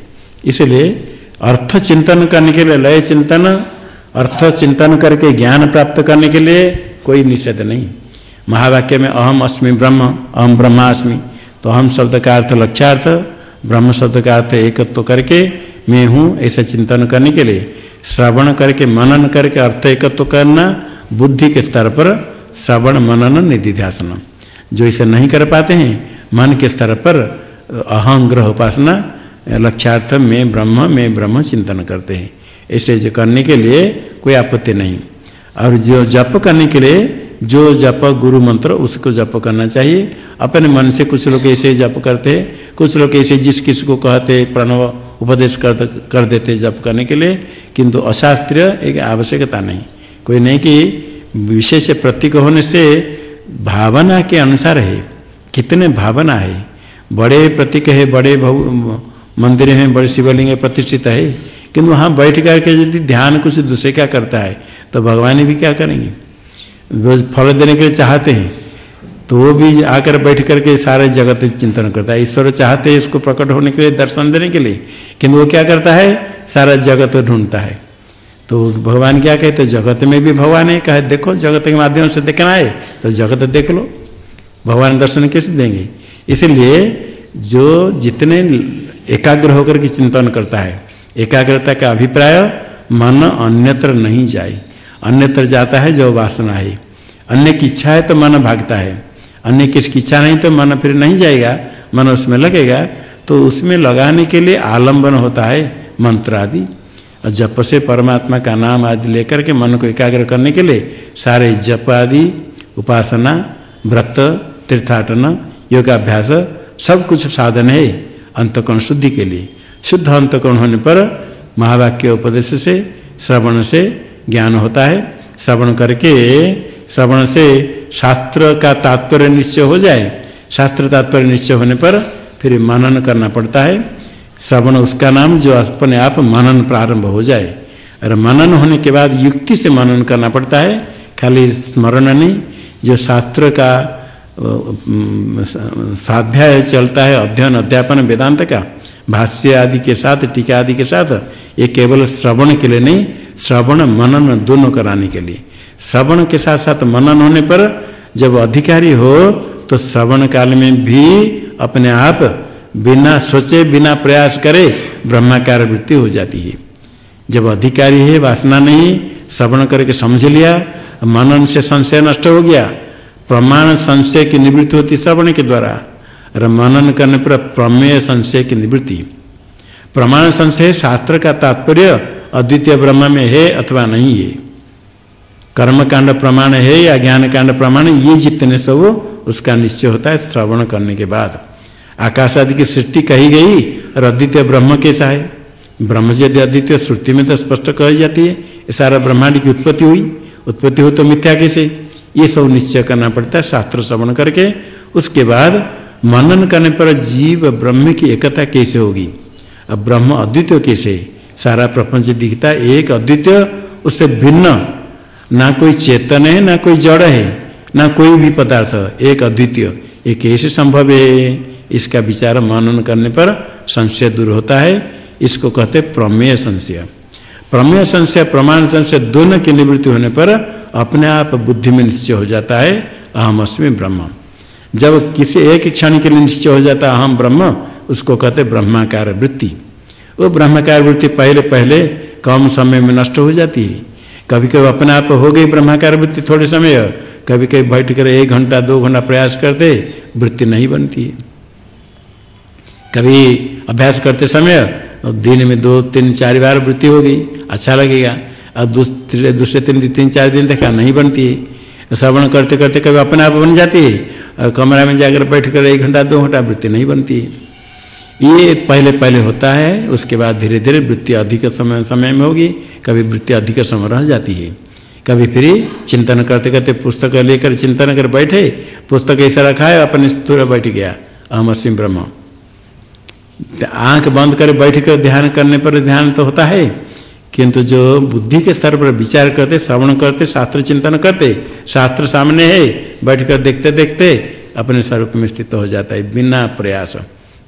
इसलिए अर्थ चिंतन करने के लिए, लय चिंतन, अर्थ चिंतन करके ज्ञान प्राप्त करने के लिए कोई निषेध नहीं। महावाक्य में अहम अस्मि ब्रह्म, अहम ब्रह्मास्मि। तो अहम शब्द का अर्थ लक्ष्यार्थ, ब्रह्म शब्द का अर्थ एकत्व तो करके मैं हूँ, ऐसा चिंतन करने के लिए श्रवण करके मनन करके अर्थ एकत्व करना, बुद्धि के स्तर पर श्रवण, मनन निधिध्यासन जो इसे नहीं कर पाते हैं, मन के स्तर पर अहम ग्रह उपासना, लक्ष्यार्थ में ब्रह्म में ब्रह्म चिंतन करते हैं। ऐसे जो करने के लिए कोई आपत्ति नहीं। और जो जप करने के लिए जो जप गुरु मंत्र, उसको जप करना चाहिए। अपने मन से कुछ लोग ऐसे जप करते हैं, कुछ लोग ऐसे जिस किसी को कहते, प्रणव उपदेश कर कर देते जप करने के लिए, किंतु अशास्त्रीय एक आवश्यकता नहीं। कोई नहीं कि विशेष प्रतीक होने से भावना के अनुसार है, कितने भावना है। बड़े प्रतीक है, बड़े मंदिर हैं, बड़े शिवलिंग प्रतिष्ठित है। किंतु वहाँ बैठ करके यदि ध्यान कुछ दूसरे क्या करता है तो भगवान भी क्या करेंगे? फल देने के लिए चाहते हैं तो वो भी आकर बैठ करके सारे जगत चिंतन करता है। ईश्वर चाहते हैं इसको प्रकट होने के लिए, दर्शन देने के लिए, किंतु वो क्या करता है? सारा जगत ढूंढता है। तो भगवान क्या कहते जगत में भी भगवान है, कहे, देखो, जगत के माध्यम से देखना है तो जगत देख लो। भगवान दर्शन कैसे देंगे? इसलिए जो जितने एकाग्र होकर के चिंतन करता है, एकाग्रता का अभिप्राय मन अन्यत्र नहीं जाए। अन्यत्र जाता है जो वासना है। अन्य की इच्छा है तो मन भागता है। अन्य किसकी इच्छा नहीं तो मन फिर नहीं जाएगा, मन उसमें लगेगा तो उसमें लगाने के लिए आलंबन होता है मंत्र आदि। और जप से परमात्मा का नाम आदि लेकर के मन को एकाग्र करने के लिए सारे जप आदि, उपासना, व्रत, तीर्थाटन, योगाभ्यास सब कुछ साधन है अंतकरण शुद्धि के लिए। शुद्ध अंतकरण होने पर महावाक्य उपदेश से, श्रवण से ज्ञान होता है। श्रवण करके, श्रवण से शास्त्र का तात्पर्य निश्चय हो जाए। शास्त्र तात्पर्य निश्चय होने पर फिर मनन करना पड़ता है। श्रवण उसका नाम जो अपने आप मनन प्रारंभ हो जाए। और मनन होने के बाद युक्ति से मनन करना पड़ता है। खाली स्मरण नहीं, जो शास्त्र का स्वाध्याय चलता है, अध्ययन, अध्यापन, वेदांत का, भाष्य आदि के साथ, टीका आदि के साथ ये केवल श्रवण के लिए नहीं, श्रवण मनन दोनों कराने के लिए। श्रवण के साथ साथ मनन होने पर जब अधिकारी हो तो श्रवण काल में भी अपने आप बिना सोचे, बिना प्रयास करे ब्रह्माकार वृत्ति हो जाती है। जब अधिकारी है, वासना नहीं, श्रवण करके समझ लिया, मनन से संशय नष्ट हो गया, प्रमाण संशय की निवृत्ति होती श्रवण के द्वारा। और मनन करने पर प्रमेय संशय की निवृत्ति। प्रमाण संशय शास्त्र का तात्पर्य अद्वितीय ब्रह्म में है अथवा नहीं है। कर्म कांड प्रमाण है या ज्ञान कांड प्रमाण, ये जितने सब उसका निश्चय होता है श्रवण करने के बाद। आकाश आदि की सृष्टि कही गई और अद्वितीय ब्रह्म कैसा है? ब्रह्म यदि अद्वितीय, श्रुति में तो स्पष्ट कही जाती है, ये सारा ब्रह्मांड की उत्पत्ति हुई। उत्पत्ति हो तो मिथ्या कैसे? ये सब निश्चय करना पड़ता है, शास्त्र श्रवण करके। उसके बाद मनन करने पर जीव ब्रह्म की एकता कैसे होगी? अब ब्रह्म अद्वितीय कैसे? सारा प्रपंच दिखता एक अद्वितीय, उससे भिन्न। ना कोई चेतन है, ना कोई जड़ है, ना कोई भी पदार्थ, एक अद्वितीय। ये कैसे संभव है? इसका विचार मनन करने पर संशय दूर होता है। इसको कहते प्रमेय संशय। प्रमेय संशय, प्रमाण संशय दोनों की निवृत्ति होने पर अपने आप बुद्धि में निश्चय हो जाता है, अहम अस्मि ब्रह्म। जब किसी एक क्षण के लिए निश्चय हो जाता है, अहम ब्रह्म उसको कहते ब्रह्माकार वृत्ति। वो ब्रह्माकार वृत्ति पहले पहले कम समय में नष्ट हो जाती है। कभी कभी अपने आप हो गई ब्रह्माकार वृत्ति थोड़े समय, कभी कभी बैठ कर एक घंटा, दो घंटा प्रयास करते, वृत्ति नहीं बनती है। कभी अभ्यास करते समय, दिन में दो, तीन, चार बार वृत्ति होगी अच्छा लगेगा। और दूसरे दूसरे तीन तीन, चार दिन देखा नहीं बनती है। श्रवण करते करते कभी अपने आप बन जाती है। और कमरा में जाकर बैठ कर एक घंटा, दो घंटा वृत्ति नहीं बनती है। ये पहले पहले होता है, उसके बाद धीरे धीरे वृत्ति अधिक समय समय में होगी, कभी वृत्ति अधिक समय रह जाती है। कभी फिर चिंतन करते करते पुस्तक लेकर चिंतन कर बैठे, पुस्तक ऐसा रखा है अपने स्तूर बैठ गया। अहमद सिंह ब्रह्म। आँख बंद कर बैठ कर ध्यान करने पर ध्यान तो होता है, किंतु जो बुद्धि के स्तर पर विचार करते, श्रवण करते, शास्त्र चिंतन करते, शास्त्र सामने है, बैठ कर देखते देखते अपने स्वरूप में स्थित हो जाता है, बिना प्रयास।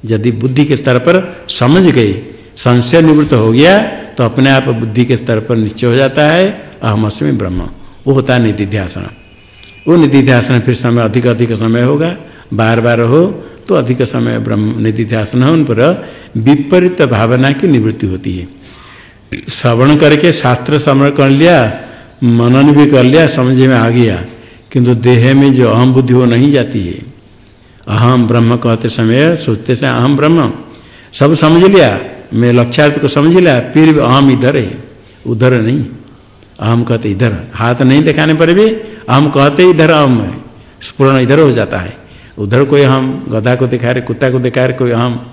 यदि बुद्धि के स्तर पर समझ गए संशय निवृत्त हो गया तो अपने आप बुद्धि के स्तर पर निश्चय हो जाता है, अहम अस्मि ब्रह्म। वो होता है निधिध्यासन। वो निधिध्यासन फिर समय अधिक अधिक समय होगा बार बार हो तो अधिक समय ब्रह्म निधिध्यासन उन पर विपरीत भावना की निवृत्ति होती है। श्रवण करके शास्त्र श्रवण कर लिया, मनन भी कर लिया, समझ में आ गया, किंतु देह में जो अहम बुद्धि, वो नहीं जाती है। अहम ब्रह्म कहते समय सोचते से अहम ब्रह्म। सब समझ लिया? मैं लक्ष्यार्थ को समझ लिया, फिर भी अहम इधर है। उधर नहीं। अहम कहते इधर। हाथ नहीं दिखाने पर भी अहम कहते इधर अहम है। स्पूर्ण इधर हो जाता है। उधर कोई हम गधा को दिखा रहे, कुत्ता को दिखा रहे, कोई अहम।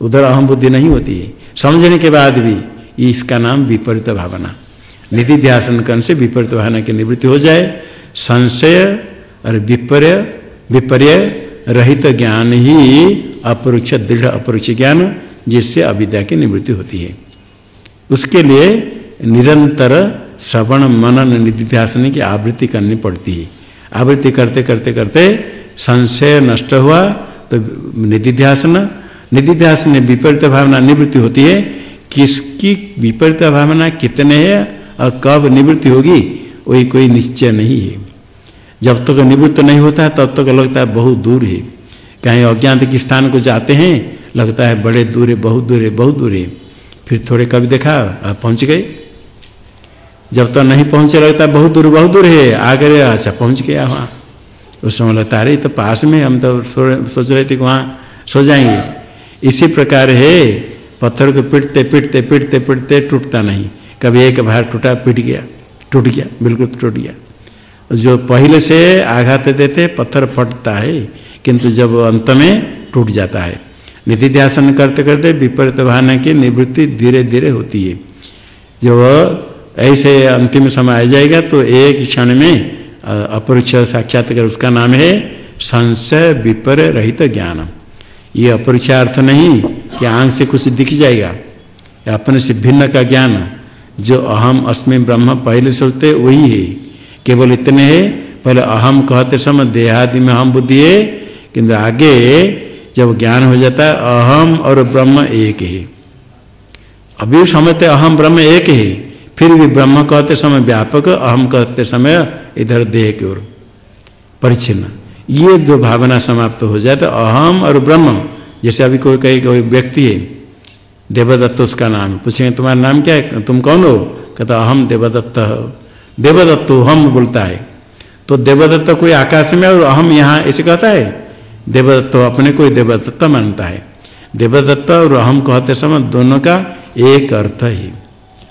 उधर अहम बुद्धि नहीं होती है। समझने के बाद भी इसका नाम विपरीत भावना। निधि ध्यासन करने से विपरीत भावना की निवृत्ति हो जाए। संशय और विपर्य विपर्य रहित ज्ञान ही अपरोक्ष, दृढ़ अपरोक्ष ज्ञान, जिससे अविद्या की निवृत्ति होती है। उसके लिए निरंतर श्रवण, मनन निधिध्यासन की आवृत्ति करनी पड़ती है। आवृत्ति करते करते करते संशय नष्ट हुआ तो निधिध्यासन निधिध्यासन में विपरीत भावना निवृत्ति होती है। किसकी विपरीत भावना कितने है और कब निवृत्ति होगी, वही कोई निश्चय नहीं है। जब तक तो निवृत्त नहीं होता है, तब तक तो लगता है बहुत दूर है। कहीं अज्ञात के स्थान को जाते हैं, लगता है बड़े दूर है, बहुत दूर है, बहुत दूर है। फिर थोड़े कभी देखा पहुँच गए। जब तक तो नहीं पहुँचे, लगता है बहुत दूर बहुत दूर है। आ गए अच्छा पहुँच गया वहाँ। उस समय लगता अरे तो पास में हम तो सोच रहे थे कि वहाँ सो जाएँगे। इसी प्रकार है, पत्थर को पिटते पिटते पिटते पिटते टूटता नहीं। कभी एक बार टूटा, पिट गया, टूट गया, बिल्कुल टूट गया। जो पहले से आघात देते, पत्थर फटता है, किंतु जब अंत में टूट जाता है। निधि ध्यान करते करते विपरीत भावना की निवृत्ति धीरे धीरे होती है। जब ऐसे अंतिम समय आ जाएगा तो एक क्षण में अपरिक्ष साक्षात्कार उसका नाम है, संशय विपर्य रहित ज्ञान ये अपरिक्षार्थ नहीं कि आँख से कुछ दिख जाएगा। अपने से भिन्न का ज्ञान, जो अहम अस्मि ब्रह्म पहले सोचते वही है। केवल इतने है। पहले अहम कहते समय देहादि में हम बुद्धि है, किंतु आगे जब ज्ञान हो जाता है, अहम और ब्रह्म एक ही। अभी समझते अहम ब्रह्म एक है। फिर भी ब्रह्म कहते समय व्यापक, अहम कहते समय इधर देह की ओर। परिचिन्न ये जो भावना समाप्त हो जाए तो अहम और ब्रह्म, जैसे अभी कोई कहीं कोई व्यक्ति है, देवदत्त उसका नाम पूछेंगे, तुम्हारा नाम क्या है? तुम कौन हो? कहता अहम देवदत्त देवदत्त हम बोलता है। तो देवदत्त कोई आकाश में और हम यहाँ ऐसे कहता है, देवदत्त अपने कोई देवदत्त मानता है। देवदत्त और अहम कहते समय दोनों का एक अर्थ है।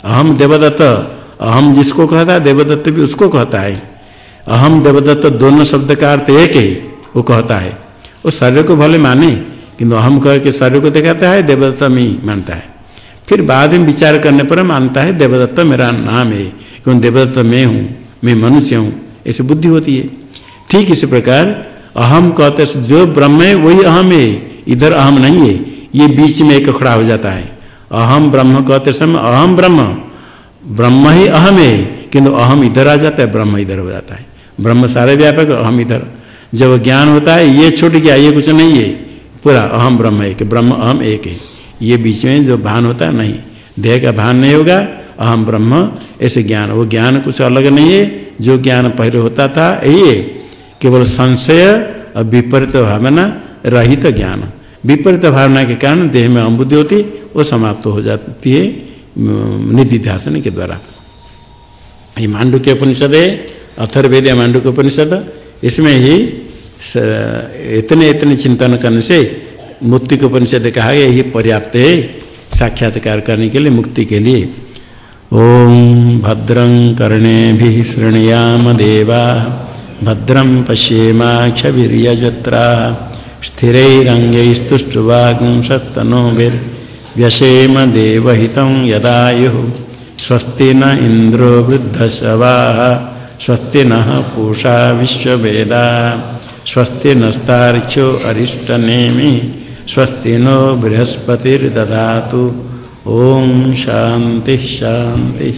अहम देवदत्त, अहम जिसको कहता है, देवदत्त भी उसको कहता है। अहम देवदत्त दोनों शब्द का अर्थ एक है, वो कहता है। वो शरीर को भले माने, किंतु अहम कह के शरीर को दिखाता है, देवदत्त में मानता है। फिर बाद में विचार करने पर मानता है, देवदत्त मेरा नाम है। क्यों देवदत्त मैं हूँ, मैं मनुष्य हूँ, ऐसी बुद्धि होती है। ठीक इसी प्रकार, अहम कहते जो ब्रह्म है, वही अहम है, इधर अहम नहीं है, ये बीच में एक खड़ा हो जाता है। अहम ब्रह्म कहते समय, अहम ब्रह्म ब्रह्म ही अहम है, किंतु अहम इधर आ जाता है, ब्रह्म इधर हो जाता है। ब्रह्म सारे व्यापक, अहम इधर। जब ज्ञान होता है, ये छूट गया, ये कुछ नहीं है, पूरा अहम ब्रह्म एक, ब्रह्म अहम एक है। ये बीच में जो भान होता है, नहीं। देह का भान नहीं होगा अहम ब्रह्म, ऐसे ज्ञान। वो ज्ञान कुछ अलग नहीं है, जो ज्ञान पहले होता था है केवल संशय और विपरीत भावना, रहित तो ज्ञान। विपरीत भावना के कारण देह में अम्बुद्धि होती, वो समाप्त हो जाती है निधिध्यासन के द्वारा। ये मांडू के उपनिषद है अथर्वेद या मांडू के उपनिषद। इसमें ही इतने इतने चिंतन करने से मुक्ति के उपनिषद कहा गया, यही पर्याप्त है साक्षात्कार करने के लिए, मुक्ति के लिए। ओम भद्रं कर्णे भी शृणुयाम देवा, भद्रं पश्येमाक्षवीर्यजत्रा स्थिरैरङ्गैस्तुष्टुवाग्ंशस्तनोभिर्व्यसेम देवहितं यदायुः, स्वस्ति न इन्द्रो वृद्धशवाः, स्वस्ति नः पूषा विश्ववेदा स्वस्ति नस्तार्क्ष्यो अरिष्टनेमि, स्वस्ति नो बृहस्पतिर्दधातु ॐ शान्तिः शान्तिः